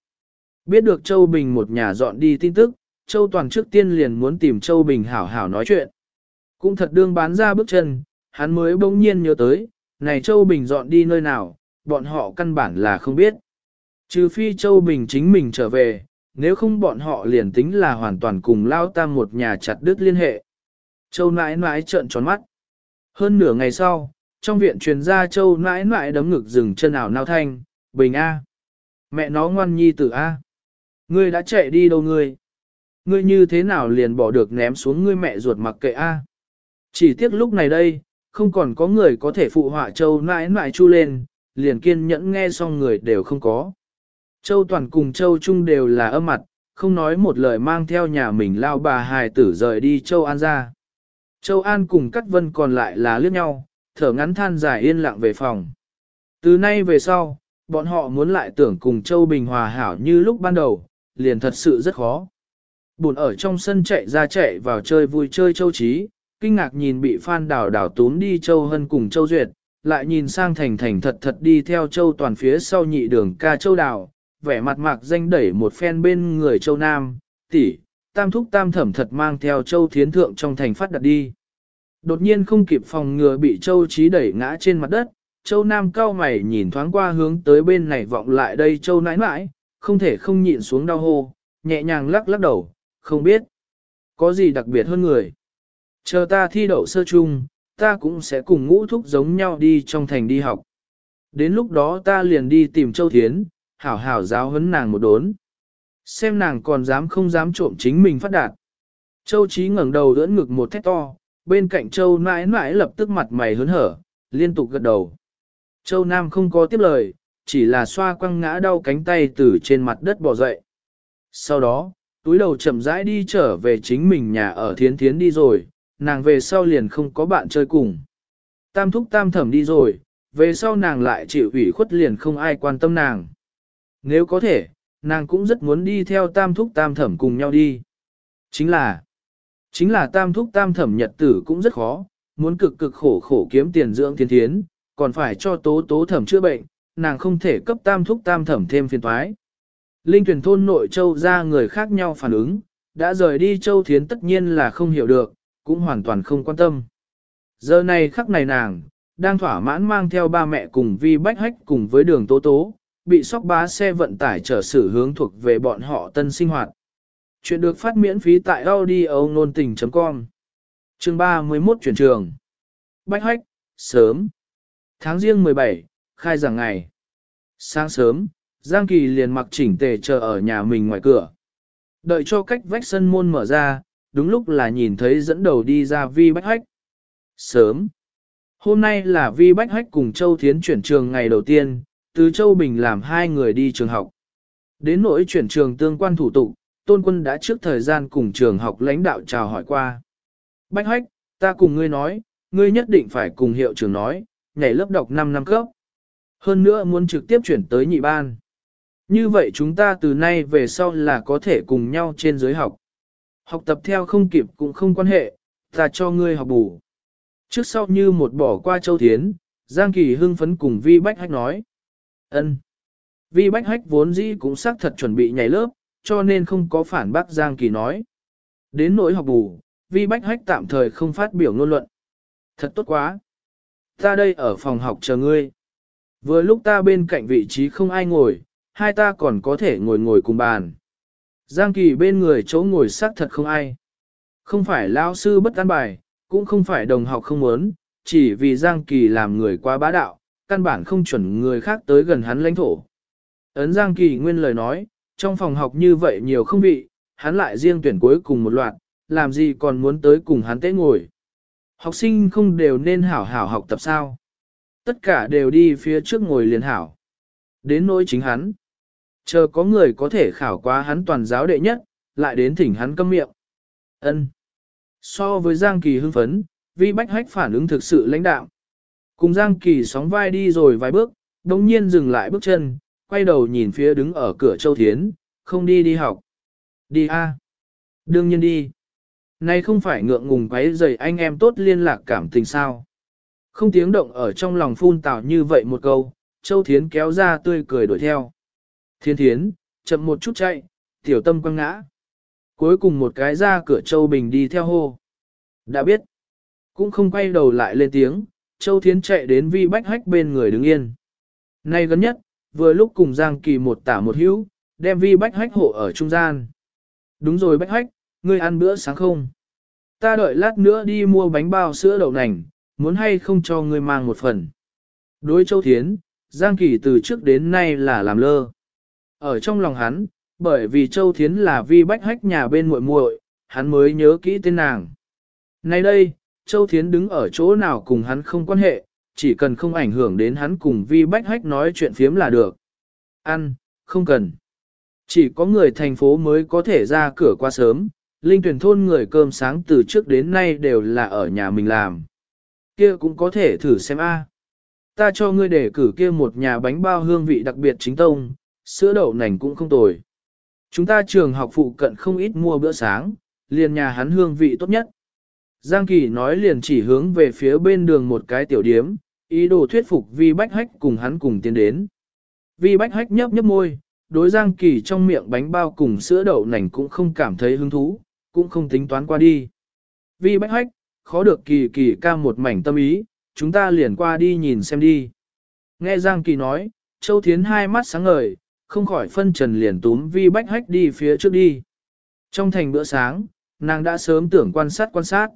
Biết được Châu Bình một nhà dọn đi tin tức, Châu Toàn trước tiên liền muốn tìm Châu Bình hảo hảo nói chuyện. Cũng thật đương bán ra bước chân, hắn mới bỗng nhiên nhớ tới, này Châu Bình dọn đi nơi nào, bọn họ căn bản là không biết. Trừ phi Châu Bình chính mình trở về, nếu không bọn họ liền tính là hoàn toàn cùng lao tam một nhà chặt đứt liên hệ. Châu nãi nãi trợn tròn mắt. Hơn nửa ngày sau, trong viện truyền ra Châu nãi nãi đấm ngực dừng chân ảo nao thanh, Bình A. Mẹ nó ngoan nhi tử A. Ngươi đã chạy đi đâu ngươi? Ngươi như thế nào liền bỏ được ném xuống ngươi mẹ ruột mặc kệ A? Chỉ tiếc lúc này đây, không còn có người có thể phụ họa Châu nãi nãi chu lên, liền kiên nhẫn nghe xong người đều không có. Châu Toàn cùng Châu Trung đều là âm mặt, không nói một lời mang theo nhà mình lao bà hài tử rời đi Châu An ra. Châu An cùng Cát Vân còn lại là liếc nhau, thở ngắn than dài yên lặng về phòng. Từ nay về sau, bọn họ muốn lại tưởng cùng Châu Bình hòa hảo như lúc ban đầu, liền thật sự rất khó. Buồn ở trong sân chạy ra chạy vào chơi vui chơi Châu Trí, kinh ngạc nhìn bị Phan Đào đảo tún đi Châu Hân cùng Châu Duyệt, lại nhìn sang thành thành thật thật đi theo Châu Toàn phía sau nhị đường ca Châu Đào, vẻ mặt mạc danh đẩy một phen bên người Châu Nam, tỷ, tam thúc tam thẩm thật mang theo Châu Thiến Thượng trong thành phát đặt đi. Đột nhiên không kịp phòng ngừa bị Châu Trí đẩy ngã trên mặt đất, Châu Nam cao mày nhìn thoáng qua hướng tới bên này vọng lại đây Châu nãi nãi, không thể không nhịn xuống đau hô, nhẹ nhàng lắc lắc đầu, không biết. Có gì đặc biệt hơn người. Chờ ta thi đậu sơ chung, ta cũng sẽ cùng ngũ thúc giống nhau đi trong thành đi học. Đến lúc đó ta liền đi tìm Châu Thiến, hảo hảo giáo huấn nàng một đốn. Xem nàng còn dám không dám trộm chính mình phát đạt. Châu Chí ngẩng đầu đỡ ngực một thét to, bên cạnh Châu nãi nãi lập tức mặt mày hớn hở, liên tục gật đầu. Châu Nam không có tiếp lời, chỉ là xoa quăng ngã đau cánh tay từ trên mặt đất bò dậy. Sau đó, túi đầu chậm rãi đi trở về chính mình nhà ở thiến thiến đi rồi, nàng về sau liền không có bạn chơi cùng. Tam thúc tam thẩm đi rồi, về sau nàng lại chịu ủy khuất liền không ai quan tâm nàng. Nếu có thể, nàng cũng rất muốn đi theo tam thúc tam thẩm cùng nhau đi. Chính là, chính là tam thúc tam thẩm nhật tử cũng rất khó, muốn cực cực khổ khổ kiếm tiền dưỡng thiên thiến, còn phải cho tố tố thẩm chữa bệnh, nàng không thể cấp tam thúc tam thẩm thêm phiền toái. Linh tuyển thôn nội châu ra người khác nhau phản ứng, đã rời đi châu thiến tất nhiên là không hiểu được, cũng hoàn toàn không quan tâm. Giờ này khắc này nàng, đang thỏa mãn mang theo ba mẹ cùng vi bách hách cùng với đường tố tố, bị sóc bá xe vận tải trở xử hướng thuộc về bọn họ tân sinh hoạt. Chuyện được phát miễn phí tại audio nôn tình.com Chương 31 chuyển trường Bách hách, sớm Tháng riêng 17, khai giảng ngày Sáng sớm, Giang Kỳ liền mặc chỉnh tề chờ ở nhà mình ngoài cửa. Đợi cho cách vách sân môn mở ra, đúng lúc là nhìn thấy dẫn đầu đi ra vi bách hách. Sớm. Hôm nay là vi bách hách cùng Châu Thiến chuyển trường ngày đầu tiên, từ Châu Bình làm hai người đi trường học. Đến nỗi chuyển trường tương quan thủ tục, Tôn Quân đã trước thời gian cùng trường học lãnh đạo chào hỏi qua. Bách hách, ta cùng ngươi nói, ngươi nhất định phải cùng hiệu trưởng nói, nhảy lớp đọc 5 năm cấp. Hơn nữa muốn trực tiếp chuyển tới nhị ban. Như vậy chúng ta từ nay về sau là có thể cùng nhau trên giới học. Học tập theo không kịp cũng không quan hệ, ta cho ngươi học bù. Trước sau như một bỏ qua châu thiến, Giang Kỳ hưng phấn cùng Vi Bách Hách nói. ân. Vi Bách Hách vốn dĩ cũng xác thật chuẩn bị nhảy lớp, cho nên không có phản bác Giang Kỳ nói. Đến nỗi học bù, Vi Bách Hách tạm thời không phát biểu ngôn luận. Thật tốt quá. Ta đây ở phòng học chờ ngươi. Vừa lúc ta bên cạnh vị trí không ai ngồi, hai ta còn có thể ngồi ngồi cùng bàn. Giang Kỳ bên người chỗ ngồi xác thật không ai. Không phải lão sư bất an bài, cũng không phải đồng học không muốn, chỉ vì Giang Kỳ làm người quá bá đạo, căn bản không chuẩn người khác tới gần hắn lãnh thổ. Ấn Giang Kỳ nguyên lời nói, trong phòng học như vậy nhiều không vị, hắn lại riêng tuyển cuối cùng một loạt, làm gì còn muốn tới cùng hắn tế ngồi. Học sinh không đều nên hảo hảo học tập sao. Tất cả đều đi phía trước ngồi liền hảo. Đến nỗi chính hắn. Chờ có người có thể khảo qua hắn toàn giáo đệ nhất, lại đến thỉnh hắn câm miệng. Ân. So với Giang Kỳ hưng phấn, Vi Bách Hách phản ứng thực sự lãnh đạo. Cùng Giang Kỳ sóng vai đi rồi vài bước, đồng nhiên dừng lại bước chân, quay đầu nhìn phía đứng ở cửa Châu Thiến, không đi đi học. Đi a Đương nhiên đi. Này không phải ngượng ngùng quấy rầy anh em tốt liên lạc cảm tình sao. Không tiếng động ở trong lòng phun tạo như vậy một câu, Châu Thiến kéo ra tươi cười đuổi theo. Thiên thiến, chậm một chút chạy, tiểu tâm quăng ngã. Cuối cùng một cái ra cửa Châu Bình đi theo hô. Đã biết. Cũng không quay đầu lại lên tiếng, Châu Thiến chạy đến vi bách hách bên người đứng yên. Nay gần nhất, vừa lúc cùng Giang Kỳ một tả một hữu, đem vi bách hách hộ ở trung gian. Đúng rồi bách hách, ngươi ăn bữa sáng không? Ta đợi lát nữa đi mua bánh bao sữa đậu nành, muốn hay không cho ngươi mang một phần. Đối Châu Thiến, Giang Kỳ từ trước đến nay là làm lơ. Ở trong lòng hắn, bởi vì Châu Thiến là vi bách hách nhà bên muội muội, hắn mới nhớ kỹ tên nàng. Nay đây, Châu Thiến đứng ở chỗ nào cùng hắn không quan hệ, chỉ cần không ảnh hưởng đến hắn cùng vi bách hách nói chuyện phiếm là được. Ăn, không cần. Chỉ có người thành phố mới có thể ra cửa qua sớm, linh tuyển thôn người cơm sáng từ trước đến nay đều là ở nhà mình làm. Kia cũng có thể thử xem a. Ta cho ngươi để cử kia một nhà bánh bao hương vị đặc biệt chính tông, sữa đậu nành cũng không tồi. Chúng ta trường học phụ cận không ít mua bữa sáng, liền nhà hắn hương vị tốt nhất. Giang Kỳ nói liền chỉ hướng về phía bên đường một cái tiểu điếm, ý đồ thuyết phục Vi Bách Hách cùng hắn cùng tiến đến. Vi Bách Hách nhấp nhấp môi, đối Giang Kỳ trong miệng bánh bao cùng sữa đậu nành cũng không cảm thấy hứng thú, cũng không tính toán qua đi. Vi Bách Hách, khó được Kỳ Kỳ ca một mảnh tâm ý, chúng ta liền qua đi nhìn xem đi. Nghe Giang Kỳ nói, Châu Thiến hai mắt sáng ngời, không khỏi phân trần liền túm vi bách hách đi phía trước đi. Trong thành bữa sáng, nàng đã sớm tưởng quan sát quan sát.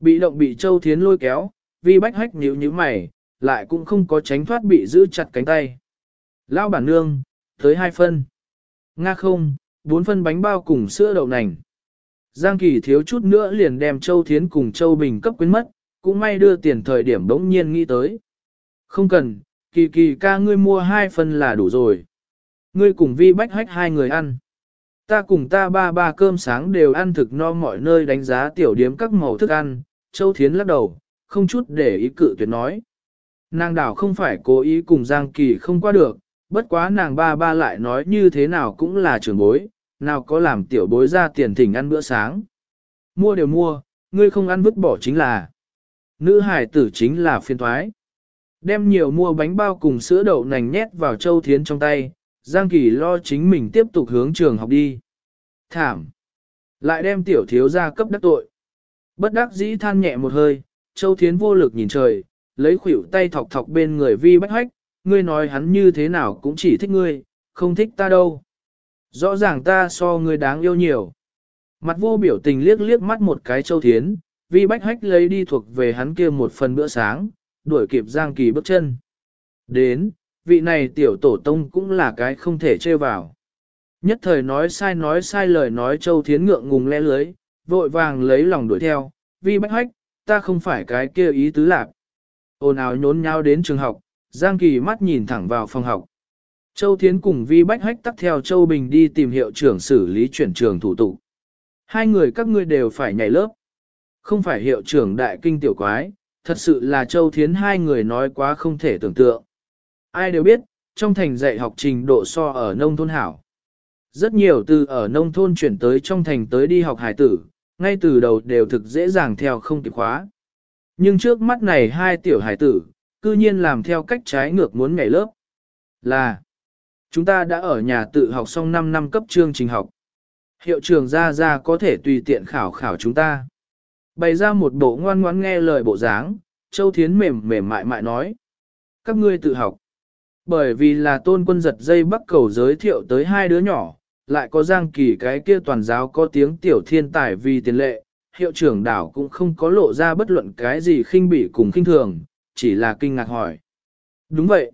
Bị động bị Châu Thiến lôi kéo, vi bách hách nhíu nhíu mày, lại cũng không có tránh thoát bị giữ chặt cánh tay. Lao bản nương, tới hai phân. Nga không, bốn phân bánh bao cùng sữa đậu nành. Giang Kỳ thiếu chút nữa liền đem Châu Thiến cùng Châu Bình cấp quyến mất, cũng may đưa tiền thời điểm đống nhiên nghĩ tới. Không cần, kỳ kỳ ca ngươi mua hai phân là đủ rồi. Ngươi cùng vi bách hách hai người ăn. Ta cùng ta ba ba cơm sáng đều ăn thực no mọi nơi đánh giá tiểu điếm các màu thức ăn, Châu Thiến lắc đầu, không chút để ý cự tuyệt nói. Nàng đảo không phải cố ý cùng Giang Kỳ không qua được, bất quá nàng ba ba lại nói như thế nào cũng là trưởng bối, nào có làm tiểu bối ra tiền thỉnh ăn bữa sáng. Mua đều mua, ngươi không ăn vứt bỏ chính là. Nữ hải tử chính là phiên thoái. Đem nhiều mua bánh bao cùng sữa đậu nành nhét vào Châu Thiến trong tay, Giang Kỳ lo chính mình tiếp tục hướng trường học đi. Thảm! Lại đem tiểu thiếu gia cấp đắc tội. Bất đắc dĩ than nhẹ một hơi, Châu Thiến vô lực nhìn trời, lấy khuỷu tay thọc thọc bên người vi bách hách, ngươi nói hắn như thế nào cũng chỉ thích ngươi, không thích ta đâu. Rõ ràng ta so ngươi đáng yêu nhiều. Mặt vô biểu tình liếc liếc mắt một cái châu thiến, vi bách hách lấy đi thuộc về hắn kia một phần bữa sáng, đuổi kịp Giang Kỳ bước chân. Đến, vị này tiểu tổ tông cũng là cái không thể trêu vào. Nhất thời nói sai nói sai lời nói châu thiến ngượng ngùng le lưới, vội vàng lấy lòng đuổi theo, vi bách hách, ta không phải cái kia ý tứ lạc. Ôn ào nhốn nhau đến trường học, Giang Kỳ mắt nhìn thẳng vào phòng học. Châu Thiến cùng Vi Bách Hách tắt theo Châu Bình đi tìm hiệu trưởng xử lý chuyển trường thủ tục. Hai người các ngươi đều phải nhảy lớp. Không phải hiệu trưởng đại kinh tiểu quái, thật sự là Châu Thiến hai người nói quá không thể tưởng tượng. Ai đều biết, trong thành dạy học trình độ so ở nông thôn hảo. Rất nhiều từ ở nông thôn chuyển tới trong thành tới đi học hải tử, ngay từ đầu đều thực dễ dàng theo không kịp khóa. Nhưng trước mắt này hai tiểu hải tử, cư nhiên làm theo cách trái ngược muốn nhảy lớp. Là, chúng ta đã ở nhà tự học xong 5 năm cấp chương trình học. Hiệu trưởng ra ra có thể tùy tiện khảo khảo chúng ta. Bày ra một bộ ngoan ngoãn nghe lời bộ dáng, Châu Thiến mềm mềm mại mại nói. Các ngươi tự học. Bởi vì là tôn quân giật dây bắc cầu giới thiệu tới hai đứa nhỏ, lại có giang kỳ cái kia toàn giáo có tiếng tiểu thiên tài vì tiền lệ, hiệu trưởng đảo cũng không có lộ ra bất luận cái gì khinh bỉ cùng khinh thường, chỉ là kinh ngạc hỏi. Đúng vậy.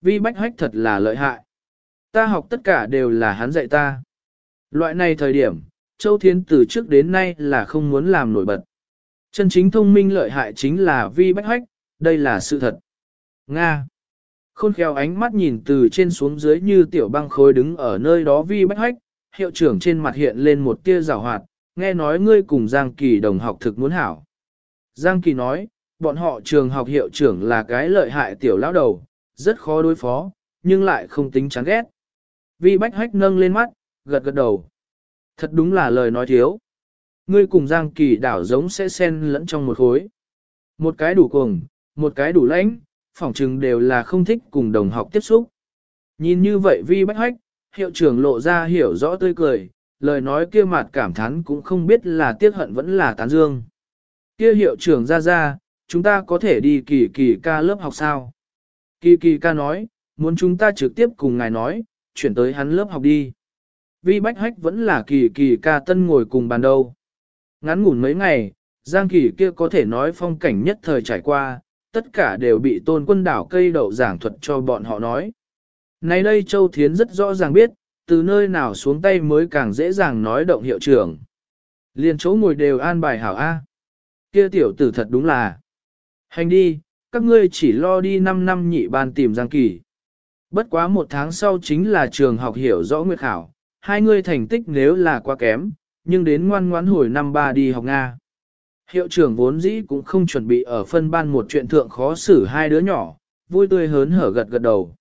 Vi bách hách thật là lợi hại. Ta học tất cả đều là hắn dạy ta. Loại này thời điểm, Châu Thiến từ trước đến nay là không muốn làm nổi bật. Chân chính thông minh lợi hại chính là vi bách hách, đây là sự thật. Nga. Khôn khéo ánh mắt nhìn từ trên xuống dưới như tiểu băng khối đứng ở nơi đó vi bách hách, hiệu trưởng trên mặt hiện lên một tia rào hoạt, nghe nói ngươi cùng Giang Kỳ đồng học thực muốn hảo. Giang Kỳ nói, bọn họ trường học hiệu trưởng là cái lợi hại tiểu lão đầu, rất khó đối phó, nhưng lại không tính chán ghét. Vi bách hách nâng lên mắt, gật gật đầu. Thật đúng là lời nói thiếu. Ngươi cùng Giang Kỳ đảo giống sẽ xen lẫn trong một khối. Một cái đủ cuồng, một cái đủ lãnh, phỏng chừng đều là không thích cùng đồng học tiếp xúc. Nhìn như vậy vi bách hách, hiệu trưởng lộ ra hiểu rõ tươi cười, lời nói kia mặt cảm thán cũng không biết là tiếc hận vẫn là tán dương. Kia hiệu trưởng ra ra, chúng ta có thể đi kỳ kỳ ca lớp học sao? Kỳ kỳ ca nói, muốn chúng ta trực tiếp cùng ngài nói, chuyển tới hắn lớp học đi. Vi Bách Hách vẫn là kỳ kỳ ca tân ngồi cùng bàn đâu. Ngắn ngủn mấy ngày, Giang kỳ kia có thể nói phong cảnh nhất thời trải qua, tất cả đều bị tôn quân đảo cây đậu giảng thuật cho bọn họ nói. Nay đây Châu Thiến rất rõ ràng biết, từ nơi nào xuống tay mới càng dễ dàng nói động hiệu trưởng. Liên chỗ ngồi đều an bài hảo A. Kia tiểu tử thật đúng là. Hành đi, các ngươi chỉ lo đi 5 năm nhị ban tìm Giang Kỳ. Bất quá một tháng sau chính là trường học hiểu rõ nguyệt khảo, hai ngươi thành tích nếu là quá kém, nhưng đến ngoan ngoãn hồi năm ba đi học Nga. Hiệu trưởng vốn dĩ cũng không chuẩn bị ở phân ban một chuyện thượng khó xử hai đứa nhỏ, vui tươi hớn hở gật gật đầu.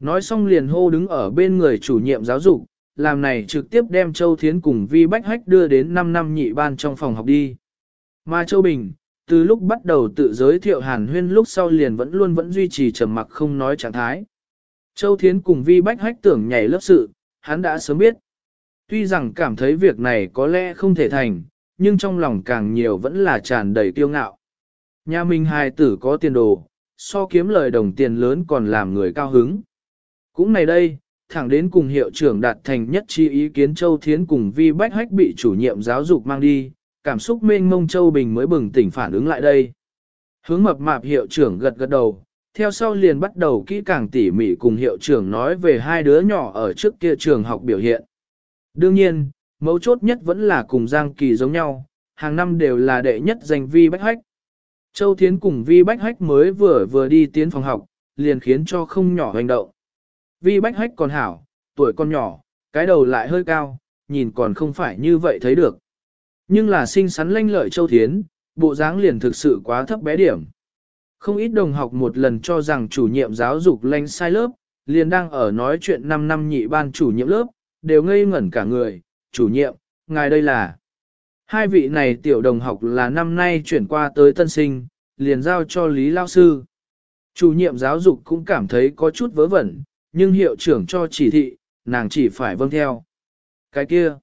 Nói xong liền hô đứng ở bên người chủ nhiệm giáo dục, làm này trực tiếp đem Châu Thiến cùng Vi Bách Hách đưa đến 5 năm nhị ban trong phòng học đi. Mà Châu Bình, từ lúc bắt đầu tự giới thiệu Hàn Huyên lúc sau liền vẫn luôn vẫn duy trì trầm mặc không nói trạng thái. Châu Thiến cùng Vi Bách Hách tưởng nhảy lớp sự, hắn đã sớm biết. Tuy rằng cảm thấy việc này có lẽ không thể thành, nhưng trong lòng càng nhiều vẫn là tràn đầy kiêu ngạo. Nhà mình hài tử có tiền đồ, so kiếm lời đồng tiền lớn còn làm người cao hứng. Cũng này đây, thẳng đến cùng hiệu trưởng đạt thành nhất chi ý kiến Châu Thiến cùng Vi Bách Hách bị chủ nhiệm giáo dục mang đi, cảm xúc mênh mông Châu Bình mới bừng tỉnh phản ứng lại đây. Hướng mập mạp hiệu trưởng gật gật đầu, theo sau liền bắt đầu kỹ càng tỉ mỉ cùng hiệu trưởng nói về hai đứa nhỏ ở trước kia trường học biểu hiện. Đương nhiên, mấu chốt nhất vẫn là cùng Giang Kỳ giống nhau, hàng năm đều là đệ nhất danh Vi Bách Hách. Châu Thiến cùng Vi Bách Hách mới vừa vừa đi tiến phòng học, liền khiến cho không nhỏ hành động. Vi Bách Hách còn hảo, tuổi con nhỏ, cái đầu lại hơi cao, nhìn còn không phải như vậy thấy được. Nhưng là xinh xắn lanh lợi Châu Thiến, bộ dáng liền thực sự quá thấp bé điểm. Không ít đồng học một lần cho rằng chủ nhiệm giáo dục lanh sai lớp, liền đang ở nói chuyện 5 năm nhị ban chủ nhiệm lớp, đều ngây ngẩn cả người, chủ nhiệm, ngài đây là. Hai vị này tiểu đồng học là năm nay chuyển qua tới tân sinh, liền giao cho Lý Lao Sư. Chủ nhiệm giáo dục cũng cảm thấy có chút vớ vẩn, nhưng hiệu trưởng cho chỉ thị, nàng chỉ phải vâng theo. Cái kia.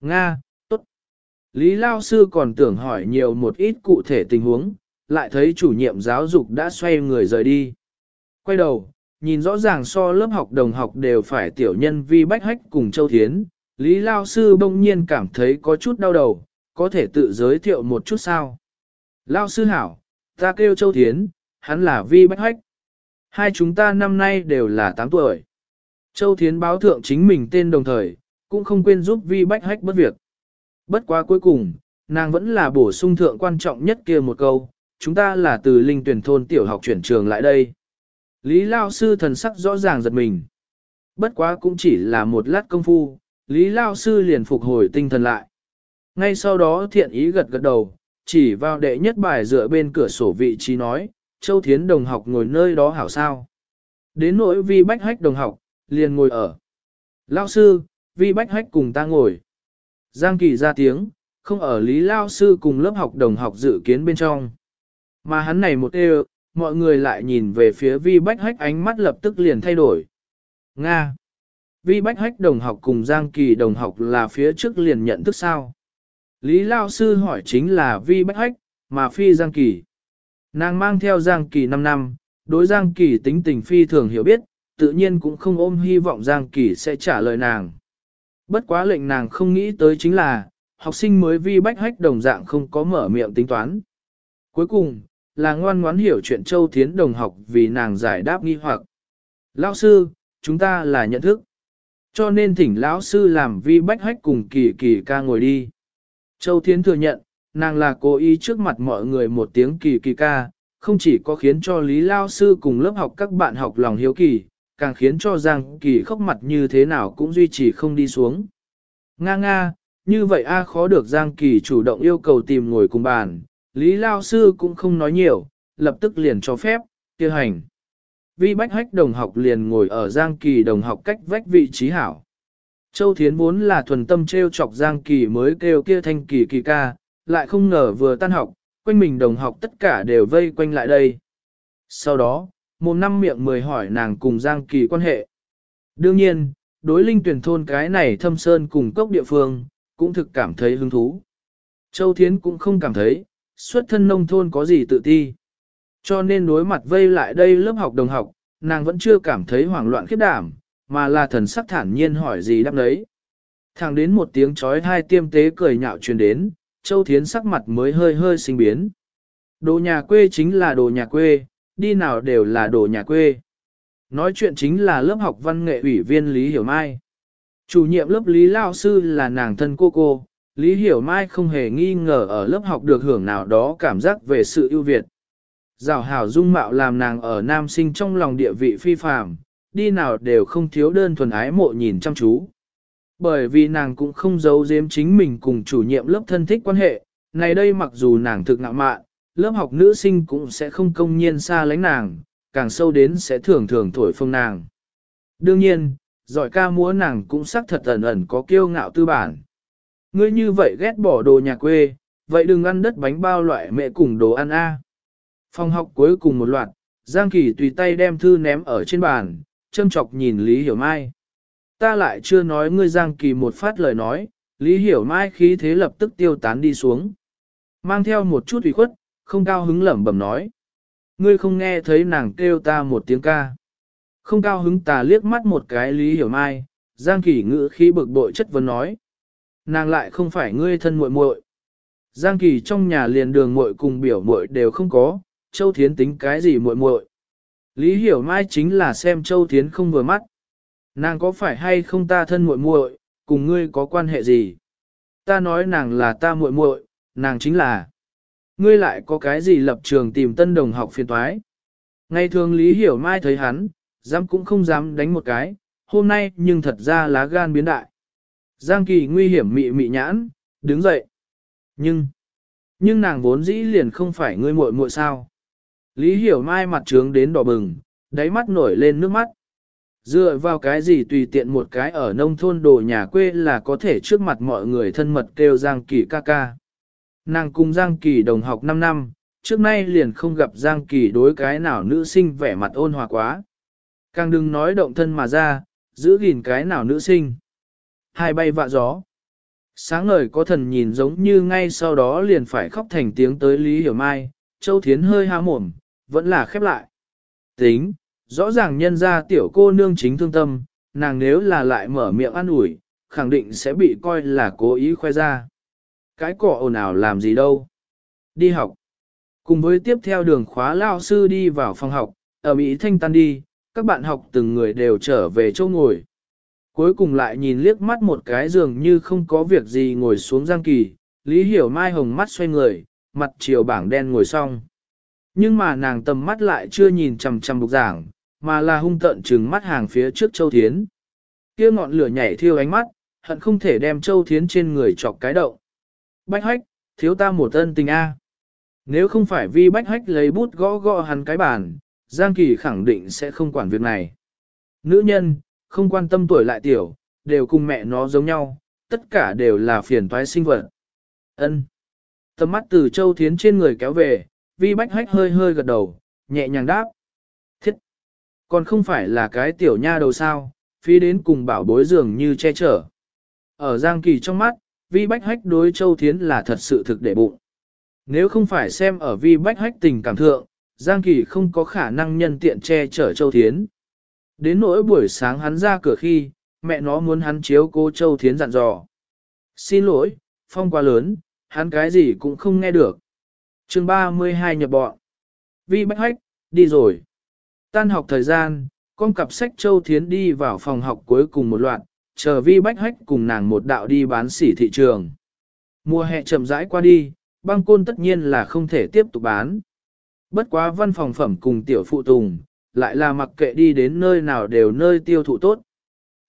Nga, tốt. Lý Lao Sư còn tưởng hỏi nhiều một ít cụ thể tình huống, lại thấy chủ nhiệm giáo dục đã xoay người rời đi. Quay đầu, nhìn rõ ràng so lớp học đồng học đều phải tiểu nhân vi bách hách cùng Châu Thiến, Lý Lao Sư bỗng nhiên cảm thấy có chút đau đầu, có thể tự giới thiệu một chút sao. Lao Sư hảo, ta kêu Châu Thiến, hắn là vi bách hách. Hai chúng ta năm nay đều là 8 tuổi. Châu Thiến báo thượng chính mình tên đồng thời, cũng không quên giúp vi bách hách bất việc. Bất quá cuối cùng, nàng vẫn là bổ sung thượng quan trọng nhất kia một câu, chúng ta là từ linh tuyển thôn tiểu học chuyển trường lại đây. Lý Lao Sư thần sắc rõ ràng giật mình. Bất quá cũng chỉ là một lát công phu, Lý Lao Sư liền phục hồi tinh thần lại. Ngay sau đó thiện ý gật gật đầu, chỉ vào đệ nhất bài dựa bên cửa sổ vị trí nói, Châu Thiến đồng học ngồi nơi đó hảo sao. Đến nỗi vi bách hách đồng học, liền ngồi ở. Lao Sư, vi bách hách cùng ta ngồi. Giang Kỳ ra tiếng, không ở Lý Lao Sư cùng lớp học đồng học dự kiến bên trong. Mà hắn này một đều, mọi người lại nhìn về phía vi bách hách ánh mắt lập tức liền thay đổi. Nga. Vi bách hách đồng học cùng Giang Kỳ đồng học là phía trước liền nhận thức sao? Lý Lao Sư hỏi chính là vi bách hách, mà phi Giang Kỳ. Nàng mang theo Giang Kỳ 5 năm, đối Giang Kỳ tính tình phi thường hiểu biết, tự nhiên cũng không ôm hy vọng Giang Kỳ sẽ trả lời nàng. Bất quá lệnh nàng không nghĩ tới chính là, học sinh mới vi bách hách đồng dạng không có mở miệng tính toán. Cuối cùng, là ngoan ngoãn hiểu chuyện Châu Thiến đồng học vì nàng giải đáp nghi hoặc. Lão sư, chúng ta là nhận thức. Cho nên thỉnh lão sư làm vi bách hách cùng kỳ kỳ ca ngồi đi. Châu Thiến thừa nhận, nàng là cố ý trước mặt mọi người một tiếng kỳ kỳ ca, không chỉ có khiến cho Lý Lao sư cùng lớp học các bạn học lòng hiếu kỳ, càng khiến cho Giang Kỳ khóc mặt như thế nào cũng duy trì không đi xuống. Nga nga, như vậy a khó được Giang Kỳ chủ động yêu cầu tìm ngồi cùng bàn, Lý Lao Sư cũng không nói nhiều, lập tức liền cho phép, tiêu hành. Vi Bách Hách đồng học liền ngồi ở Giang Kỳ đồng học cách vách vị trí hảo. Châu Thiến vốn là thuần tâm treo chọc Giang Kỳ mới kêu kia thanh kỳ kỳ ca, lại không ngờ vừa tan học, quanh mình đồng học tất cả đều vây quanh lại đây. Sau đó, một năm miệng mười hỏi nàng cùng Giang Kỳ quan hệ. Đương nhiên, đối linh tuyển thôn cái này thâm sơn cùng cốc địa phương, cũng thực cảm thấy hứng thú. Châu Thiến cũng không cảm thấy, xuất thân nông thôn có gì tự ti. Cho nên đối mặt vây lại đây lớp học đồng học, nàng vẫn chưa cảm thấy hoảng loạn khiếp đảm, mà là thần sắc thản nhiên hỏi gì đáp đấy. Thẳng đến một tiếng chói hai tiêm tế cười nhạo truyền đến, Châu Thiến sắc mặt mới hơi hơi sinh biến. Đồ nhà quê chính là đồ nhà quê, đi nào đều là đồ nhà quê. Nói chuyện chính là lớp học văn nghệ ủy viên Lý Hiểu Mai. Chủ nhiệm lớp Lý Lao Sư là nàng thân cô cô, Lý Hiểu Mai không hề nghi ngờ ở lớp học được hưởng nào đó cảm giác về sự ưu việt. Giảo hảo dung mạo làm nàng ở nam sinh trong lòng địa vị phi phàm, đi nào đều không thiếu đơn thuần ái mộ nhìn chăm chú. Bởi vì nàng cũng không giấu giếm chính mình cùng chủ nhiệm lớp thân thích quan hệ, này đây mặc dù nàng thực ngạo mạn, lớp học nữ sinh cũng sẽ không công nhiên xa lánh nàng, càng sâu đến sẽ thường thường thổi phông nàng. Đương nhiên, giỏi ca múa nàng cũng xác thật ẩn ẩn có kiêu ngạo tư bản. Ngươi như vậy ghét bỏ đồ nhà quê, vậy đừng ăn đất bánh bao loại mẹ cùng đồ ăn a. Phòng học cuối cùng một loạt, Giang Kỳ tùy tay đem thư ném ở trên bàn, châm chọc nhìn Lý Hiểu Mai. Ta lại chưa nói ngươi Giang Kỳ một phát lời nói, Lý Hiểu Mai khí thế lập tức tiêu tán đi xuống. Mang theo một chút ủy khuất, không cao hứng lẩm bẩm nói. Ngươi không nghe thấy nàng kêu ta một tiếng ca. Không cao hứng tà liếc mắt một cái Lý Hiểu Mai, Giang Kỳ ngữ khí bực bội chất vấn nói. Nàng lại không phải ngươi thân muội muội. Giang Kỳ trong nhà liền đường muội cùng biểu muội đều không có, Châu Thiến tính cái gì muội muội. Lý Hiểu Mai chính là xem Châu Thiến không vừa mắt. Nàng có phải hay không ta thân muội muội, cùng ngươi có quan hệ gì? Ta nói nàng là ta muội muội, nàng chính là. Ngươi lại có cái gì lập trường tìm tân đồng học phiền toái? Ngày thường Lý Hiểu Mai thấy hắn, dám cũng không dám đánh một cái, hôm nay nhưng thật ra lá gan biến đại. Giang Kỳ nguy hiểm mị mị nhãn, đứng dậy. Nhưng, nhưng nàng vốn dĩ liền không phải ngươi muội muội sao. Lý Hiểu Mai mặt trướng đến đỏ bừng, đáy mắt nổi lên nước mắt. Dựa vào cái gì tùy tiện một cái ở nông thôn đồ nhà quê là có thể trước mặt mọi người thân mật kêu Giang Kỳ ca ca. Nàng cùng Giang Kỳ đồng học 5 năm, trước nay liền không gặp Giang Kỳ đối cái nào nữ sinh vẻ mặt ôn hòa quá. Càng đừng nói động thân mà ra, giữ gìn cái nào nữ sinh. Hai bay vạ gió. Sáng ngời có thần nhìn giống như ngay sau đó liền phải khóc thành tiếng tới Lý Hiểu Mai, Châu Thiến hơi há mồm, vẫn là khép lại. Tính, rõ ràng nhân ra tiểu cô nương chính thương tâm, nàng nếu là lại mở miệng ăn ủi, khẳng định sẽ bị coi là cố ý khoe ra. Cái cỏ ồn ào làm gì đâu. Đi học. Cùng với tiếp theo đường khóa lao sư đi vào phòng học, ở Mỹ Thanh tan đi, các bạn học từng người đều trở về chỗ ngồi. Cuối cùng lại nhìn liếc mắt một cái dường như không có việc gì ngồi xuống Giang Kỳ, Lý Hiểu Mai hồng mắt xoay người, mặt chiều bảng đen ngồi xong. Nhưng mà nàng tầm mắt lại chưa nhìn chằm chằm bục giảng, mà là hung tận trừng mắt hàng phía trước Châu Thiến. Kia ngọn lửa nhảy thiêu ánh mắt, hận không thể đem Châu Thiến trên người chọc cái động. Bách hách, thiếu ta một ân tình A. Nếu không phải vì bách hách lấy bút gõ gõ hắn cái bàn, Giang Kỳ khẳng định sẽ không quản việc này. Nữ nhân, không quan tâm tuổi lại tiểu, đều cùng mẹ nó giống nhau, tất cả đều là phiền toái sinh vật. Ân. Tầm mắt từ Châu Thiến trên người kéo về, vi bách hách hơi hơi gật đầu, nhẹ nhàng đáp. Thiết! Còn không phải là cái tiểu nha đầu sao, phi đến cùng bảo bối dường như che chở. Ở Giang Kỳ trong mắt, vi bách hách đối Châu Thiến là thật sự thực để bụng. Nếu không phải xem ở vi bách hách tình cảm thượng, Giang Kỳ không có khả năng nhân tiện che chở Châu Thiến. Đến nỗi buổi sáng hắn ra cửa khi, mẹ nó muốn hắn chiếu cô Châu Thiến dặn dò. Xin lỗi, phong quá lớn, hắn cái gì cũng không nghe được chương 32 nhập bọn. Vi Bách Hách, đi rồi. Tan học thời gian, con cặp sách Châu Thiến đi vào phòng học cuối cùng một loạt, chờ Vi Bách Hách cùng nàng một đạo đi bán sỉ thị trường. Mùa hè chậm rãi qua đi, băng côn tất nhiên là không thể tiếp tục bán. Bất quá văn phòng phẩm cùng tiểu phụ tùng, lại là mặc kệ đi đến nơi nào đều nơi tiêu thụ tốt.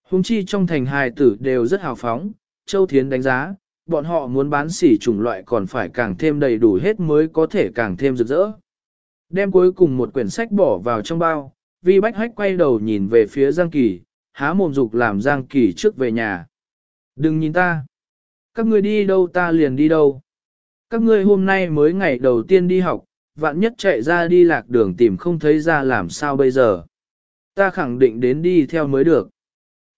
Hùng chi trong thành hài tử đều rất hào phóng, Châu Thiến đánh giá, bọn họ muốn bán sỉ chủng loại còn phải càng thêm đầy đủ hết mới có thể càng thêm rực rỡ. Đem cuối cùng một quyển sách bỏ vào trong bao, Vi Bách Hách quay đầu nhìn về phía Giang Kỳ, há mồm dục làm Giang Kỳ trước về nhà. Đừng nhìn ta. Các ngươi đi đâu ta liền đi đâu. Các ngươi hôm nay mới ngày đầu tiên đi học, vạn nhất chạy ra đi lạc đường tìm không thấy ra làm sao bây giờ. Ta khẳng định đến đi theo mới được.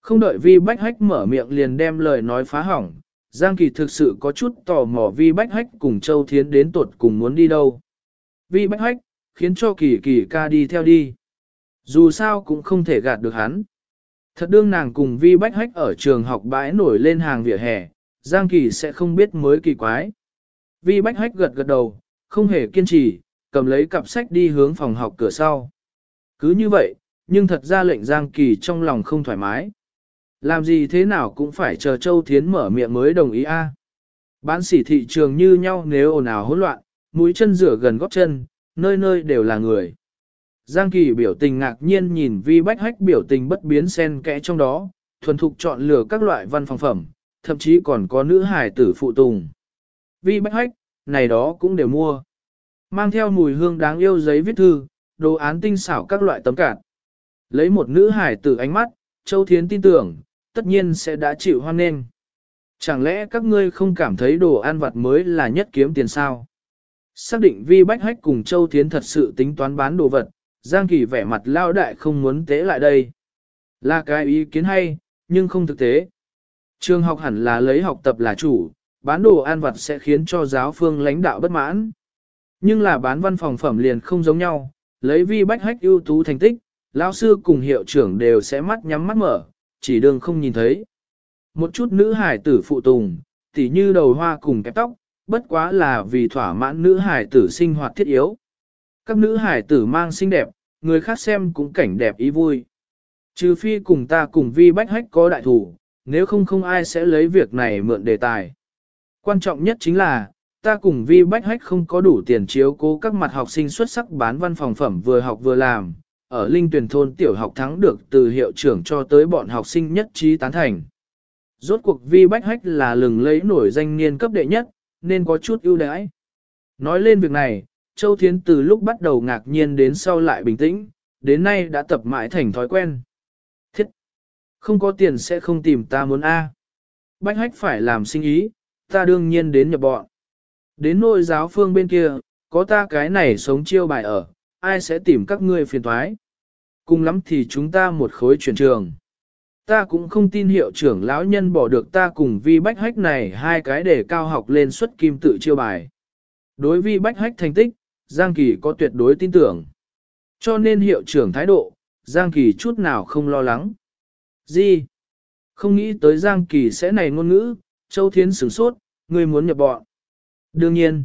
Không đợi Vi Bách Hách mở miệng liền đem lời nói phá hỏng, Giang Kỳ thực sự có chút tò mò Vi Bách Hách cùng Châu Thiến đến tuột cùng muốn đi đâu. Vi Bách Hách, khiến cho Kỳ Kỳ ca đi theo đi. Dù sao cũng không thể gạt được hắn. Thật đương nàng cùng Vi Bách Hách ở trường học bãi nổi lên hàng vỉa hè, Giang Kỳ sẽ không biết mới kỳ quái. Vi Bách Hách gật gật đầu, không hề kiên trì, cầm lấy cặp sách đi hướng phòng học cửa sau. Cứ như vậy, nhưng thật ra lệnh Giang Kỳ trong lòng không thoải mái. Làm gì thế nào cũng phải chờ Châu Thiến mở miệng mới đồng ý a. Bán sỉ thị trường như nhau nếu ồn ào hỗn loạn, mũi chân rửa gần gót chân, nơi nơi đều là người. Giang Kỳ biểu tình ngạc nhiên nhìn Vi Bách Hách biểu tình bất biến xen kẽ trong đó, thuần thục chọn lựa các loại văn phòng phẩm, thậm chí còn có nữ hải tử phụ tùng. Vi Bách Hách, này đó cũng đều mua. Mang theo mùi hương đáng yêu giấy viết thư, đồ án tinh xảo các loại tấm cạt. Lấy một nữ hải tử ánh mắt, Châu Thiến tin tưởng, tất nhiên sẽ đã chịu hoan nghênh. Chẳng lẽ các ngươi không cảm thấy đồ ăn vặt mới là nhất kiếm tiền sao? Xác định Vi Bách Hách cùng Châu Thiến thật sự tính toán bán đồ vật, Giang Kỳ vẻ mặt lao đại không muốn tế lại đây. Là cái ý kiến hay, nhưng không thực tế. Trường học hẳn là lấy học tập là chủ, bán đồ ăn vặt sẽ khiến cho giáo phương lãnh đạo bất mãn. Nhưng là bán văn phòng phẩm liền không giống nhau, lấy vi bách hách ưu tú thành tích, lão sư cùng hiệu trưởng đều sẽ mắt nhắm mắt mở, chỉ đường không nhìn thấy. Một chút nữ hải tử phụ tùng, tỉ như đầu hoa cùng kẹp tóc, bất quá là vì thỏa mãn nữ hải tử sinh hoạt thiết yếu. Các nữ hải tử mang xinh đẹp, người khác xem cũng cảnh đẹp ý vui. Trừ phi cùng ta cùng vi bách hách có đại thủ, nếu không không ai sẽ lấy việc này mượn đề tài. Quan trọng nhất chính là, ta cùng vi bách hách không có đủ tiền chiếu cố các mặt học sinh xuất sắc bán văn phòng phẩm vừa học vừa làm, ở linh tuyển thôn tiểu học thắng được từ hiệu trưởng cho tới bọn học sinh nhất trí tán thành. Rốt cuộc vi bách hách là lừng lấy nổi danh niên cấp đệ nhất, nên có chút ưu đãi. Nói lên việc này, Châu Thiến từ lúc bắt đầu ngạc nhiên đến sau lại bình tĩnh, đến nay đã tập mãi thành thói quen. Thiết! Không có tiền sẽ không tìm ta muốn A. Bách hách phải làm sinh ý, ta đương nhiên đến nhập bọn. Đến nội giáo phương bên kia, có ta cái này sống chiêu bài ở, ai sẽ tìm các ngươi phiền thoái. Cùng lắm thì chúng ta một khối chuyển trường. Ta cũng không tin hiệu trưởng lão nhân bỏ được ta cùng vi bách hách này hai cái để cao học lên xuất kim tự chiêu bài. Đối vi bách hách thành tích, Giang Kỳ có tuyệt đối tin tưởng. Cho nên hiệu trưởng thái độ, Giang Kỳ chút nào không lo lắng. Gì? Không nghĩ tới Giang Kỳ sẽ này ngôn ngữ, Châu Thiến sửng sốt, ngươi muốn nhập bọn. Đương nhiên,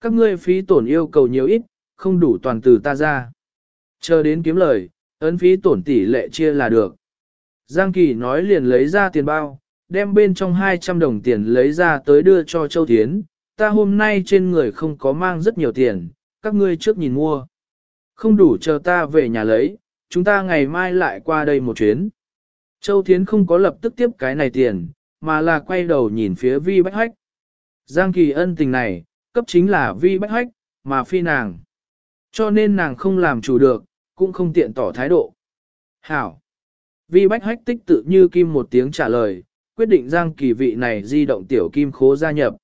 các ngươi phí tổn yêu cầu nhiều ít, không đủ toàn từ ta ra. Chờ đến kiếm lời, ấn phí tổn tỷ lệ chia là được. Giang Kỳ nói liền lấy ra tiền bao, đem bên trong 200 đồng tiền lấy ra tới đưa cho Châu Thiến. Ta hôm nay trên người không có mang rất nhiều tiền, các ngươi trước nhìn mua. Không đủ chờ ta về nhà lấy, chúng ta ngày mai lại qua đây một chuyến. Châu Thiến không có lập tức tiếp cái này tiền, mà là quay đầu nhìn phía Vi Bách Hách. Giang Kỳ ân tình này, cấp chính là Vi Bách Hách, mà phi nàng. Cho nên nàng không làm chủ được, cũng không tiện tỏ thái độ. Hảo. Vi Bách Hách tích tự như kim một tiếng trả lời, quyết định Giang Kỳ vị này di động tiểu kim khố gia nhập.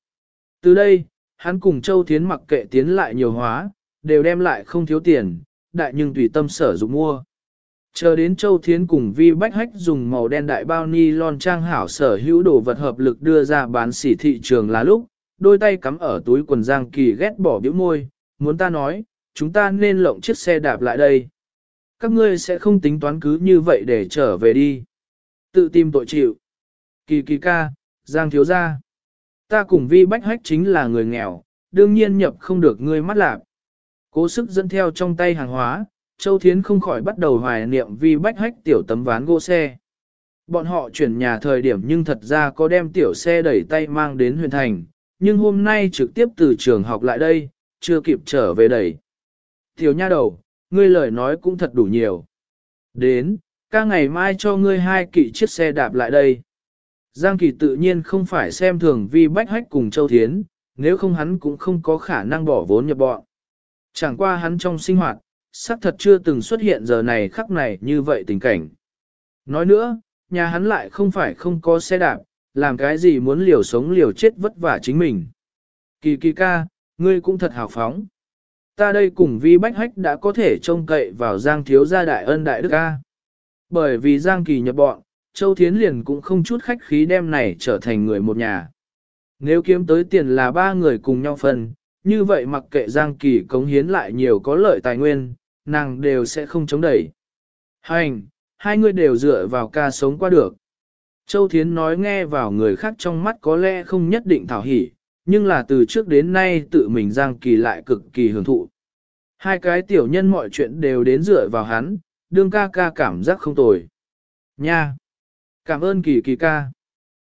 Từ đây, hắn cùng Châu Thiến mặc kệ tiến lại nhiều hóa, đều đem lại không thiếu tiền, đại nhưng tùy tâm sở dụng mua. Chờ đến Châu Thiến cùng Vi Bách Hách dùng màu đen đại bao ni lon trang hảo sở hữu đồ vật hợp lực đưa ra bán sỉ thị trường là lúc, đôi tay cắm ở túi quần Giang Kỳ ghét bỏ biểu môi, muốn ta nói, chúng ta nên lộng chiếc xe đạp lại đây. Các ngươi sẽ không tính toán cứ như vậy để trở về đi. Tự tìm tội chịu. Kỳ kỳ ca, Giang thiếu gia. Ta cùng Vi Bách Hách chính là người nghèo, đương nhiên nhập không được ngươi mắt lạc. Cố sức dẫn theo trong tay hàng hóa, Châu Thiến không khỏi bắt đầu hoài niệm Vi Bách Hách tiểu tấm ván gỗ xe. Bọn họ chuyển nhà thời điểm nhưng thật ra có đem tiểu xe đẩy tay mang đến huyền thành, nhưng hôm nay trực tiếp từ trường học lại đây, chưa kịp trở về đẩy. Tiểu nha đầu, ngươi lời nói cũng thật đủ nhiều. Đến, ca ngày mai cho ngươi hai kỵ chiếc xe đạp lại đây. Giang Kỳ tự nhiên không phải xem thường vi bách hách cùng Châu Thiến, nếu không hắn cũng không có khả năng bỏ vốn nhập bọn. Chẳng qua hắn trong sinh hoạt, xác thật chưa từng xuất hiện giờ này khắc này như vậy tình cảnh. Nói nữa, nhà hắn lại không phải không có xe đạp, làm cái gì muốn liều sống liều chết vất vả chính mình. Kỳ kỳ ca, ngươi cũng thật hào phóng. Ta đây cùng vi bách hách đã có thể trông cậy vào Giang thiếu gia đại ân đại đức ca. Bởi vì Giang kỳ nhập bọn, Châu Thiến liền cũng không chút khách khí đem này trở thành người một nhà. Nếu kiếm tới tiền là ba người cùng nhau phân, như vậy mặc kệ Giang Kỳ cống hiến lại nhiều có lợi tài nguyên, nàng đều sẽ không chống đẩy. Hành, hai người đều dựa vào ca sống qua được. Châu Thiến nói nghe vào người khác trong mắt có lẽ không nhất định thảo hỉ, nhưng là từ trước đến nay tự mình Giang Kỳ lại cực kỳ hưởng thụ. Hai cái tiểu nhân mọi chuyện đều đến dựa vào hắn, đương ca ca cảm giác không tồi. Nha! Cảm ơn Kỳ Kỳ ca.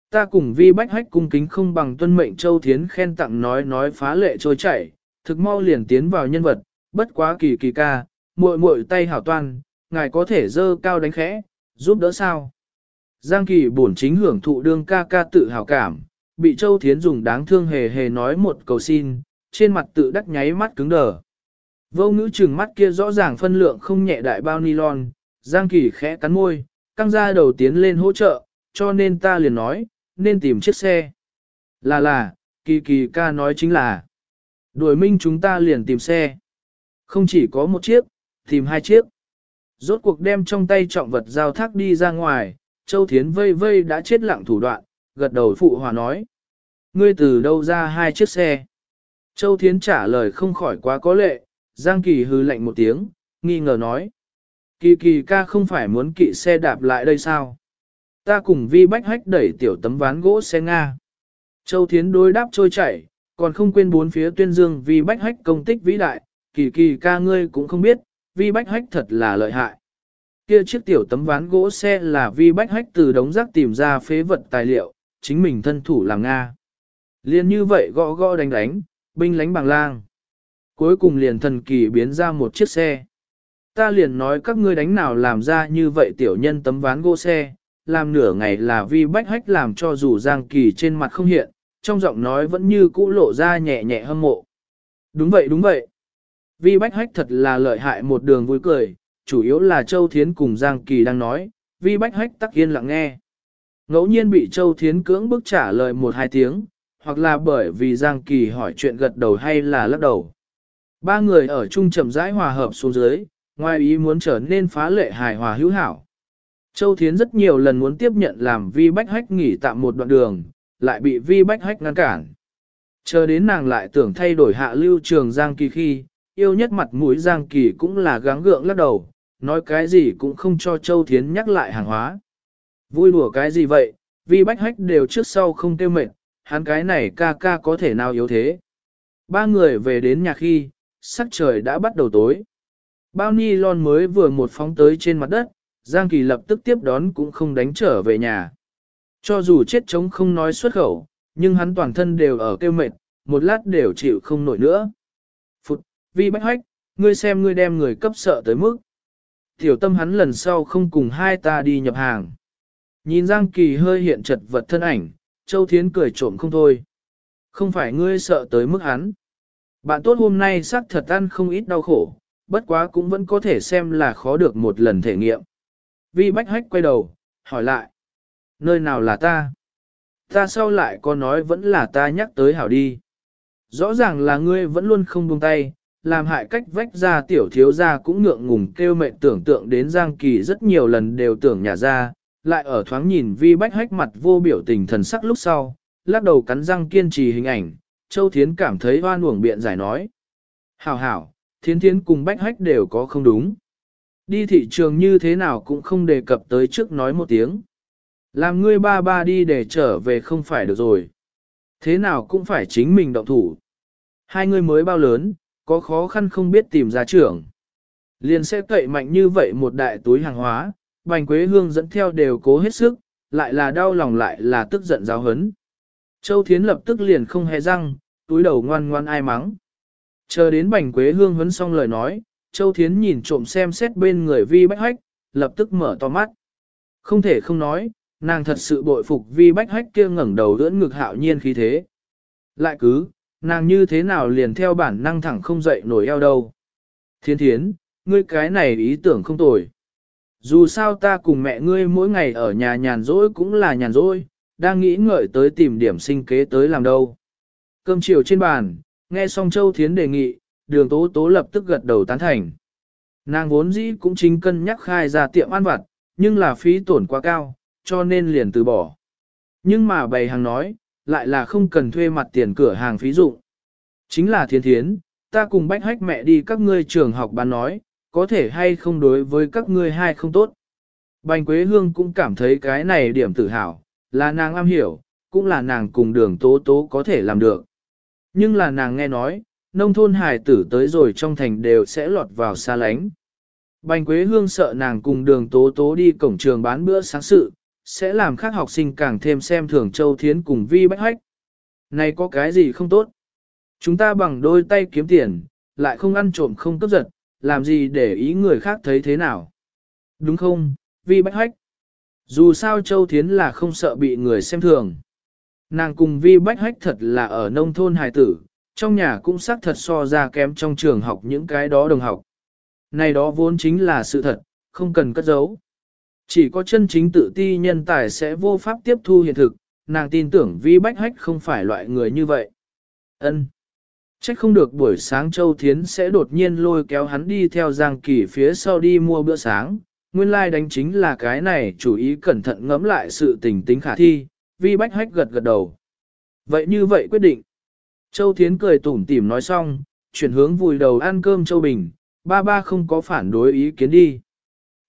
Ta cùng vi bách hách cung kính không bằng tuân mệnh Châu Thiến khen tặng nói nói phá lệ trôi chảy, thực mau liền tiến vào nhân vật, bất quá Kỳ Kỳ ca, muội muội tay hảo toan, ngài có thể dơ cao đánh khẽ, giúp đỡ sao? Giang Kỳ bổn chính hưởng thụ đương ca ca tự hào cảm, bị Châu Thiến dùng đáng thương hề hề nói một cầu xin, trên mặt tự đắc nháy mắt cứng đờ. Vô ngữ trừng mắt kia rõ ràng phân lượng không nhẹ đại bao nylon, Giang Kỳ khẽ cắn môi, căng ra đầu tiến lên hỗ trợ, cho nên ta liền nói, nên tìm chiếc xe. Là là, Kỳ Kỳ ca nói chính là, đuổi minh chúng ta liền tìm xe. Không chỉ có một chiếc, tìm hai chiếc. Rốt cuộc đem trong tay trọng vật giao thác đi ra ngoài, Châu Thiến vây vây đã chết lặng thủ đoạn, gật đầu phụ hòa nói. Ngươi từ đâu ra hai chiếc xe? Châu Thiến trả lời không khỏi quá có lệ, Giang Kỳ hư lạnh một tiếng, nghi ngờ nói. Kỳ kỳ ca không phải muốn kỵ xe đạp lại đây sao? Ta cùng vi bách hách đẩy tiểu tấm ván gỗ xe Nga. Châu Thiến đối đáp trôi chảy, còn không quên bốn phía tuyên dương vi bách hách công tích vĩ đại, kỳ kỳ ca ngươi cũng không biết, vi bách hách thật là lợi hại. Kia chiếc tiểu tấm ván gỗ xe là vi bách hách từ đống rác tìm ra phế vật tài liệu, chính mình thân thủ làm Nga. Liên như vậy gõ gõ đánh đánh, binh lánh bằng lang. Cuối cùng liền thần kỳ biến ra một chiếc xe. Ta liền nói các ngươi đánh nào làm ra như vậy tiểu nhân tấm ván gỗ xe, làm nửa ngày là vi bách hách làm cho dù giang kỳ trên mặt không hiện, trong giọng nói vẫn như cũ lộ ra nhẹ nhẹ hâm mộ. Đúng vậy đúng vậy. Vi bách hách thật là lợi hại một đường vui cười, chủ yếu là Châu Thiến cùng Giang Kỳ đang nói, vi bách hách tắc yên lặng nghe. Ngẫu nhiên bị Châu Thiến cưỡng bức trả lời một hai tiếng, hoặc là bởi vì Giang Kỳ hỏi chuyện gật đầu hay là lắc đầu. Ba người ở chung chậm rãi hòa hợp xuống dưới, ngoài ý muốn trở nên phá lệ hài hòa hữu hảo. Châu Thiến rất nhiều lần muốn tiếp nhận làm vi bách hách nghỉ tạm một đoạn đường, lại bị vi bách hách ngăn cản. Chờ đến nàng lại tưởng thay đổi hạ lưu trường Giang Kỳ khi, yêu nhất mặt mũi Giang Kỳ cũng là gắng gượng lắc đầu, nói cái gì cũng không cho Châu Thiến nhắc lại hàng hóa. Vui đùa cái gì vậy, Vi bách hách đều trước sau không tiêu mệt, hắn cái này ca ca có thể nào yếu thế. Ba người về đến nhà khi, sắc trời đã bắt đầu tối. Bao ni lon mới vừa một phóng tới trên mặt đất, Giang Kỳ lập tức tiếp đón cũng không đánh trở về nhà. Cho dù chết chống không nói xuất khẩu, nhưng hắn toàn thân đều ở kêu mệt, một lát đều chịu không nổi nữa. Phụt, vi bách hách, ngươi xem ngươi đem người cấp sợ tới mức. Tiểu tâm hắn lần sau không cùng hai ta đi nhập hàng. Nhìn Giang Kỳ hơi hiện chật vật thân ảnh, Châu Thiến cười trộm không thôi. Không phải ngươi sợ tới mức hắn. Bạn tốt hôm nay xác thật ăn không ít đau khổ, bất quá cũng vẫn có thể xem là khó được một lần thể nghiệm. Vi Bách Hách quay đầu, hỏi lại. Nơi nào là ta? Ta sau lại có nói vẫn là ta nhắc tới hảo đi. Rõ ràng là ngươi vẫn luôn không buông tay, làm hại cách vách ra tiểu thiếu ra cũng ngượng ngùng kêu mệnh tưởng tượng đến Giang Kỳ rất nhiều lần đều tưởng nhà ra, lại ở thoáng nhìn vi bách hách mặt vô biểu tình thần sắc lúc sau, lắc đầu cắn răng kiên trì hình ảnh, Châu Thiến cảm thấy hoan uổng biện giải nói. Hảo hảo, Thiến Thiến cùng bách hách đều có không đúng. Đi thị trường như thế nào cũng không đề cập tới trước nói một tiếng. Làm ngươi ba ba đi để trở về không phải được rồi. Thế nào cũng phải chính mình động thủ. Hai người mới bao lớn, có khó khăn không biết tìm ra trưởng. Liền sẽ cậy mạnh như vậy một đại túi hàng hóa, Bành Quế Hương dẫn theo đều cố hết sức, lại là đau lòng lại là tức giận giáo hấn. Châu Thiến lập tức liền không hề răng, túi đầu ngoan ngoan ai mắng. Chờ đến Bành Quế Hương hấn xong lời nói, Châu Thiến nhìn trộm xem xét bên người Vi Bách Hách, lập tức mở to mắt. Không thể không nói, nàng thật sự bội phục Vi Bách Hách kia ngẩng đầu ưỡn ngực hạo nhiên khí thế. Lại cứ, nàng như thế nào liền theo bản năng thẳng không dậy nổi eo đâu. Thiên thiến, ngươi cái này ý tưởng không tồi. Dù sao ta cùng mẹ ngươi mỗi ngày ở nhà nhàn rỗi cũng là nhàn rỗi, đang nghĩ ngợi tới tìm điểm sinh kế tới làm đâu. Cơm chiều trên bàn, nghe xong Châu Thiến đề nghị, đường tố tố lập tức gật đầu tán thành. Nàng vốn dĩ cũng chính cân nhắc khai ra tiệm ăn vặt, nhưng là phí tổn quá cao, cho nên liền từ bỏ. Nhưng mà bày hàng nói, lại là không cần thuê mặt tiền cửa hàng phí dụng. Chính là thiên thiến, ta cùng bách hách mẹ đi các ngươi trường học bán nói, có thể hay không đối với các ngươi hai không tốt. Bành Quế Hương cũng cảm thấy cái này điểm tự hào, là nàng am hiểu, cũng là nàng cùng đường tố tố có thể làm được. Nhưng là nàng nghe nói, nông thôn hài tử tới rồi trong thành đều sẽ lọt vào xa lánh. Bành Quế Hương sợ nàng cùng đường tố tố đi cổng trường bán bữa sáng sự, sẽ làm các học sinh càng thêm xem thường Châu Thiến cùng Vi Bách Hách. Này có cái gì không tốt? Chúng ta bằng đôi tay kiếm tiền, lại không ăn trộm không cướp giật, làm gì để ý người khác thấy thế nào. Đúng không, Vi Bách Hách? Dù sao Châu Thiến là không sợ bị người xem thường. Nàng cùng Vi Bách Hách thật là ở nông thôn hài tử, trong nhà cũng xác thật so ra kém trong trường học những cái đó đồng học. Này đó vốn chính là sự thật, không cần cất giấu. Chỉ có chân chính tự ti nhân tài sẽ vô pháp tiếp thu hiện thực, nàng tin tưởng Vi Bách Hách không phải loại người như vậy. Ân. Trách không được buổi sáng Châu Thiến sẽ đột nhiên lôi kéo hắn đi theo Giang Kỳ phía sau đi mua bữa sáng. Nguyên lai like đánh chính là cái này chủ ý cẩn thận ngẫm lại sự tình tính khả thi, Vi Bách Hách gật gật đầu. Vậy như vậy quyết định. Châu Thiến cười tủm tỉm nói xong, chuyển hướng vùi đầu ăn cơm Châu Bình, ba ba không có phản đối ý kiến đi.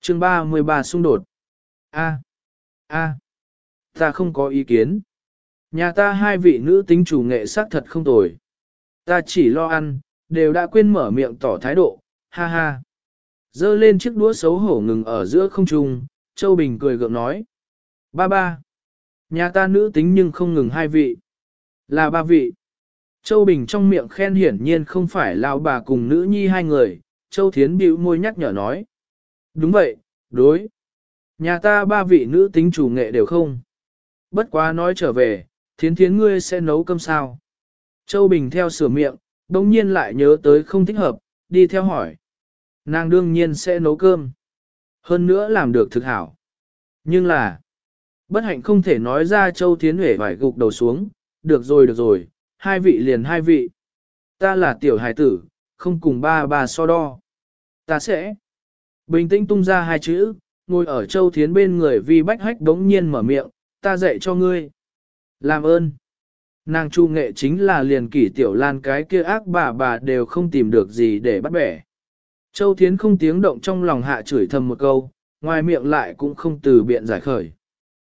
chương 33 xung đột. A. A. Ta không có ý kiến. Nhà ta hai vị nữ tính chủ nghệ sắc thật không tồi. Ta chỉ lo ăn, đều đã quên mở miệng tỏ thái độ, ha ha. Dơ lên chiếc đũa xấu hổ ngừng ở giữa không trung, Châu Bình cười gượng nói. Ba ba. Nhà ta nữ tính nhưng không ngừng hai vị. Là ba vị. Châu Bình trong miệng khen hiển nhiên không phải lão bà cùng nữ nhi hai người, Châu Thiến bĩu môi nhắc nhở nói. Đúng vậy, đối. Nhà ta ba vị nữ tính chủ nghệ đều không. Bất quá nói trở về, thiến thiến ngươi sẽ nấu cơm sao. Châu Bình theo sửa miệng, đồng nhiên lại nhớ tới không thích hợp, đi theo hỏi. Nàng đương nhiên sẽ nấu cơm. Hơn nữa làm được thực hảo. Nhưng là, bất hạnh không thể nói ra Châu Thiến Huệ phải gục đầu xuống, được rồi được rồi, hai vị liền hai vị. Ta là tiểu hài tử, không cùng ba bà so đo. Ta sẽ bình tĩnh tung ra hai chữ, ngồi ở Châu Thiến bên người vì Bách Hách đống nhiên mở miệng, ta dạy cho ngươi. Làm ơn. Nàng chu nghệ chính là liền kỷ tiểu lan cái kia ác bà bà đều không tìm được gì để bắt bẻ. Châu Thiến không tiếng động trong lòng hạ chửi thầm một câu, ngoài miệng lại cũng không từ biện giải khởi.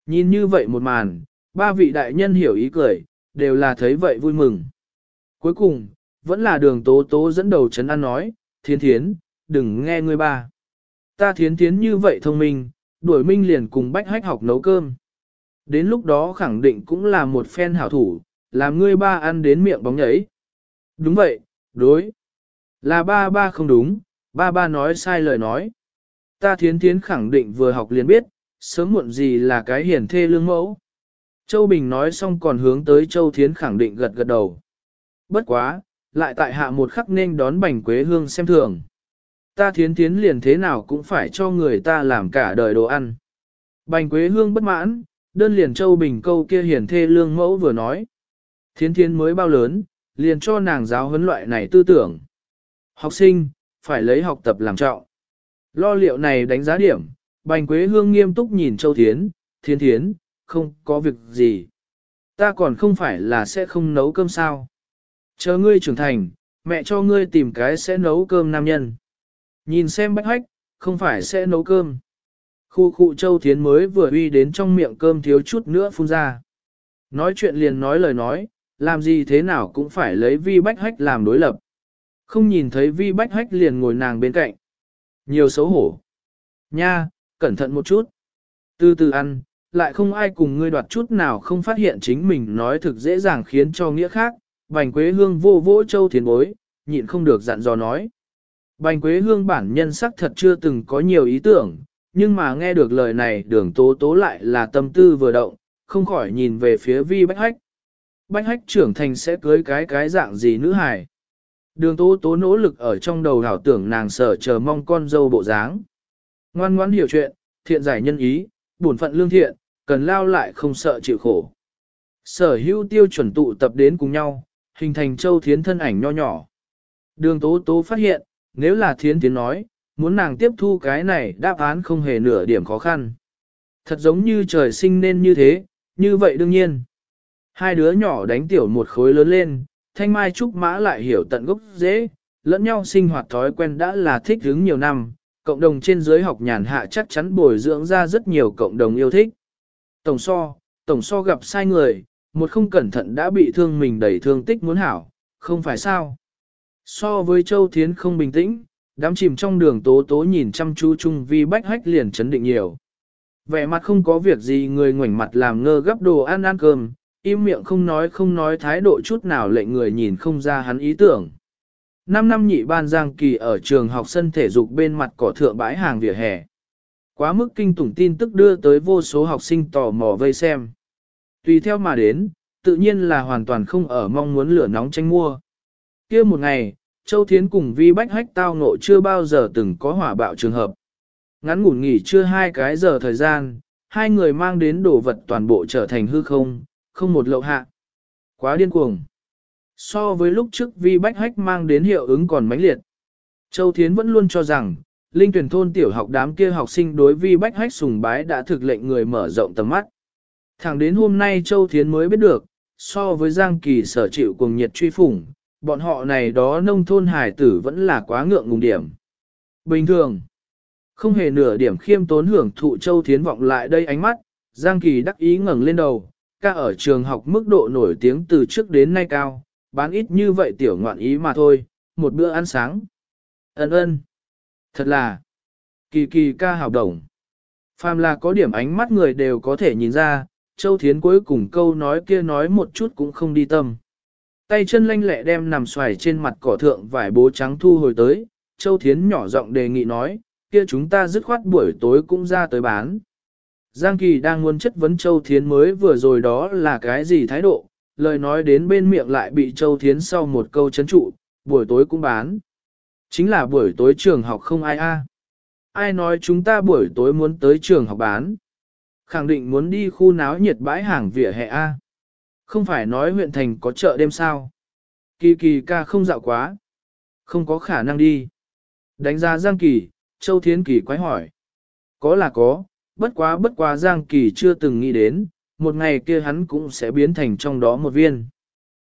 Nhìn như vậy một màn, ba vị đại nhân hiểu ý cười, đều là thấy vậy vui mừng. Cuối cùng, vẫn là đường tố tố dẫn đầu chấn an nói, Thiến Thiến, đừng nghe ngươi ba. Ta Thiến Thiến như vậy thông minh, đuổi minh liền cùng bách hách học nấu cơm. Đến lúc đó khẳng định cũng là một phen hảo thủ, làm ngươi ba ăn đến miệng bóng nhảy. Đúng vậy, đối. Là ba ba không đúng, ba ba nói sai lời nói. Ta thiến thiến khẳng định vừa học liền biết, sớm muộn gì là cái hiển thê lương mẫu. Châu Bình nói xong còn hướng tới Châu Thiến khẳng định gật gật đầu. Bất quá, lại tại hạ một khắc nên đón bành quế hương xem thường. Ta thiến thiến liền thế nào cũng phải cho người ta làm cả đời đồ ăn. Bành quế hương bất mãn, đơn liền Châu Bình câu kia hiển thê lương mẫu vừa nói. Thiến thiến mới bao lớn, liền cho nàng giáo huấn loại này tư tưởng. Học sinh, phải lấy học tập làm trọng. Lo liệu này đánh giá điểm, Bành Quế Hương nghiêm túc nhìn Châu Thiến, Thiên Thiến, không có việc gì. Ta còn không phải là sẽ không nấu cơm sao. Chờ ngươi trưởng thành, mẹ cho ngươi tìm cái sẽ nấu cơm nam nhân. Nhìn xem bách hách, không phải sẽ nấu cơm. Khu khu Châu Thiến mới vừa uy đến trong miệng cơm thiếu chút nữa phun ra. Nói chuyện liền nói lời nói, làm gì thế nào cũng phải lấy vi bách hách làm đối lập. Không nhìn thấy vi bách hách liền ngồi nàng bên cạnh. Nhiều xấu hổ. Nha, cẩn thận một chút. Từ từ ăn, lại không ai cùng ngươi đoạt chút nào không phát hiện chính mình nói thực dễ dàng khiến cho nghĩa khác. Bành Quế Hương vô vỗ châu thiền bối, nhịn không được dặn dò nói. Bành Quế Hương bản nhân sắc thật chưa từng có nhiều ý tưởng, nhưng mà nghe được lời này đường tố tố lại là tâm tư vừa động, không khỏi nhìn về phía vi bách hách. Bách hách trưởng thành sẽ cưới cái cái dạng gì nữ hài. Đường tố tố nỗ lực ở trong đầu hảo tưởng nàng sở chờ mong con dâu bộ dáng. Ngoan ngoãn hiểu chuyện, thiện giải nhân ý, bổn phận lương thiện, cần lao lại không sợ chịu khổ. Sở hữu tiêu chuẩn tụ tập đến cùng nhau, hình thành châu thiến thân ảnh nho nhỏ. Đường tố tố phát hiện, nếu là thiến thiến nói, muốn nàng tiếp thu cái này đáp án không hề nửa điểm khó khăn. Thật giống như trời sinh nên như thế, như vậy đương nhiên. Hai đứa nhỏ đánh tiểu một khối lớn lên, thanh mai trúc mã lại hiểu tận gốc dễ, lẫn nhau sinh hoạt thói quen đã là thích hứng nhiều năm, cộng đồng trên giới học nhàn hạ chắc chắn bồi dưỡng ra rất nhiều cộng đồng yêu thích. Tổng so, tổng so gặp sai người, một không cẩn thận đã bị thương mình đẩy thương tích muốn hảo, không phải sao. So với Châu Thiến không bình tĩnh, đám chìm trong đường tố tố nhìn chăm chú chung vi bách hách liền chấn định nhiều. Vẻ mặt không có việc gì người ngoảnh mặt làm ngơ gấp đồ ăn ăn cơm, im miệng không nói không nói thái độ chút nào lệnh người nhìn không ra hắn ý tưởng. Năm năm nhị ban Giang Kỳ ở trường học sân thể dục bên mặt cỏ thượng bãi hàng vỉa hè. Quá mức kinh tủng tin tức đưa tới vô số học sinh tò mò vây xem. Tùy theo mà đến, tự nhiên là hoàn toàn không ở mong muốn lửa nóng tranh mua. kia một ngày, Châu Thiến cùng Vi Bách Hách tao ngộ chưa bao giờ từng có hỏa bạo trường hợp. Ngắn ngủn nghỉ chưa hai cái giờ thời gian, hai người mang đến đồ vật toàn bộ trở thành hư không, không một lậu hạ. Quá điên cuồng. So với lúc trước vi bách hách mang đến hiệu ứng còn mãnh liệt. Châu Thiến vẫn luôn cho rằng, linh tuyển thôn tiểu học đám kia học sinh đối vi bách hách sùng bái đã thực lệnh người mở rộng tầm mắt. Thẳng đến hôm nay Châu Thiến mới biết được, so với Giang Kỳ sở chịu cùng nhiệt truy phủng, bọn họ này đó nông thôn hải tử vẫn là quá ngượng ngùng điểm. Bình thường, không hề nửa điểm khiêm tốn hưởng thụ Châu Thiến vọng lại đây ánh mắt, Giang Kỳ đắc ý ngẩng lên đầu, ca ở trường học mức độ nổi tiếng từ trước đến nay cao, bán ít như vậy tiểu ngoạn ý mà thôi, một bữa ăn sáng. Ấn ơn. Thật là, kỳ kỳ ca hào đồng. Phàm là có điểm ánh mắt người đều có thể nhìn ra, Châu Thiến cuối cùng câu nói kia nói một chút cũng không đi tâm. Tay chân lanh lẹ đem nằm xoài trên mặt cỏ thượng vải bố trắng thu hồi tới, Châu Thiến nhỏ giọng đề nghị nói, kia chúng ta dứt khoát buổi tối cũng ra tới bán. Giang Kỳ đang muốn chất vấn Châu Thiến mới vừa rồi đó là cái gì thái độ, lời nói đến bên miệng lại bị Châu Thiến sau một câu chấn trụ, buổi tối cũng bán. Chính là buổi tối trường học không ai a. Ai nói chúng ta buổi tối muốn tới trường học bán. Khẳng định muốn đi khu náo nhiệt bãi hàng vỉa hè a. Không phải nói huyện thành có chợ đêm sao. Kỳ kỳ ca không dạo quá. Không có khả năng đi. Đánh giá Giang Kỳ, Châu Thiến Kỳ quái hỏi. Có là có, bất quá bất quá Giang Kỳ chưa từng nghĩ đến, một ngày kia hắn cũng sẽ biến thành trong đó một viên.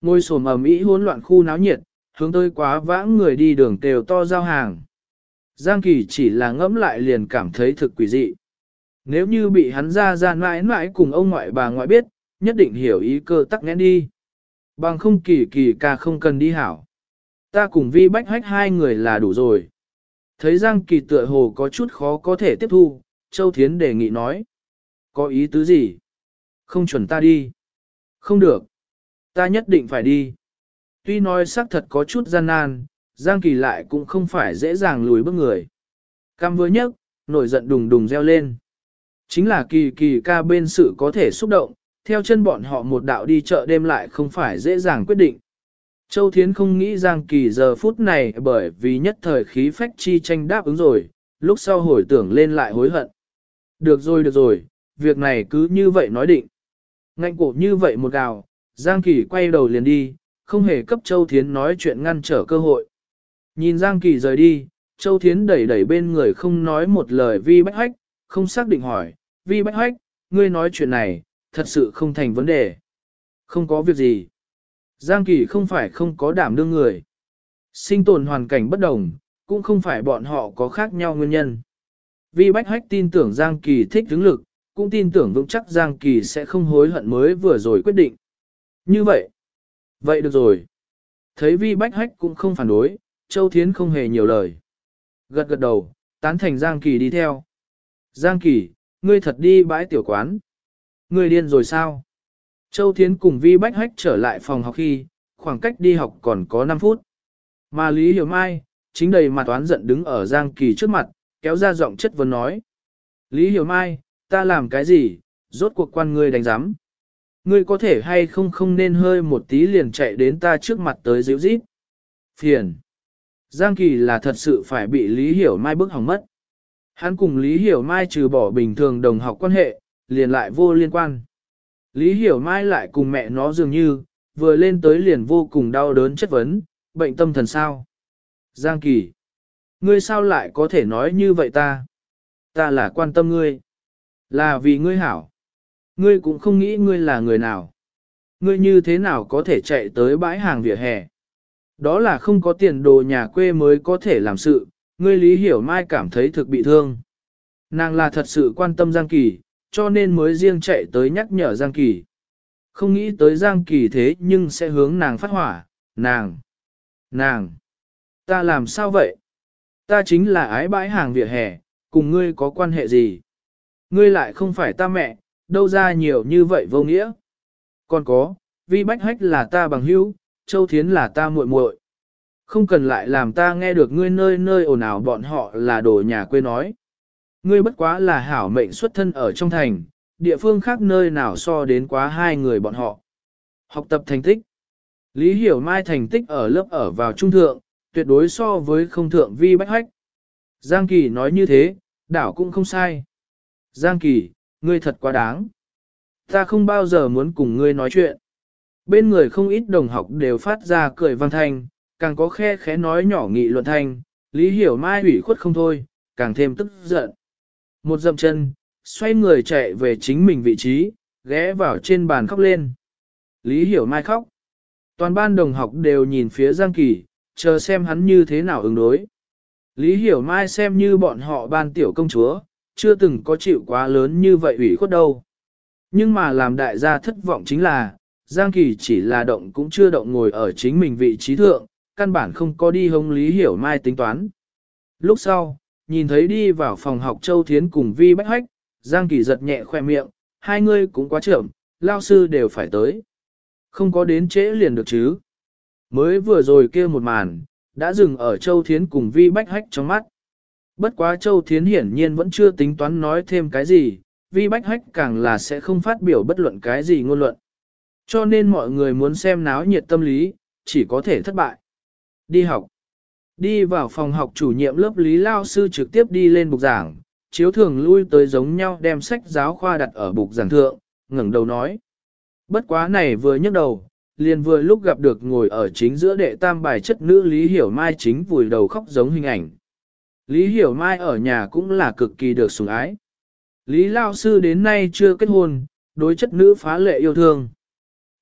Ngôi sồm ầm ý hỗn loạn khu náo nhiệt, hướng tới quá vãng người đi đường kêu to giao hàng. Giang Kỳ chỉ là ngẫm lại liền cảm thấy thực quỷ dị. Nếu như bị hắn ra ra mãi mãi cùng ông ngoại bà ngoại biết, nhất định hiểu ý cơ tắc nghẽn đi. Bằng không kỳ kỳ ca không cần đi hảo. Ta cùng vi bách hách hai người là đủ rồi. Thấy Giang Kỳ tựa hồ có chút khó có thể tiếp thu, Châu Thiến đề nghị nói. Có ý tứ gì? Không chuẩn ta đi. Không được. Ta nhất định phải đi. Tuy nói xác thật có chút gian nan, Giang Kỳ lại cũng không phải dễ dàng lùi bước người. Cam vừa nhất, nổi giận đùng đùng reo lên. Chính là kỳ kỳ ca bên sự có thể xúc động, theo chân bọn họ một đạo đi chợ đêm lại không phải dễ dàng quyết định. Châu Thiến không nghĩ Giang Kỳ giờ phút này bởi vì nhất thời khí phách chi tranh đáp ứng rồi, lúc sau hồi tưởng lên lại hối hận. Được rồi được rồi, việc này cứ như vậy nói định. Ngạnh cổ như vậy một gào, Giang Kỳ quay đầu liền đi, không hề cấp Châu Thiến nói chuyện ngăn trở cơ hội. Nhìn Giang Kỳ rời đi, Châu Thiến đẩy đẩy bên người không nói một lời vi bách hách, không xác định hỏi, vi bách hách, ngươi nói chuyện này, thật sự không thành vấn đề. Không có việc gì. Giang Kỳ không phải không có đảm đương người. Sinh tồn hoàn cảnh bất đồng, cũng không phải bọn họ có khác nhau nguyên nhân. Vi Bách Hách tin tưởng Giang Kỳ thích đứng lực, cũng tin tưởng vững chắc Giang Kỳ sẽ không hối hận mới vừa rồi quyết định. Như vậy, vậy được rồi. Thấy Vi Bách Hách cũng không phản đối, Châu Thiến không hề nhiều lời. Gật gật đầu, tán thành Giang Kỳ đi theo. Giang Kỳ, ngươi thật đi bãi tiểu quán. Ngươi điên rồi sao? Châu Thiến cùng Vi Bách Hách trở lại phòng học khi, khoảng cách đi học còn có 5 phút. Mà Lý Hiểu Mai, chính đầy mặt toán giận đứng ở Giang Kỳ trước mặt, kéo ra giọng chất vấn nói. Lý Hiểu Mai, ta làm cái gì, rốt cuộc quan ngươi đánh giám. Ngươi có thể hay không không nên hơi một tí liền chạy đến ta trước mặt tới dịu dít. Phiền. Giang Kỳ là thật sự phải bị Lý Hiểu Mai bức hỏng mất. Hắn cùng Lý Hiểu Mai trừ bỏ bình thường đồng học quan hệ, liền lại vô liên quan. Lý Hiểu Mai lại cùng mẹ nó dường như, vừa lên tới liền vô cùng đau đớn chất vấn, bệnh tâm thần sao. Giang Kỳ, ngươi sao lại có thể nói như vậy ta? Ta là quan tâm ngươi. Là vì ngươi hảo. Ngươi cũng không nghĩ ngươi là người nào. Ngươi như thế nào có thể chạy tới bãi hàng vỉa hè? Đó là không có tiền đồ nhà quê mới có thể làm sự, ngươi Lý Hiểu Mai cảm thấy thực bị thương. Nàng là thật sự quan tâm Giang Kỳ, cho nên mới riêng chạy tới nhắc nhở Giang Kỳ. Không nghĩ tới Giang Kỳ thế nhưng sẽ hướng nàng phát hỏa, nàng, nàng, ta làm sao vậy? Ta chính là ái bãi hàng vỉa hè, cùng ngươi có quan hệ gì? Ngươi lại không phải ta mẹ, đâu ra nhiều như vậy vô nghĩa. Còn có, vi bách hách là ta bằng hữu, châu thiến là ta muội muội. Không cần lại làm ta nghe được ngươi nơi nơi ồn ào bọn họ là đồ nhà quê nói. Ngươi bất quá là hảo mệnh xuất thân ở trong thành, địa phương khác nơi nào so đến quá hai người bọn họ. Học tập thành tích. Lý Hiểu Mai thành tích ở lớp ở vào trung thượng, tuyệt đối so với không thượng vi bách hách. Giang Kỳ nói như thế, đảo cũng không sai. Giang Kỳ, ngươi thật quá đáng. Ta không bao giờ muốn cùng ngươi nói chuyện. Bên người không ít đồng học đều phát ra cười văn thanh, càng có khe khẽ nói nhỏ nghị luận thanh, Lý Hiểu Mai ủy khuất không thôi, càng thêm tức giận. Một dậm chân, xoay người chạy về chính mình vị trí, ghé vào trên bàn khóc lên. Lý Hiểu Mai khóc. Toàn ban đồng học đều nhìn phía Giang Kỳ, chờ xem hắn như thế nào ứng đối. Lý Hiểu Mai xem như bọn họ ban tiểu công chúa, chưa từng có chịu quá lớn như vậy ủy khuất đâu. Nhưng mà làm đại gia thất vọng chính là, Giang Kỳ chỉ là động cũng chưa động ngồi ở chính mình vị trí thượng, căn bản không có đi hông Lý Hiểu Mai tính toán. Lúc sau, nhìn thấy đi vào phòng học Châu Thiến cùng Vi Bách Hách, Giang Kỳ giật nhẹ khoe miệng, hai người cũng quá trưởng, lao sư đều phải tới. Không có đến trễ liền được chứ. Mới vừa rồi kia một màn, đã dừng ở Châu Thiến cùng Vi Bách Hách trong mắt. Bất quá Châu Thiến hiển nhiên vẫn chưa tính toán nói thêm cái gì, Vi Bách Hách càng là sẽ không phát biểu bất luận cái gì ngôn luận. Cho nên mọi người muốn xem náo nhiệt tâm lý, chỉ có thể thất bại. Đi học. Đi vào phòng học chủ nhiệm lớp Lý Lao Sư trực tiếp đi lên bục giảng, chiếu thường lui tới giống nhau đem sách giáo khoa đặt ở bục giảng thượng, ngẩng đầu nói. Bất quá này vừa nhấc đầu, liền vừa lúc gặp được ngồi ở chính giữa đệ tam bài chất nữ Lý Hiểu Mai chính vùi đầu khóc giống hình ảnh. Lý Hiểu Mai ở nhà cũng là cực kỳ được sủng ái. Lý Lao Sư đến nay chưa kết hôn, đối chất nữ phá lệ yêu thương.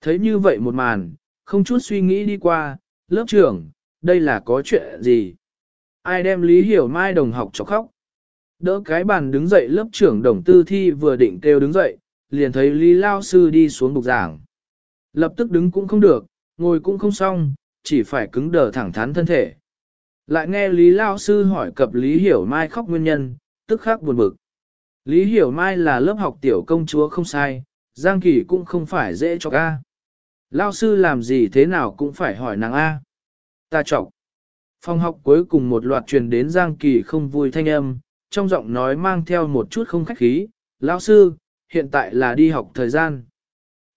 Thấy như vậy một màn, không chút suy nghĩ đi qua, lớp trưởng, đây là có chuyện gì? Ai đem Lý Hiểu Mai đồng học cho khóc? Đỡ cái bàn đứng dậy lớp trưởng đồng tư thi vừa định kêu đứng dậy, liền thấy Lý Lao Sư đi xuống bục giảng. Lập tức đứng cũng không được, ngồi cũng không xong, chỉ phải cứng đờ thẳng thắn thân thể. Lại nghe Lý Lao Sư hỏi cập Lý Hiểu Mai khóc nguyên nhân, tức khắc buồn bực. Lý Hiểu Mai là lớp học tiểu công chúa không sai, Giang Kỳ cũng không phải dễ cho ca. Lao sư làm gì thế nào cũng phải hỏi nàng A. Ta chọc. Phòng học cuối cùng một loạt truyền đến Giang Kỳ không vui thanh âm, trong giọng nói mang theo một chút không khách khí. Lao sư, hiện tại là đi học thời gian.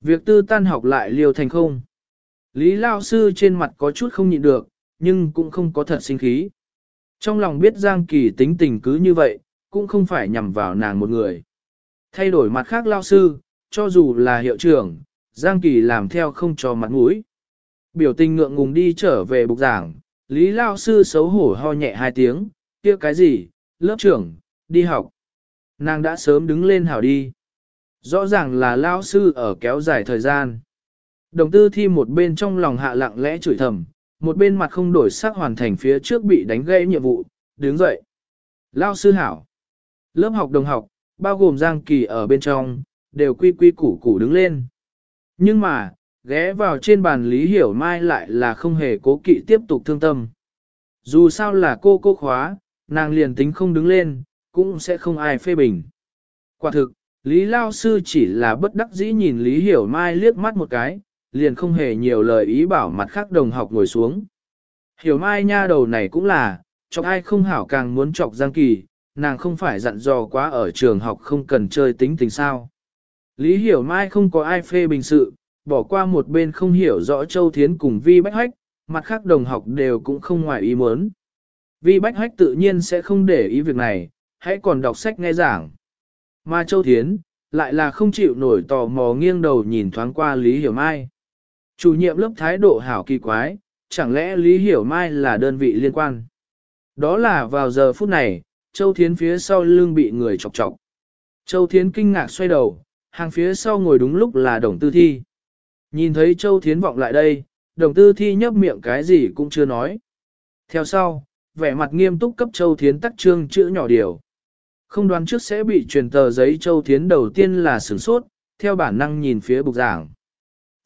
Việc tư tan học lại liều thành không. Lý Lao sư trên mặt có chút không nhịn được, nhưng cũng không có thật sinh khí. Trong lòng biết Giang Kỳ tính tình cứ như vậy, cũng không phải nhằm vào nàng một người. Thay đổi mặt khác Lao sư, cho dù là hiệu trưởng, Giang Kỳ làm theo không cho mặt mũi. Biểu tình ngượng ngùng đi trở về bục giảng, Lý Lao sư xấu hổ ho nhẹ hai tiếng, kia cái gì, lớp trưởng, đi học. Nàng đã sớm đứng lên hảo đi. Rõ ràng là Lao sư ở kéo dài thời gian. Đồng tư thi một bên trong lòng hạ lặng lẽ chửi thầm, một bên mặt không đổi sắc hoàn thành phía trước bị đánh gãy nhiệm vụ, đứng dậy. Lao sư hảo. Lớp học đồng học, bao gồm Giang Kỳ ở bên trong, đều quy quy củ củ đứng lên. Nhưng mà, ghé vào trên bàn Lý Hiểu Mai lại là không hề cố kỵ tiếp tục thương tâm. Dù sao là cô cô khóa, nàng liền tính không đứng lên, cũng sẽ không ai phê bình. Quả thực, Lý Lao Sư chỉ là bất đắc dĩ nhìn Lý Hiểu Mai liếc mắt một cái, liền không hề nhiều lời ý bảo mặt khác đồng học ngồi xuống. Hiểu Mai nha đầu này cũng là, chọc ai không hảo càng muốn chọc Giang Kỳ, nàng không phải dặn dò quá ở trường học không cần chơi tính tình sao. Lý Hiểu Mai không có ai phê bình sự, bỏ qua một bên không hiểu rõ Châu Thiến cùng Vi Bách Hách, mặt khác đồng học đều cũng không ngoài ý muốn. Vi Bách Hách tự nhiên sẽ không để ý việc này, hãy còn đọc sách nghe giảng. Mà Châu Thiến, lại là không chịu nổi tò mò nghiêng đầu nhìn thoáng qua Lý Hiểu Mai. Chủ nhiệm lớp thái độ hảo kỳ quái, chẳng lẽ Lý Hiểu Mai là đơn vị liên quan? Đó là vào giờ phút này, Châu Thiến phía sau lưng bị người chọc chọc. Châu Thiến kinh ngạc xoay đầu, hàng phía sau ngồi đúng lúc là đồng tư thi. Nhìn thấy Châu Thiến vọng lại đây, đồng tư thi nhấp miệng cái gì cũng chưa nói. Theo sau, vẻ mặt nghiêm túc cấp Châu Thiến tắc trương chữ nhỏ điều. Không đoán trước sẽ bị truyền tờ giấy Châu Thiến đầu tiên là sửng sốt, theo bản năng nhìn phía bục giảng.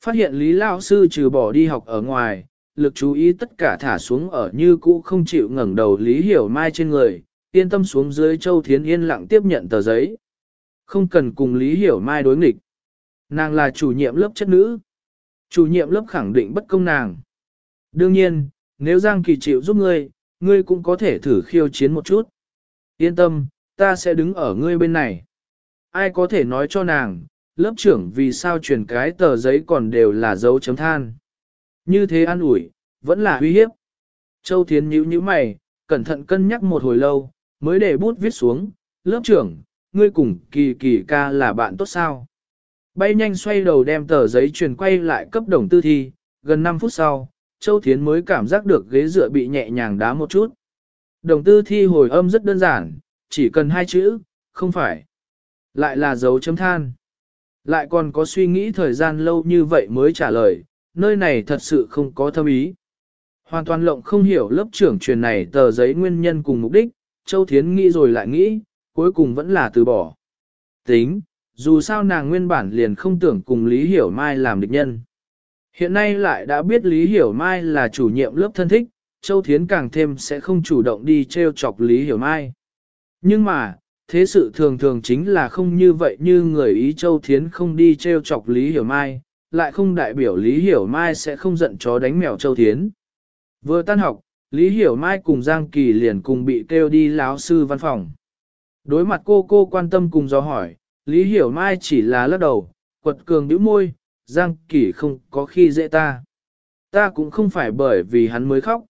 Phát hiện Lý Lão Sư trừ bỏ đi học ở ngoài, lực chú ý tất cả thả xuống ở như cũ không chịu ngẩng đầu Lý Hiểu Mai trên người, yên tâm xuống dưới Châu Thiến yên lặng tiếp nhận tờ giấy. Không cần cùng Lý Hiểu Mai đối nghịch. Nàng là chủ nhiệm lớp chất nữ. Chủ nhiệm lớp khẳng định bất công nàng. Đương nhiên, nếu Giang Kỳ chịu giúp ngươi, ngươi cũng có thể thử khiêu chiến một chút. Yên tâm, ta sẽ đứng ở ngươi bên này. Ai có thể nói cho nàng, lớp trưởng vì sao truyền cái tờ giấy còn đều là dấu chấm than. Như thế an ủi, vẫn là uy hiếp. Châu Thiến nhíu nhíu mày, cẩn thận cân nhắc một hồi lâu, mới để bút viết xuống, lớp trưởng, ngươi cùng kỳ kỳ ca là bạn tốt sao. Bay nhanh xoay đầu đem tờ giấy truyền quay lại cấp đồng tư thi, gần 5 phút sau, Châu Thiến mới cảm giác được ghế dựa bị nhẹ nhàng đá một chút. Đồng tư thi hồi âm rất đơn giản, chỉ cần hai chữ, không phải. Lại là dấu chấm than. Lại còn có suy nghĩ thời gian lâu như vậy mới trả lời, nơi này thật sự không có thâm ý. Hoàn toàn lộng không hiểu lớp trưởng truyền này tờ giấy nguyên nhân cùng mục đích, Châu Thiến nghĩ rồi lại nghĩ, cuối cùng vẫn là từ bỏ. Tính, dù sao nàng nguyên bản liền không tưởng cùng Lý Hiểu Mai làm địch nhân. Hiện nay lại đã biết Lý Hiểu Mai là chủ nhiệm lớp thân thích, Châu Thiến càng thêm sẽ không chủ động đi treo chọc Lý Hiểu Mai. Nhưng mà, thế sự thường thường chính là không như vậy như người ý Châu Thiến không đi treo chọc Lý Hiểu Mai, lại không đại biểu Lý Hiểu Mai sẽ không giận chó đánh mèo Châu Thiến. Vừa tan học, Lý Hiểu Mai cùng Giang Kỳ liền cùng bị kêu đi láo sư văn phòng. Đối mặt cô cô quan tâm cùng do hỏi, Lý Hiểu Mai chỉ là lắc đầu, quật cường nhíu môi, Giang Kỳ không có khi dễ ta. Ta cũng không phải bởi vì hắn mới khóc.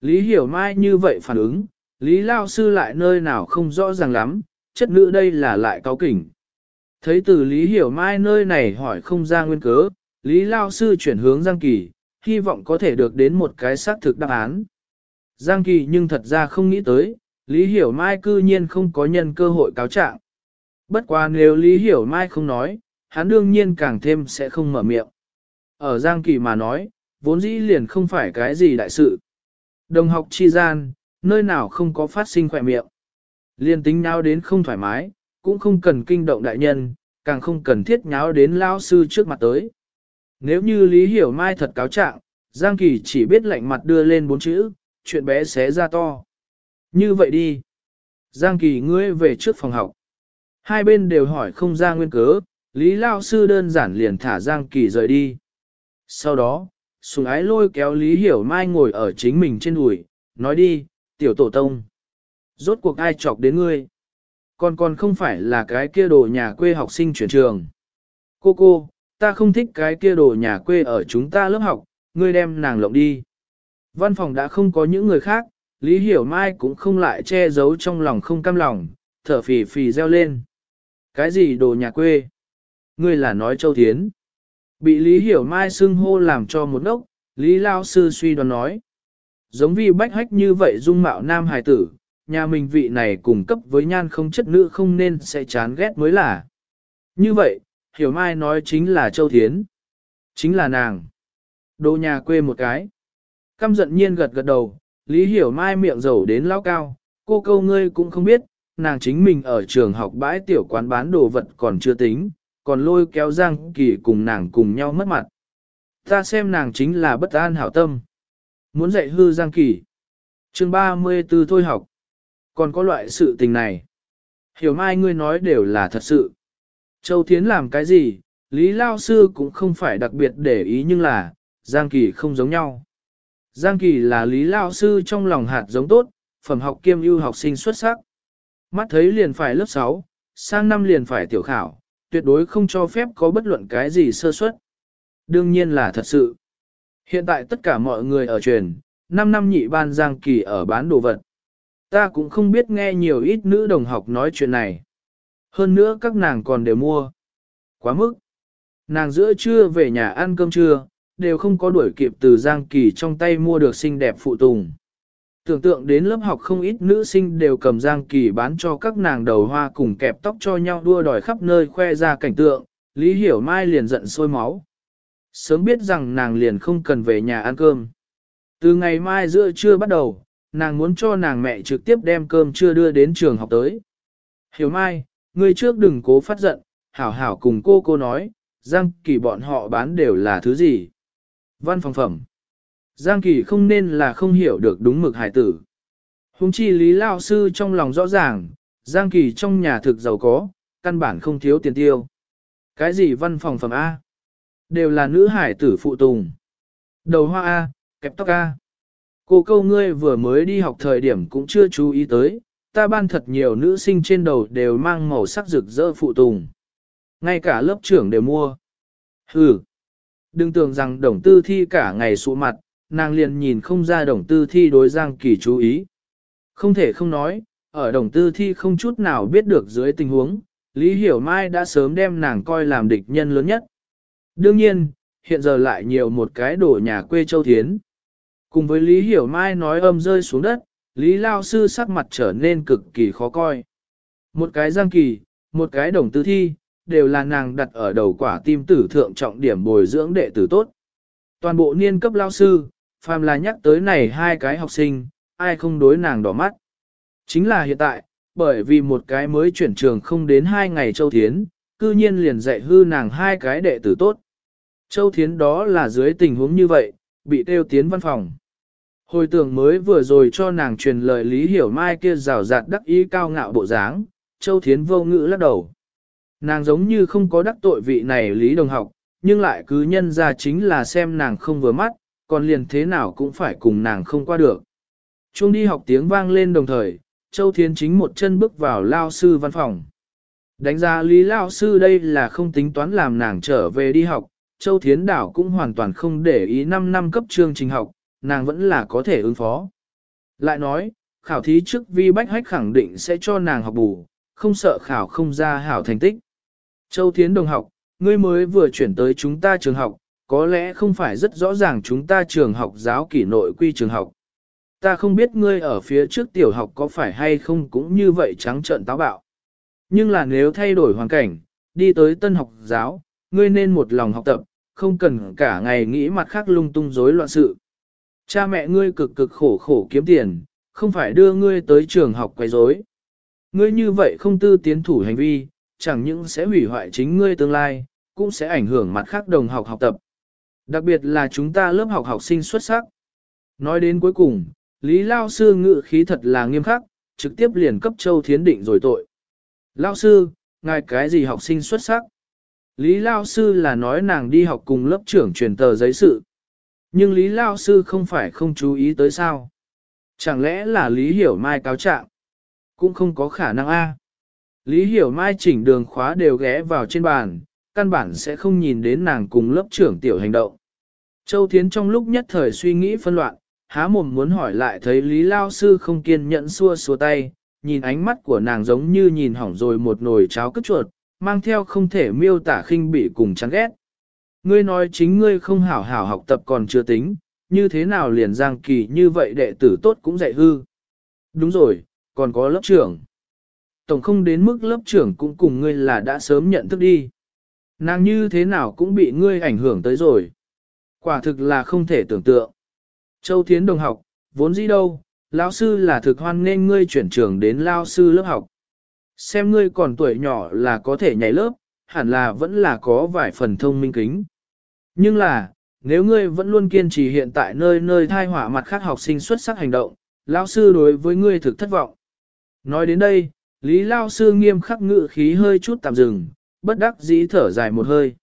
Lý Hiểu Mai như vậy phản ứng, Lý Lao Sư lại nơi nào không rõ ràng lắm, chất nữ đây là lại cáo kỉnh. Thấy từ Lý Hiểu Mai nơi này hỏi không ra nguyên cớ, Lý Lao Sư chuyển hướng Giang Kỳ, hy vọng có thể được đến một cái xác thực đáp án. Giang Kỳ nhưng thật ra không nghĩ tới, Lý Hiểu Mai cư nhiên không có nhân cơ hội cáo trạng. Bất quá nếu Lý Hiểu Mai không nói, hắn đương nhiên càng thêm sẽ không mở miệng. Ở Giang Kỳ mà nói, vốn dĩ liền không phải cái gì đại sự. Đồng học chi gian, nơi nào không có phát sinh khỏe miệng. Liên tính nháo đến không thoải mái, cũng không cần kinh động đại nhân, càng không cần thiết nháo đến lao sư trước mặt tới. Nếu như Lý Hiểu Mai thật cáo trạng, Giang Kỳ chỉ biết lạnh mặt đưa lên bốn chữ, chuyện bé xé ra to. Như vậy đi. Giang Kỳ ngươi về trước phòng học. Hai bên đều hỏi không ra nguyên cớ, Lý Lao Sư đơn giản liền thả Giang Kỳ rời đi. Sau đó, Sùng Ái lôi kéo Lý Hiểu Mai ngồi ở chính mình trên đùi, nói đi, tiểu tổ tông. Rốt cuộc ai chọc đến ngươi? Còn còn không phải là cái kia đồ nhà quê học sinh chuyển trường. Cô cô, ta không thích cái kia đồ nhà quê ở chúng ta lớp học, ngươi đem nàng lộng đi. Văn phòng đã không có những người khác, Lý Hiểu Mai cũng không lại che giấu trong lòng không cam lòng, thở phì phì reo lên. Cái gì đồ nhà quê? Ngươi là nói Châu Thiến. Bị Lý Hiểu Mai xưng hô làm cho một ốc, Lý Lao Sư suy đoán nói. Giống vi bách hách như vậy dung mạo nam hài tử, nhà mình vị này cùng cấp với nhan không chất nữ không nên sẽ chán ghét mới là. Như vậy, Hiểu Mai nói chính là Châu Thiến. Chính là nàng. Đồ nhà quê một cái. Căm giận nhiên gật gật đầu, Lý Hiểu Mai miệng dầu đến lao cao, cô câu ngươi cũng không biết, nàng chính mình ở trường học bãi tiểu quán bán đồ vật còn chưa tính, còn lôi kéo Giang Kỳ cùng nàng cùng nhau mất mặt. Ta xem nàng chính là bất an hảo tâm. Muốn dạy hư Giang Kỳ. chương 34 thôi học. Còn có loại sự tình này. Hiểu mai ngươi nói đều là thật sự. Châu Thiến làm cái gì, Lý Lao Sư cũng không phải đặc biệt để ý nhưng là, Giang Kỳ không giống nhau. Giang Kỳ là Lý Lao Sư trong lòng hạt giống tốt, phẩm học kiêm ưu học sinh xuất sắc. Mắt thấy liền phải lớp 6, sang năm liền phải tiểu khảo, tuyệt đối không cho phép có bất luận cái gì sơ suất. Đương nhiên là thật sự. Hiện tại tất cả mọi người ở truyền, 5 năm nhị ban Giang Kỳ ở bán đồ vật. Ta cũng không biết nghe nhiều ít nữ đồng học nói chuyện này. Hơn nữa các nàng còn đều mua. Quá mức. Nàng giữa trưa về nhà ăn cơm trưa, đều không có đuổi kịp từ Giang Kỳ trong tay mua được xinh đẹp phụ tùng. Tưởng tượng đến lớp học không ít nữ sinh đều cầm Giang Kỳ bán cho các nàng đầu hoa cùng kẹp tóc cho nhau đua đòi khắp nơi khoe ra cảnh tượng, Lý Hiểu Mai liền giận sôi máu. Sớm biết rằng nàng liền không cần về nhà ăn cơm. Từ ngày mai giữa trưa bắt đầu, nàng muốn cho nàng mẹ trực tiếp đem cơm trưa đưa đến trường học tới. Hiểu Mai, ngươi trước đừng cố phát giận, hảo hảo cùng cô cô nói, Giang Kỳ bọn họ bán đều là thứ gì. Văn phòng phẩm. Giang Kỳ không nên là không hiểu được đúng mực hải tử. Hùng chi Lý Lao Sư trong lòng rõ ràng, Giang Kỳ trong nhà thực giàu có, căn bản không thiếu tiền tiêu. Cái gì văn phòng phẩm A? Đều là nữ hải tử phụ tùng. Đầu hoa A, kẹp tóc A. Cô câu ngươi vừa mới đi học thời điểm cũng chưa chú ý tới, ta ban thật nhiều nữ sinh trên đầu đều mang màu sắc rực rỡ phụ tùng. Ngay cả lớp trưởng đều mua. Hừ. Đừng tưởng rằng đồng tư thi cả ngày sụ mặt, nàng liền nhìn không ra đồng tư thi đối Giang Kỳ chú ý. Không thể không nói, ở đồng tư thi không chút nào biết được dưới tình huống, Lý Hiểu Mai đã sớm đem nàng coi làm địch nhân lớn nhất. Đương nhiên, hiện giờ lại nhiều một cái đổ nhà quê Châu Thiến. Cùng với Lý Hiểu Mai nói âm rơi xuống đất, Lý Lao Sư sắc mặt trở nên cực kỳ khó coi. Một cái Giang Kỳ, một cái đồng tư thi, đều là nàng đặt ở đầu quả tim tử thượng trọng điểm bồi dưỡng đệ tử tốt. Toàn bộ niên cấp lao sư, phàm là nhắc tới này hai cái học sinh, ai không đối nàng đỏ mắt. Chính là hiện tại, bởi vì một cái mới chuyển trường không đến hai ngày Châu Thiến, cư nhiên liền dạy hư nàng hai cái đệ tử tốt. Châu Thiến đó là dưới tình huống như vậy, bị tiêu tiến văn phòng. Hồi tưởng mới vừa rồi cho nàng truyền lời Lý Hiểu Mai kia rào rạt đắc ý cao ngạo bộ dáng, Châu Thiến vô ngữ lắc đầu. Nàng giống như không có đắc tội vị này Lý Đồng học, nhưng lại cứ nhân ra chính là xem nàng không vừa mắt, còn liền thế nào cũng phải cùng nàng không qua được. Chuông đi học tiếng vang lên đồng thời, Châu Thiến chính một chân bước vào lao sư văn phòng. Đánh giá Lý Lao Sư đây là không tính toán làm nàng trở về đi học, Châu Thiến Đảo cũng hoàn toàn không để ý 5 năm cấp chương trình học, nàng vẫn là có thể ứng phó. Lại nói, khảo thí trước vi bách hách khẳng định sẽ cho nàng học bù, không sợ khảo không ra hảo thành tích. Châu Thiến đồng học, ngươi mới vừa chuyển tới chúng ta trường học, có lẽ không phải rất rõ ràng chúng ta trường học giáo kỷ nội quy trường học. Ta không biết ngươi ở phía trước tiểu học có phải hay không cũng như vậy trắng trợn táo bạo. Nhưng là nếu thay đổi hoàn cảnh, đi tới tân học giáo, ngươi nên một lòng học tập, không cần cả ngày nghĩ mặt khác lung tung rối loạn sự. Cha mẹ ngươi cực cực khổ khổ kiếm tiền, không phải đưa ngươi tới trường học quấy rối. Ngươi như vậy không tư tiến thủ hành vi, chẳng những sẽ hủy hoại chính ngươi tương lai, cũng sẽ ảnh hưởng mặt khác đồng học học tập. Đặc biệt là chúng ta lớp học học sinh xuất sắc. Nói đến cuối cùng, Lý Lao Sư ngự khí thật là nghiêm khắc, trực tiếp liền cấp Châu Thiến định rồi tội. Lao Sư, ngài cái gì học sinh xuất sắc? Lý Lao Sư là nói nàng đi học cùng lớp trưởng truyền tờ giấy sự. Nhưng Lý Lao Sư không phải không chú ý tới sao. Chẳng lẽ là Lý Hiểu Mai cáo trạng? Cũng không có khả năng a. Lý Hiểu Mai chỉnh đường khóa đều ghé vào trên bàn, căn bản sẽ không nhìn đến nàng cùng lớp trưởng tiểu hành động. Châu Thiến trong lúc nhất thời suy nghĩ phân loạn, há mồm muốn hỏi lại thấy Lý Lao Sư không kiên nhẫn xua xua tay, nhìn ánh mắt của nàng giống như nhìn hỏng rồi một nồi cháo cất chuột, mang theo không thể miêu tả khinh bị cùng chán ghét. Ngươi nói chính ngươi không hảo hảo học tập còn chưa tính, như thế nào liền giang kỳ như vậy đệ tử tốt cũng dạy hư. Đúng rồi, còn có lớp trưởng. Tổng không đến mức lớp trưởng cũng cùng ngươi là đã sớm nhận thức đi. Nàng như thế nào cũng bị ngươi ảnh hưởng tới rồi. Quả thực là không thể tưởng tượng. Châu Thiến đồng học, vốn gì đâu, lão sư là thực hoan nên ngươi chuyển trường đến lao sư lớp học. Xem ngươi còn tuổi nhỏ là có thể nhảy lớp, hẳn là vẫn là có vài phần thông minh kính. Nhưng là, nếu ngươi vẫn luôn kiên trì hiện tại nơi nơi thai hỏa mặt khác học sinh xuất sắc hành động, lao sư đối với ngươi thực thất vọng. Nói đến đây, Lý Lao sư nghiêm khắc ngự khí hơi chút tạm dừng, bất đắc dĩ thở dài một hơi.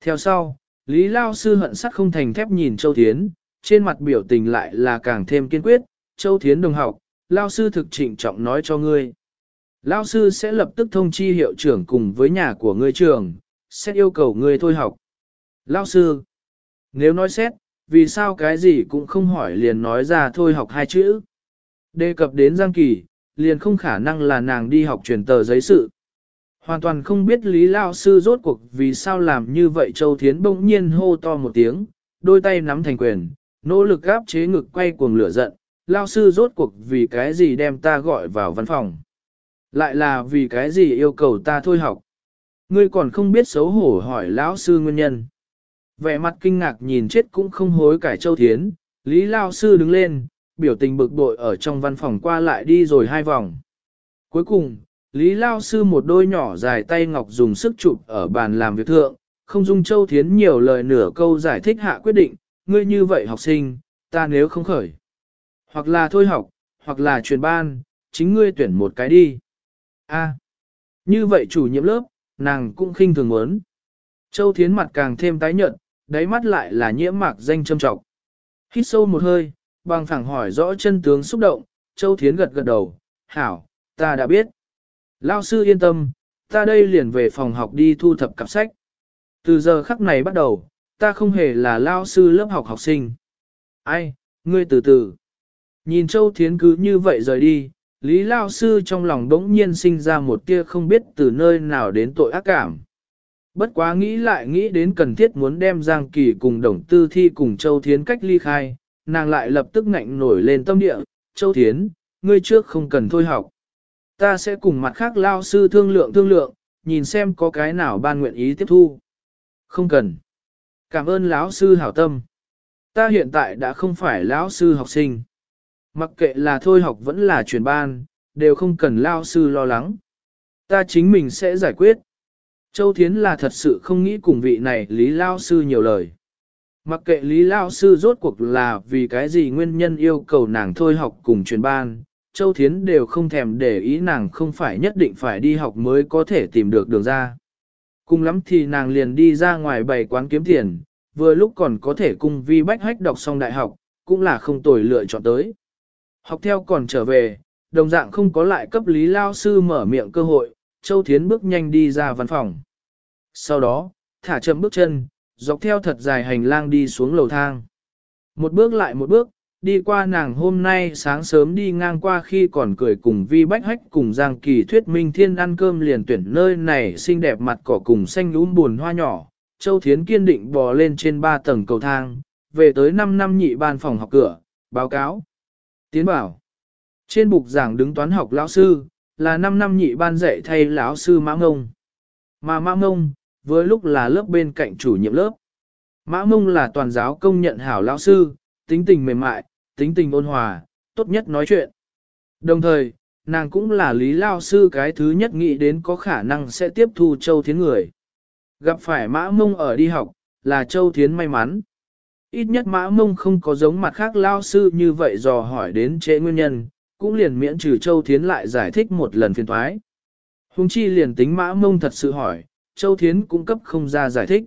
Theo sau, Lý Lao sư hận sắt không thành thép nhìn Châu Thiến, trên mặt biểu tình lại là càng thêm kiên quyết, Châu Thiến đồng học, Lao sư thực trịnh trọng nói cho ngươi. Lao sư sẽ lập tức thông chi hiệu trưởng cùng với nhà của ngươi trường, sẽ yêu cầu ngươi thôi học. Lao sư, nếu nói xét, vì sao cái gì cũng không hỏi liền nói ra thôi học hai chữ. Đề cập đến Giang Kỳ, liền không khả năng là nàng đi học truyền tờ giấy sự. Hoàn toàn không biết Lý Lao Sư rốt cuộc vì sao làm như vậy Châu Thiến bỗng nhiên hô to một tiếng, đôi tay nắm thành quyền, nỗ lực gáp chế ngực quay cuồng lửa giận. Lao Sư rốt cuộc vì cái gì đem ta gọi vào văn phòng. Lại là vì cái gì yêu cầu ta thôi học. Ngươi còn không biết xấu hổ hỏi lão sư nguyên nhân. Vẻ mặt kinh ngạc nhìn chết cũng không hối cải Châu Thiến, Lý Lao Sư đứng lên, biểu tình bực bội ở trong văn phòng qua lại đi rồi hai vòng. Cuối cùng, Lý Lao Sư một đôi nhỏ dài tay ngọc dùng sức chụp ở bàn làm việc thượng, không dung Châu Thiến nhiều lời nửa câu giải thích hạ quyết định, ngươi như vậy học sinh, ta nếu không khởi. Hoặc là thôi học, hoặc là truyền ban, chính ngươi tuyển một cái đi. A, như vậy chủ nhiệm lớp, nàng cũng khinh thường muốn. Châu Thiến mặt càng thêm tái nhợt, đáy mắt lại là nhiễm mạc danh châm trọng. Hít sâu một hơi, bằng phẳng hỏi rõ chân tướng xúc động, Châu Thiến gật gật đầu, hảo, ta đã biết. Lao sư yên tâm, ta đây liền về phòng học đi thu thập cặp sách. Từ giờ khắc này bắt đầu, ta không hề là lao sư lớp học học sinh. Ai, ngươi từ từ. Nhìn Châu Thiến cứ như vậy rời đi, Lý Lao sư trong lòng đống nhiên sinh ra một tia không biết từ nơi nào đến tội ác cảm. Bất quá nghĩ lại nghĩ đến cần thiết muốn đem Giang Kỳ cùng đồng tư thi cùng Châu Thiến cách ly khai, nàng lại lập tức ngạnh nổi lên tâm địa, Châu Thiến, ngươi trước không cần thôi học. Ta sẽ cùng mặt khác lao sư thương lượng thương lượng, nhìn xem có cái nào ban nguyện ý tiếp thu. Không cần. Cảm ơn lão sư hảo tâm. Ta hiện tại đã không phải lão sư học sinh. Mặc kệ là thôi học vẫn là truyền ban, đều không cần lao sư lo lắng. Ta chính mình sẽ giải quyết. Châu Thiến là thật sự không nghĩ cùng vị này Lý Lao Sư nhiều lời. Mặc kệ Lý Lao Sư rốt cuộc là vì cái gì nguyên nhân yêu cầu nàng thôi học cùng truyền ban, Châu Thiến đều không thèm để ý nàng không phải nhất định phải đi học mới có thể tìm được đường ra. Cùng lắm thì nàng liền đi ra ngoài bày quán kiếm tiền, vừa lúc còn có thể cùng vi bách hách đọc xong đại học, cũng là không tồi lựa chọn tới. Học theo còn trở về, đồng dạng không có lại cấp lý lao sư mở miệng cơ hội, Châu Thiến bước nhanh đi ra văn phòng. Sau đó, thả chậm bước chân, dọc theo thật dài hành lang đi xuống lầu thang. Một bước lại một bước, đi qua nàng hôm nay sáng sớm đi ngang qua khi còn cười cùng vi bách hách cùng Giang Kỳ thuyết minh thiên ăn cơm liền tuyển nơi này xinh đẹp mặt cỏ cùng xanh lúm buồn hoa nhỏ. Châu Thiến kiên định bò lên trên ba tầng cầu thang, về tới 5 năm nhị ban phòng học cửa, báo cáo. Tiến bảo. Trên bục giảng đứng toán học lão sư, là 5 năm nhị ban dạy thay lão sư Mã Ngông. Mà Mã Ngông, với lúc là lớp bên cạnh chủ nhiệm lớp. Mã mông là toàn giáo công nhận hảo lão sư, tính tình mềm mại, tính tình ôn hòa, tốt nhất nói chuyện. Đồng thời, nàng cũng là lý lao sư cái thứ nhất nghĩ đến có khả năng sẽ tiếp thu Châu Thiến người. Gặp phải mã mông ở đi học, là Châu Thiến may mắn. Ít nhất mã mông không có giống mặt khác lao sư như vậy dò hỏi đến trễ nguyên nhân, cũng liền miễn trừ Châu Thiến lại giải thích một lần phiền thoái. Hùng chi liền tính mã mông thật sự hỏi, Châu Thiến cũng cấp không ra giải thích.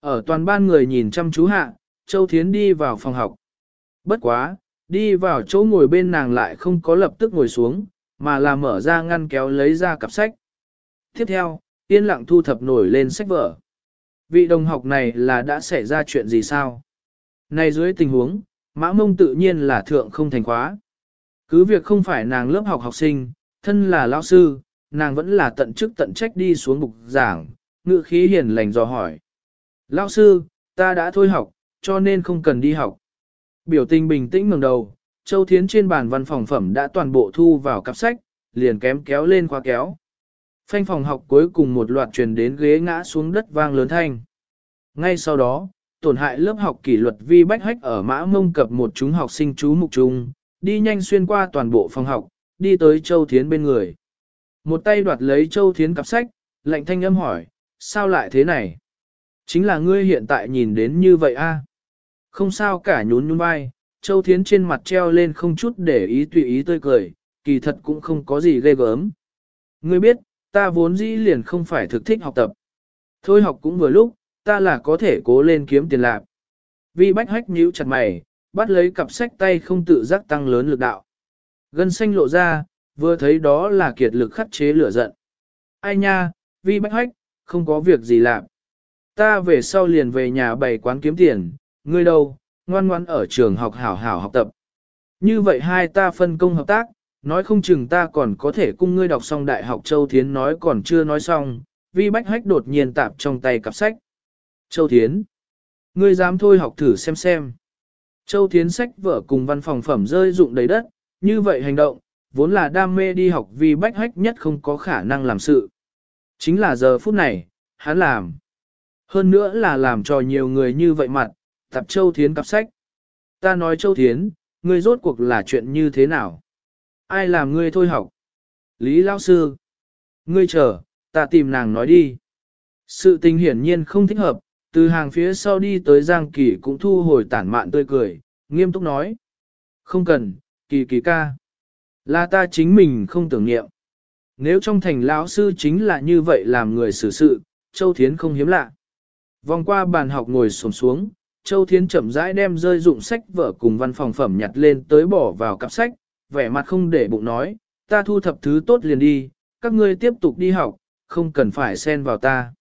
Ở toàn ban người nhìn chăm chú hạ, Châu Thiến đi vào phòng học. Bất quá, đi vào chỗ ngồi bên nàng lại không có lập tức ngồi xuống, mà là mở ra ngăn kéo lấy ra cặp sách. Tiếp theo, yên lặng thu thập nổi lên sách vở. Vị đồng học này là đã xảy ra chuyện gì sao? Này dưới tình huống, mã mông tự nhiên là thượng không thành khóa. Cứ việc không phải nàng lớp học học sinh, thân là lao sư, nàng vẫn là tận chức tận trách đi xuống bục giảng, ngự khí hiền lành dò hỏi. Lao sư, ta đã thôi học, cho nên không cần đi học. Biểu tình bình tĩnh ngẩng đầu, Châu Thiến trên bàn văn phòng phẩm đã toàn bộ thu vào cặp sách, liền kém kéo lên khóa kéo. Phanh phòng học cuối cùng một loạt truyền đến ghế ngã xuống đất vang lớn thanh. Ngay sau đó, tổn hại lớp học kỷ luật vi bách hách ở mã mông cập một chúng học sinh chú mục trung, đi nhanh xuyên qua toàn bộ phòng học, đi tới Châu Thiến bên người. Một tay đoạt lấy Châu Thiến cặp sách, lạnh thanh âm hỏi, sao lại thế này? Chính là ngươi hiện tại nhìn đến như vậy a? Không sao cả nhún nhún vai, Châu Thiến trên mặt treo lên không chút để ý tùy ý tươi cười, kỳ thật cũng không có gì ghê gớm. Ngươi biết, ta vốn dĩ liền không phải thực thích học tập. Thôi học cũng vừa lúc, ta là có thể cố lên kiếm tiền lạc. Vi bách hách nhíu chặt mày, bắt lấy cặp sách tay không tự giác tăng lớn lực đạo. Gân xanh lộ ra, vừa thấy đó là kiệt lực khắc chế lửa giận. Ai nha, vi bách hách, không có việc gì làm. Ta về sau liền về nhà bày quán kiếm tiền, ngươi đâu, ngoan ngoan ở trường học hảo hảo học tập. Như vậy hai ta phân công hợp tác, nói không chừng ta còn có thể cung ngươi đọc xong đại học Châu Thiến nói còn chưa nói xong, vi bách hách đột nhiên tạp trong tay cặp sách. Châu Thiến, ngươi dám thôi học thử xem xem. Châu Thiến sách vở cùng văn phòng phẩm rơi dụng đầy đất, như vậy hành động, vốn là đam mê đi học vì bách hách nhất không có khả năng làm sự. Chính là giờ phút này, hắn làm. Hơn nữa là làm cho nhiều người như vậy mặt, tập Châu Thiến cặp sách. Ta nói Châu Thiến, ngươi rốt cuộc là chuyện như thế nào? Ai làm ngươi thôi học? Lý Lao Sư. Ngươi chờ, ta tìm nàng nói đi. Sự tình hiển nhiên không thích hợp, từ hàng phía sau đi tới Giang Kỳ cũng thu hồi tản mạn tươi cười, nghiêm túc nói. Không cần, Kỳ Kỳ ca. Là ta chính mình không tưởng niệm. Nếu trong thành lão sư chính là như vậy làm người xử sự, Châu Thiến không hiếm lạ. Vòng qua bàn học ngồi xổm xuống, Châu Thiến chậm rãi đem rơi dụng sách vở cùng văn phòng phẩm nhặt lên tới bỏ vào cặp sách, vẻ mặt không để bụng nói, ta thu thập thứ tốt liền đi, các ngươi tiếp tục đi học, không cần phải xen vào ta.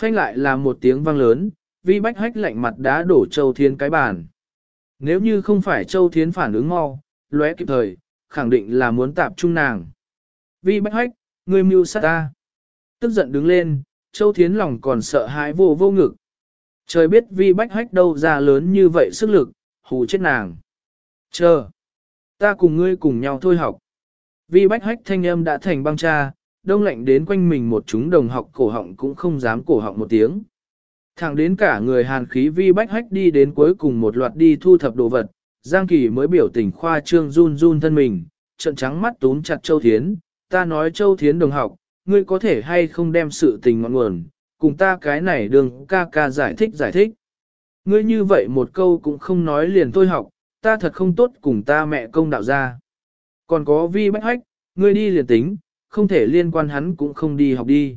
Phanh lại là một tiếng vang lớn, vi bách hách lạnh mặt đá đổ Châu Thiến cái bàn. Nếu như không phải Châu Thiến phản ứng mau, lóe kịp thời, khẳng định là muốn tạp trung nàng. Vi bách hách, ngươi mưu sát ta. Tức giận đứng lên, Châu Thiến lòng còn sợ hãi vô vô ngực. Trời biết vi bách hách đâu ra lớn như vậy sức lực, hù chết nàng. Chờ, ta cùng ngươi cùng nhau thôi học. Vi bách hách thanh âm đã thành băng cha, đông lạnh đến quanh mình một chúng đồng học cổ họng cũng không dám cổ họng một tiếng. Thẳng đến cả người hàn khí vi bách hách đi đến cuối cùng một loạt đi thu thập đồ vật, Giang Kỳ mới biểu tình khoa trương run run thân mình, trận trắng mắt túm chặt Châu Thiến, ta nói Châu Thiến đồng học, ngươi có thể hay không đem sự tình ngọn nguồn, cùng ta cái này đường ca ca giải thích giải thích. Ngươi như vậy một câu cũng không nói liền tôi học, ta thật không tốt cùng ta mẹ công đạo ra. Còn có vi bách hách, ngươi đi liền tính, không thể liên quan hắn cũng không đi học đi.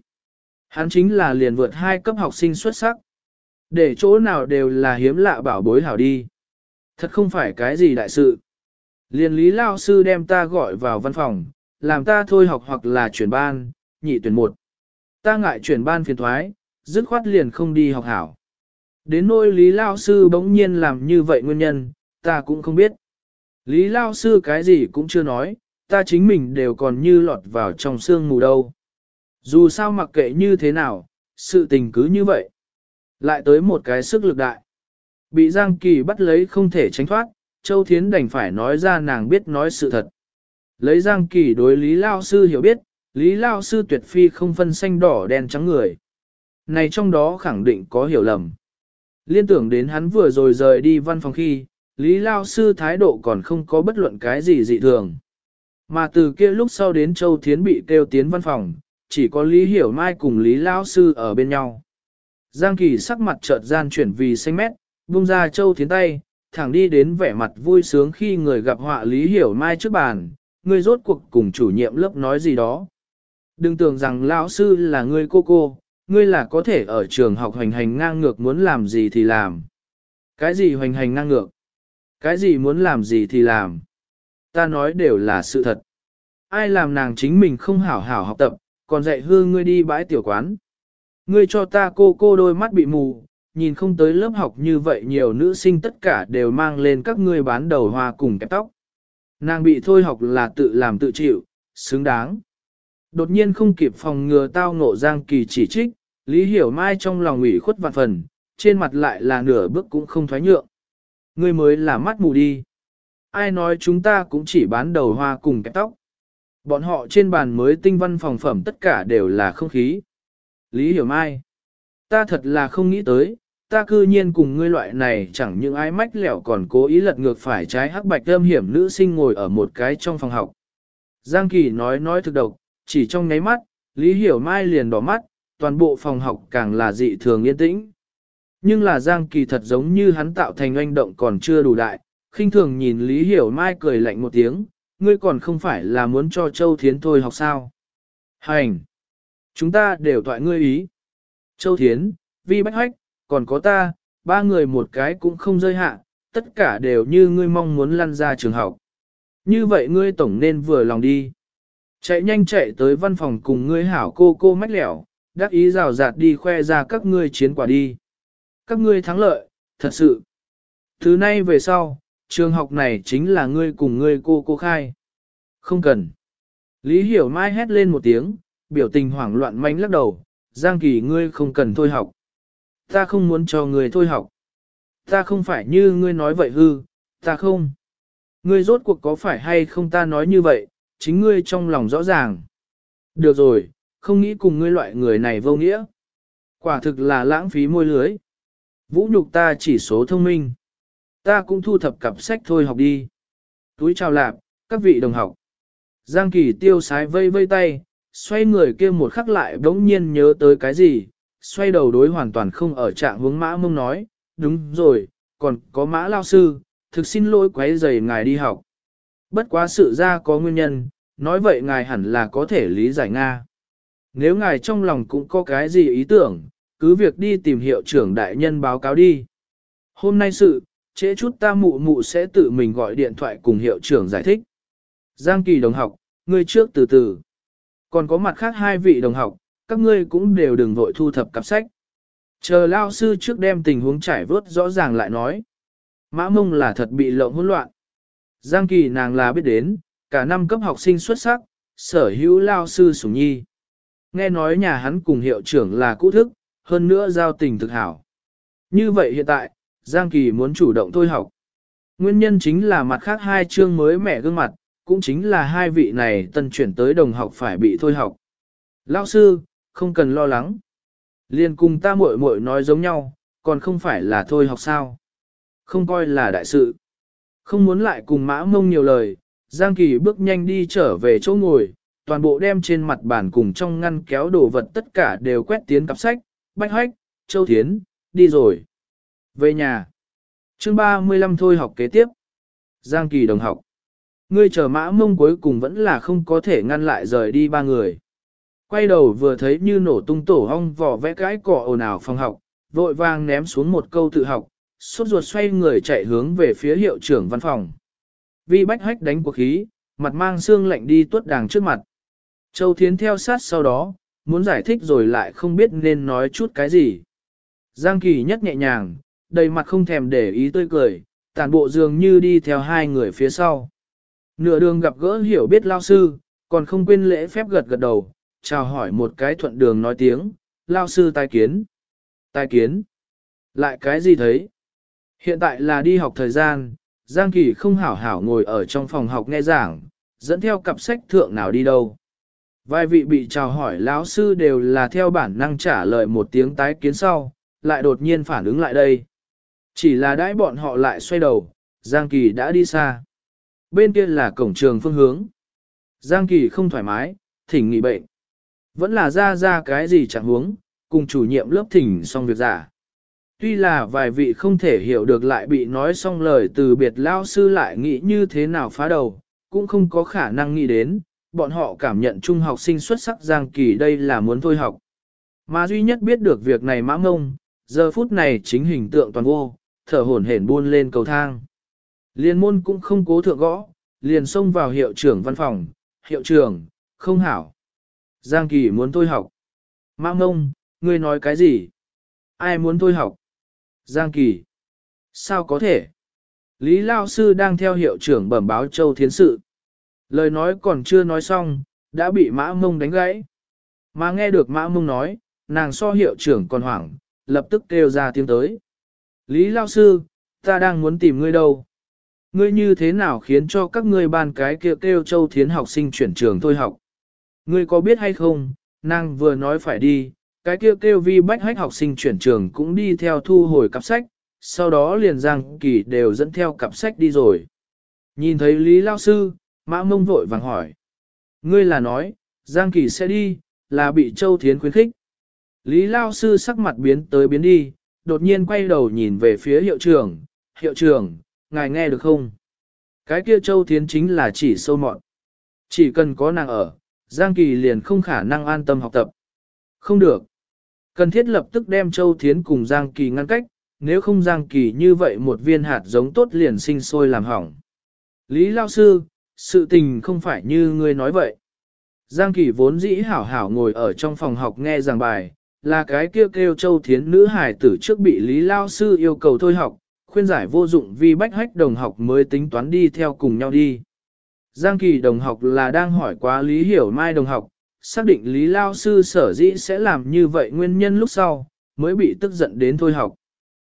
Hắn chính là liền vượt hai cấp học sinh xuất sắc. Để chỗ nào đều là hiếm lạ bảo bối hảo đi. Thật không phải cái gì đại sự. Liền lý lao sư đem ta gọi vào văn phòng, làm ta thôi học hoặc là chuyển ban, nhị tuyển một. Ta ngại chuyển ban phiền thoái, dứt khoát liền không đi học hảo. Đến nỗi lý lao sư bỗng nhiên làm như vậy nguyên nhân, ta cũng không biết. Lý lao sư cái gì cũng chưa nói, ta chính mình đều còn như lọt vào trong sương mù đâu. Dù sao mặc kệ như thế nào, sự tình cứ như vậy. Lại tới một cái sức lực đại. Bị Giang Kỳ bắt lấy không thể tránh thoát, Châu Thiến đành phải nói ra nàng biết nói sự thật. Lấy Giang Kỳ đối Lý Lao Sư hiểu biết, Lý Lao Sư tuyệt phi không phân xanh đỏ đen trắng người. Này trong đó khẳng định có hiểu lầm. Liên tưởng đến hắn vừa rồi rời đi văn phòng khi, Lý Lao Sư thái độ còn không có bất luận cái gì dị thường. Mà từ kia lúc sau đến Châu Thiến bị kêu tiến văn phòng, chỉ có Lý Hiểu Mai cùng Lý Lao Sư ở bên nhau. Giang Kỳ sắc mặt chợt gian chuyển vì xanh mét, buông ra Châu Thiến tay, thẳng đi đến vẻ mặt vui sướng khi người gặp họa Lý Hiểu Mai trước bàn, người rốt cuộc cùng chủ nhiệm lớp nói gì đó. Đừng tưởng rằng lão sư là người cô cô, ngươi là có thể ở trường học hoành hành ngang ngược muốn làm gì thì làm. Cái gì hoành hành ngang ngược? Cái gì muốn làm gì thì làm. Ta nói đều là sự thật. Ai làm nàng chính mình không hảo hảo học tập, còn dạy hư ngươi đi bãi tiểu quán. Ngươi cho ta cô cô đôi mắt bị mù, nhìn không tới lớp học như vậy nhiều nữ sinh tất cả đều mang lên các ngươi bán đầu hoa cùng kẹp tóc. Nàng bị thôi học là tự làm tự chịu, xứng đáng. Đột nhiên không kịp phòng ngừa tao ngộ Giang Kỳ chỉ trích, Lý Hiểu Mai trong lòng ủy khuất vạn phần, trên mặt lại là nửa bước cũng không thoái nhượng. Ngươi mới là mắt mù đi. Ai nói chúng ta cũng chỉ bán đầu hoa cùng kẹp tóc. Bọn họ trên bàn mới tinh văn phòng phẩm tất cả đều là không khí. Lý Hiểu Mai. Ta thật là không nghĩ tới, ta cư nhiên cùng ngươi loại này chẳng những ai mách lẻo còn cố ý lật ngược phải trái hắc bạch âm hiểm nữ sinh ngồi ở một cái trong phòng học. Giang Kỳ nói nói thực độc, chỉ trong nháy mắt, Lý Hiểu Mai liền đỏ mắt, toàn bộ phòng học càng là dị thường yên tĩnh. Nhưng là Giang Kỳ thật giống như hắn tạo thành anh động còn chưa đủ đại, khinh thường nhìn Lý Hiểu Mai cười lạnh một tiếng, ngươi còn không phải là muốn cho Châu Thiến thôi học sao. Hành! Chúng ta đều thoại ngươi ý. Châu Thiến, Vi Bách Hách, còn có ta, ba người một cái cũng không rơi hạ, tất cả đều như ngươi mong muốn lăn ra trường học. Như vậy ngươi tổng nên vừa lòng đi. Chạy nhanh chạy tới văn phòng cùng ngươi hảo cô cô mách lẻo, đắc ý rào rạt đi khoe ra các ngươi chiến quả đi. Các ngươi thắng lợi, thật sự. Thứ nay về sau, trường học này chính là ngươi cùng ngươi cô cô khai. Không cần. Lý Hiểu Mai hét lên một tiếng, biểu tình hoảng loạn manh lắc đầu, Giang Kỳ ngươi không cần thôi học. Ta không muốn cho ngươi thôi học. Ta không phải như ngươi nói vậy hư, ta không. Ngươi rốt cuộc có phải hay không ta nói như vậy, chính ngươi trong lòng rõ ràng. Được rồi, không nghĩ cùng ngươi loại người này vô nghĩa. Quả thực là lãng phí môi lưới. Vũ nhục ta chỉ số thông minh. Ta cũng thu thập cặp sách thôi học đi. Túi chào lạp, các vị đồng học. Giang Kỳ tiêu sái vây vây tay, xoay người kia một khắc lại đống nhiên nhớ tới cái gì, xoay đầu đối hoàn toàn không ở trạng hướng mã mông nói, đúng rồi, còn có mã lao sư, thực xin lỗi quấy rầy ngài đi học. Bất quá sự ra có nguyên nhân, nói vậy ngài hẳn là có thể lý giải Nga. Nếu ngài trong lòng cũng có cái gì ý tưởng, cứ việc đi tìm hiệu trưởng đại nhân báo cáo đi. Hôm nay sự, trễ chút ta mụ mụ sẽ tự mình gọi điện thoại cùng hiệu trưởng giải thích. Giang Kỳ đồng học, ngươi trước từ từ. Còn có mặt khác hai vị đồng học, các ngươi cũng đều đừng vội thu thập cặp sách. Chờ lao sư trước đem tình huống trải vớt rõ ràng lại nói. Mã mông là thật bị lộn hỗn loạn. Giang Kỳ nàng là biết đến, cả năm cấp học sinh xuất sắc, sở hữu lao sư sủng nhi. Nghe nói nhà hắn cùng hiệu trưởng là cũ thức, hơn nữa giao tình thực hảo. Như vậy hiện tại, Giang Kỳ muốn chủ động thôi học. Nguyên nhân chính là mặt khác hai chương mới mẻ gương mặt, cũng chính là hai vị này tân chuyển tới đồng học phải bị thôi học. Lão sư, không cần lo lắng. Liên cùng ta muội muội nói giống nhau, còn không phải là thôi học sao. Không coi là đại sự. Không muốn lại cùng mã mông nhiều lời, Giang Kỳ bước nhanh đi trở về chỗ ngồi, toàn bộ đem trên mặt bàn cùng trong ngăn kéo đồ vật tất cả đều quét tiến cặp sách, bách hách, châu thiến, đi rồi. Về nhà. chương 35 thôi học kế tiếp. Giang Kỳ đồng học. Ngươi chờ mã mông cuối cùng vẫn là không có thể ngăn lại rời đi ba người. Quay đầu vừa thấy như nổ tung tổ hong vỏ vẽ cái cỏ ồn ào phòng học, vội vàng ném xuống một câu tự học, sốt ruột xoay người chạy hướng về phía hiệu trưởng văn phòng. Vi bách hách đánh cuộc khí, mặt mang xương lạnh đi tuốt đàng trước mặt. Châu Thiến theo sát sau đó, muốn giải thích rồi lại không biết nên nói chút cái gì. Giang Kỳ nhất nhẹ nhàng, đầy mặt không thèm để ý tươi cười, tàn bộ dường như đi theo hai người phía sau. Nửa đường gặp gỡ hiểu biết lao sư, còn không quên lễ phép gật gật đầu, chào hỏi một cái thuận đường nói tiếng, lao sư tai kiến. Tai kiến. Lại cái gì thấy? Hiện tại là đi học thời gian, Giang Kỳ không hảo hảo ngồi ở trong phòng học nghe giảng, dẫn theo cặp sách thượng nào đi đâu. Vài vị bị chào hỏi lão sư đều là theo bản năng trả lời một tiếng tái kiến sau, lại đột nhiên phản ứng lại đây. Chỉ là đãi bọn họ lại xoay đầu, Giang Kỳ đã đi xa. Bên kia là cổng trường phương hướng. Giang Kỳ không thoải mái, thỉnh nghỉ bệnh. Vẫn là ra ra cái gì chẳng huống, cùng chủ nhiệm lớp thỉnh xong việc giả. Tuy là vài vị không thể hiểu được lại bị nói xong lời từ biệt lao sư lại nghĩ như thế nào phá đầu, cũng không có khả năng nghĩ đến, bọn họ cảm nhận trung học sinh xuất sắc Giang Kỳ đây là muốn thôi học. Mà duy nhất biết được việc này mã ngông, giờ phút này chính hình tượng toàn vô, thở hổn hển buôn lên cầu thang. Liên môn cũng không cố thượng gõ, liền xông vào hiệu trưởng văn phòng, hiệu trưởng, không hảo. Giang Kỳ muốn tôi học. Mã ngông, ngươi nói cái gì? Ai muốn tôi học? Giang Kỳ. Sao có thể? Lý Lao Sư đang theo hiệu trưởng bẩm báo Châu Thiến Sự. Lời nói còn chưa nói xong, đã bị mã mông đánh gãy. Mà nghe được mã mông nói, nàng so hiệu trưởng còn hoảng, lập tức kêu ra tiếng tới. Lý Lao Sư, ta đang muốn tìm ngươi đâu? Ngươi như thế nào khiến cho các ngươi ban cái kêu kêu Châu Thiến học sinh chuyển trường thôi học? Ngươi có biết hay không, nàng vừa nói phải đi, cái kêu kêu vi bách hách học sinh chuyển trường cũng đi theo thu hồi cặp sách, sau đó liền Giang Kỳ đều dẫn theo cặp sách đi rồi. Nhìn thấy Lý Lao Sư, Mã Mông vội vàng hỏi. Ngươi là nói, Giang Kỳ sẽ đi, là bị Châu Thiến khuyến khích. Lý Lao Sư sắc mặt biến tới biến đi, đột nhiên quay đầu nhìn về phía hiệu trưởng. Hiệu trưởng, ngài nghe được không? Cái kia Châu Thiến chính là chỉ sâu mọn. Chỉ cần có nàng ở, Giang Kỳ liền không khả năng an tâm học tập. Không được. Cần thiết lập tức đem Châu Thiến cùng Giang Kỳ ngăn cách, nếu không Giang Kỳ như vậy một viên hạt giống tốt liền sinh sôi làm hỏng. Lý Lao Sư, sự tình không phải như ngươi nói vậy. Giang Kỳ vốn dĩ hảo hảo ngồi ở trong phòng học nghe giảng bài, là cái kêu kêu Châu Thiến nữ hải tử trước bị Lý Lao Sư yêu cầu thôi học, khuyên giải vô dụng vì bách hách đồng học mới tính toán đi theo cùng nhau đi. Giang Kỳ đồng học là đang hỏi quá Lý Hiểu Mai đồng học, xác định Lý Lao Sư sở dĩ sẽ làm như vậy nguyên nhân lúc sau, mới bị tức giận đến thôi học.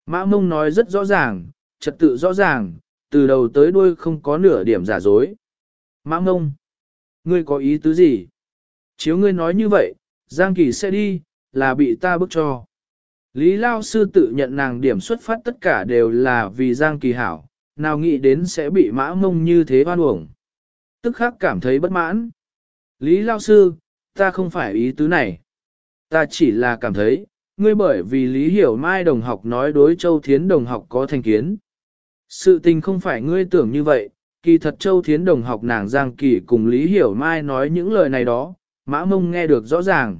Mã mông nói rất rõ ràng, trật tự rõ ràng, từ đầu tới đuôi không có nửa điểm giả dối. Mã mông, ngươi có ý tứ gì? Chiếu ngươi nói như vậy, Giang Kỳ sẽ đi, là bị ta bức cho. Lý Lao Sư tự nhận nàng điểm xuất phát tất cả đều là vì Giang Kỳ hảo, nào nghĩ đến sẽ bị mã mông như thế hoan uổng. Tức khắc cảm thấy bất mãn. Lý Lao Sư, ta không phải ý tứ này. Ta chỉ là cảm thấy, ngươi bởi vì Lý Hiểu Mai đồng học nói đối Châu Thiến đồng học có thành kiến. Sự tình không phải ngươi tưởng như vậy, kỳ thật Châu Thiến đồng học nàng Giang Kỳ cùng Lý Hiểu Mai nói những lời này đó, mã mông nghe được rõ ràng.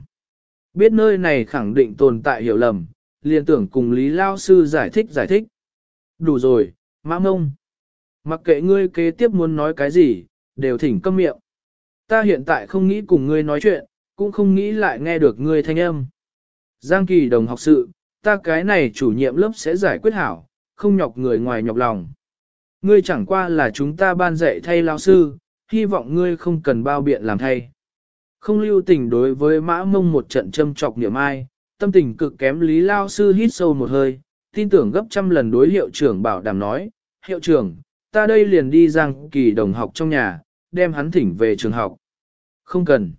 Biết nơi này khẳng định tồn tại hiểu lầm, liền tưởng cùng Lý Lao Sư giải thích giải thích. Đủ rồi, mã mông. Mặc kệ ngươi kế tiếp muốn nói cái gì, đều thỉnh câm miệng. Ta hiện tại không nghĩ cùng ngươi nói chuyện, cũng không nghĩ lại nghe được ngươi thanh âm. Giang Kỳ đồng học sự, ta cái này chủ nhiệm lớp sẽ giải quyết hảo, không nhọc người ngoài nhọc lòng. Ngươi chẳng qua là chúng ta ban dạy thay lao sư, hy vọng ngươi không cần bao biện làm thay. Không lưu tình đối với mã mông một trận châm trọc niệm ai, tâm tình cực kém lý lao sư hít sâu một hơi, tin tưởng gấp trăm lần đối hiệu trưởng bảo đảm nói, hiệu trưởng, ta đây liền đi giang kỳ đồng học trong nhà, đem hắn thỉnh về trường học. Không cần.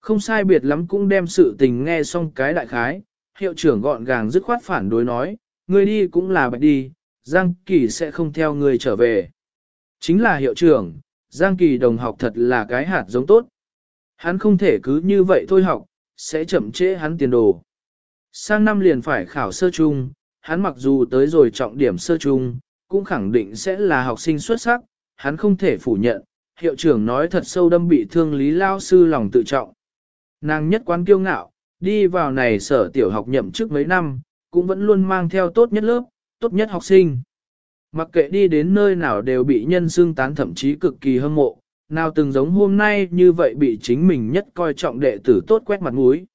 Không sai biệt lắm cũng đem sự tình nghe xong cái đại khái, hiệu trưởng gọn gàng dứt khoát phản đối nói, ngươi đi cũng là bạch đi, Giang Kỳ sẽ không theo ngươi trở về. Chính là hiệu trưởng, Giang Kỳ đồng học thật là cái hạt giống tốt. Hắn không thể cứ như vậy thôi học, sẽ chậm trễ hắn tiền đồ. Sang năm liền phải khảo sơ chung, hắn mặc dù tới rồi trọng điểm sơ chung, cũng khẳng định sẽ là học sinh xuất sắc, hắn không thể phủ nhận, hiệu trưởng nói thật sâu đâm bị thương Lý Lao Sư lòng tự trọng. Nàng nhất quán kiêu ngạo, đi vào này sở tiểu học nhậm chức mấy năm, cũng vẫn luôn mang theo tốt nhất lớp, tốt nhất học sinh. Mặc kệ đi đến nơi nào đều bị nhân xương tán thậm chí cực kỳ hâm mộ, nào từng giống hôm nay như vậy bị chính mình nhất coi trọng đệ tử tốt quét mặt mũi.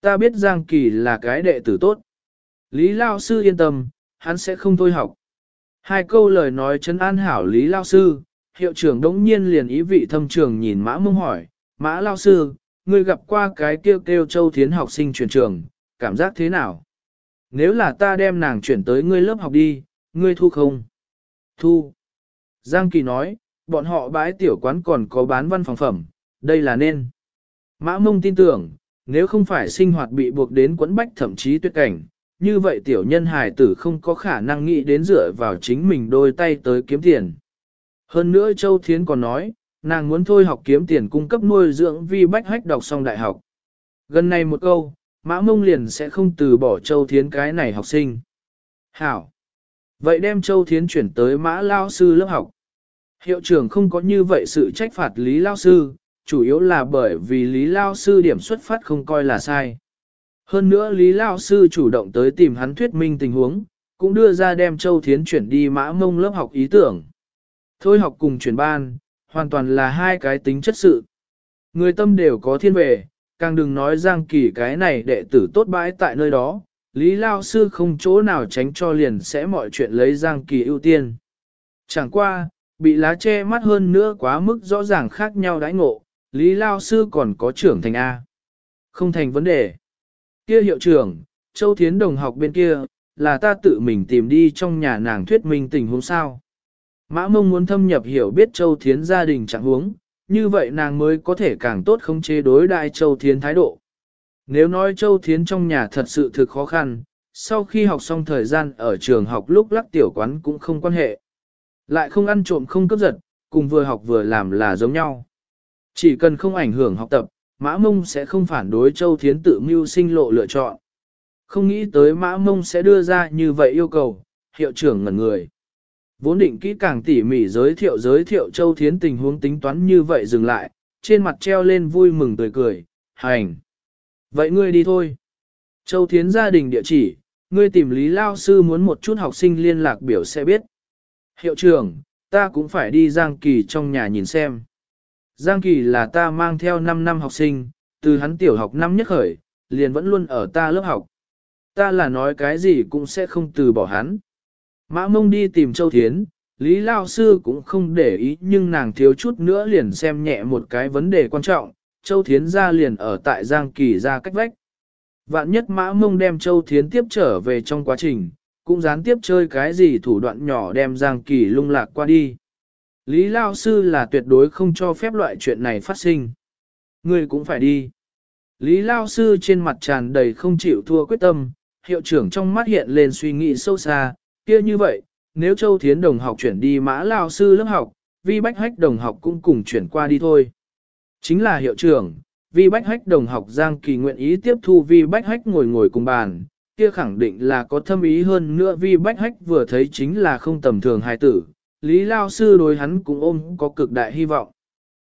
Ta biết Giang Kỳ là cái đệ tử tốt. Lý Lao Sư yên tâm, hắn sẽ không thôi học. Hai câu lời nói chấn an hảo Lý Lao Sư, hiệu trưởng đống nhiên liền ý vị thâm trường nhìn Mã Mông hỏi, Mã Lao Sư, ngươi gặp qua cái kêu kêu châu thiến học sinh chuyển trường, cảm giác thế nào? Nếu là ta đem nàng chuyển tới ngươi lớp học đi, ngươi thu không? Thu. Giang Kỳ nói, bọn họ bãi tiểu quán còn có bán văn phòng phẩm, đây là nên. Mã mông tin tưởng, nếu không phải sinh hoạt bị buộc đến quẫn bách thậm chí tuyệt cảnh, như vậy tiểu nhân hài tử không có khả năng nghĩ đến dựa vào chính mình đôi tay tới kiếm tiền. Hơn nữa Châu Thiến còn nói, nàng muốn thôi học kiếm tiền cung cấp nuôi dưỡng vi bách hách đọc xong đại học. Gần này một câu, mã mông liền sẽ không từ bỏ Châu Thiến cái này học sinh. Hảo! Vậy đem Châu Thiến chuyển tới mã lao sư lớp học. Hiệu trưởng không có như vậy sự trách phạt Lý Lao Sư, chủ yếu là bởi vì Lý Lao Sư điểm xuất phát không coi là sai. Hơn nữa Lý Lao Sư chủ động tới tìm hắn thuyết minh tình huống, cũng đưa ra đem Châu Thiến chuyển đi mã mông lớp học ý tưởng. Thôi học cùng chuyển ban, hoàn toàn là hai cái tính chất sự. Người tâm đều có thiên về, càng đừng nói Giang Kỳ cái này đệ tử tốt bãi tại nơi đó, Lý Lao Sư không chỗ nào tránh cho liền sẽ mọi chuyện lấy Giang Kỳ ưu tiên. Chẳng qua, bị lá che mắt hơn nữa quá mức rõ ràng khác nhau đãi ngộ, Lý Lao Sư còn có trưởng thành A. Không thành vấn đề. Kia hiệu trưởng, Châu Thiến đồng học bên kia, là ta tự mình tìm đi trong nhà nàng thuyết minh tình huống sao. Mã mông muốn thâm nhập hiểu biết Châu Thiến gia đình trạng huống, như vậy nàng mới có thể càng tốt không chế đối đại Châu Thiến thái độ. Nếu nói Châu Thiến trong nhà thật sự thực khó khăn, sau khi học xong thời gian ở trường học lúc lắc tiểu quán cũng không quan hệ. Lại không ăn trộm không cướp giật, cùng vừa học vừa làm là giống nhau. Chỉ cần không ảnh hưởng học tập, Mã Mông sẽ không phản đối Châu Thiến tự mưu sinh lộ lựa chọn. Không nghĩ tới Mã Mông sẽ đưa ra như vậy yêu cầu, hiệu trưởng ngẩn người. Vốn định kỹ càng tỉ mỉ giới thiệu giới thiệu Châu Thiến tình huống tính toán như vậy dừng lại, trên mặt treo lên vui mừng tươi cười, hành. Vậy ngươi đi thôi. Châu Thiến gia đình địa chỉ, ngươi tìm Lý Lao Sư muốn một chút học sinh liên lạc biểu sẽ biết. Hiệu trưởng, ta cũng phải đi Giang Kỳ trong nhà nhìn xem. Giang Kỳ là ta mang theo 5 năm học sinh, từ hắn tiểu học năm nhất khởi, liền vẫn luôn ở ta lớp học. Ta là nói cái gì cũng sẽ không từ bỏ hắn. Mã mông đi tìm Châu Thiến, Lý Lao Sư cũng không để ý nhưng nàng thiếu chút nữa liền xem nhẹ một cái vấn đề quan trọng, Châu Thiến ra liền ở tại Giang Kỳ ra cách vách. Vạn nhất mã mông đem Châu Thiến tiếp trở về trong quá trình, cũng gián tiếp chơi cái gì thủ đoạn nhỏ đem Giang Kỳ lung lạc qua đi. Lý Lao Sư là tuyệt đối không cho phép loại chuyện này phát sinh. Ngươi cũng phải đi. Lý Lao Sư trên mặt tràn đầy không chịu thua quyết tâm, hiệu trưởng trong mắt hiện lên suy nghĩ sâu xa, kia như vậy, nếu Châu Thiến đồng học chuyển đi mã Lao Sư lớp học, Vi Bách Hách đồng học cũng cùng chuyển qua đi thôi. Chính là hiệu trưởng, Vi Bách Hách đồng học Giang Kỳ nguyện ý tiếp thu Vi Bách Hách ngồi ngồi cùng bàn, kia khẳng định là có thâm ý hơn nữa Vi Bách Hách vừa thấy chính là không tầm thường hài tử, Lý Lao Sư đối hắn cũng ôm có cực đại hy vọng.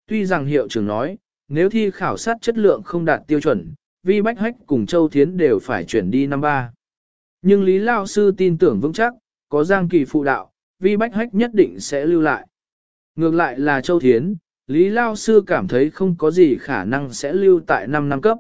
Tuy rằng hiệu trưởng nói, nếu thi khảo sát chất lượng không đạt tiêu chuẩn, Vi Bách Hách cùng Châu Thiến đều phải chuyển đi năm ba. Nhưng Lý Lao Sư tin tưởng vững chắc, có Giang Kỳ phụ đạo, Vi Bách Hách nhất định sẽ lưu lại. Ngược lại là Châu Thiến, Lý Lao Sư cảm thấy không có gì khả năng sẽ lưu tại 5 năm cấp.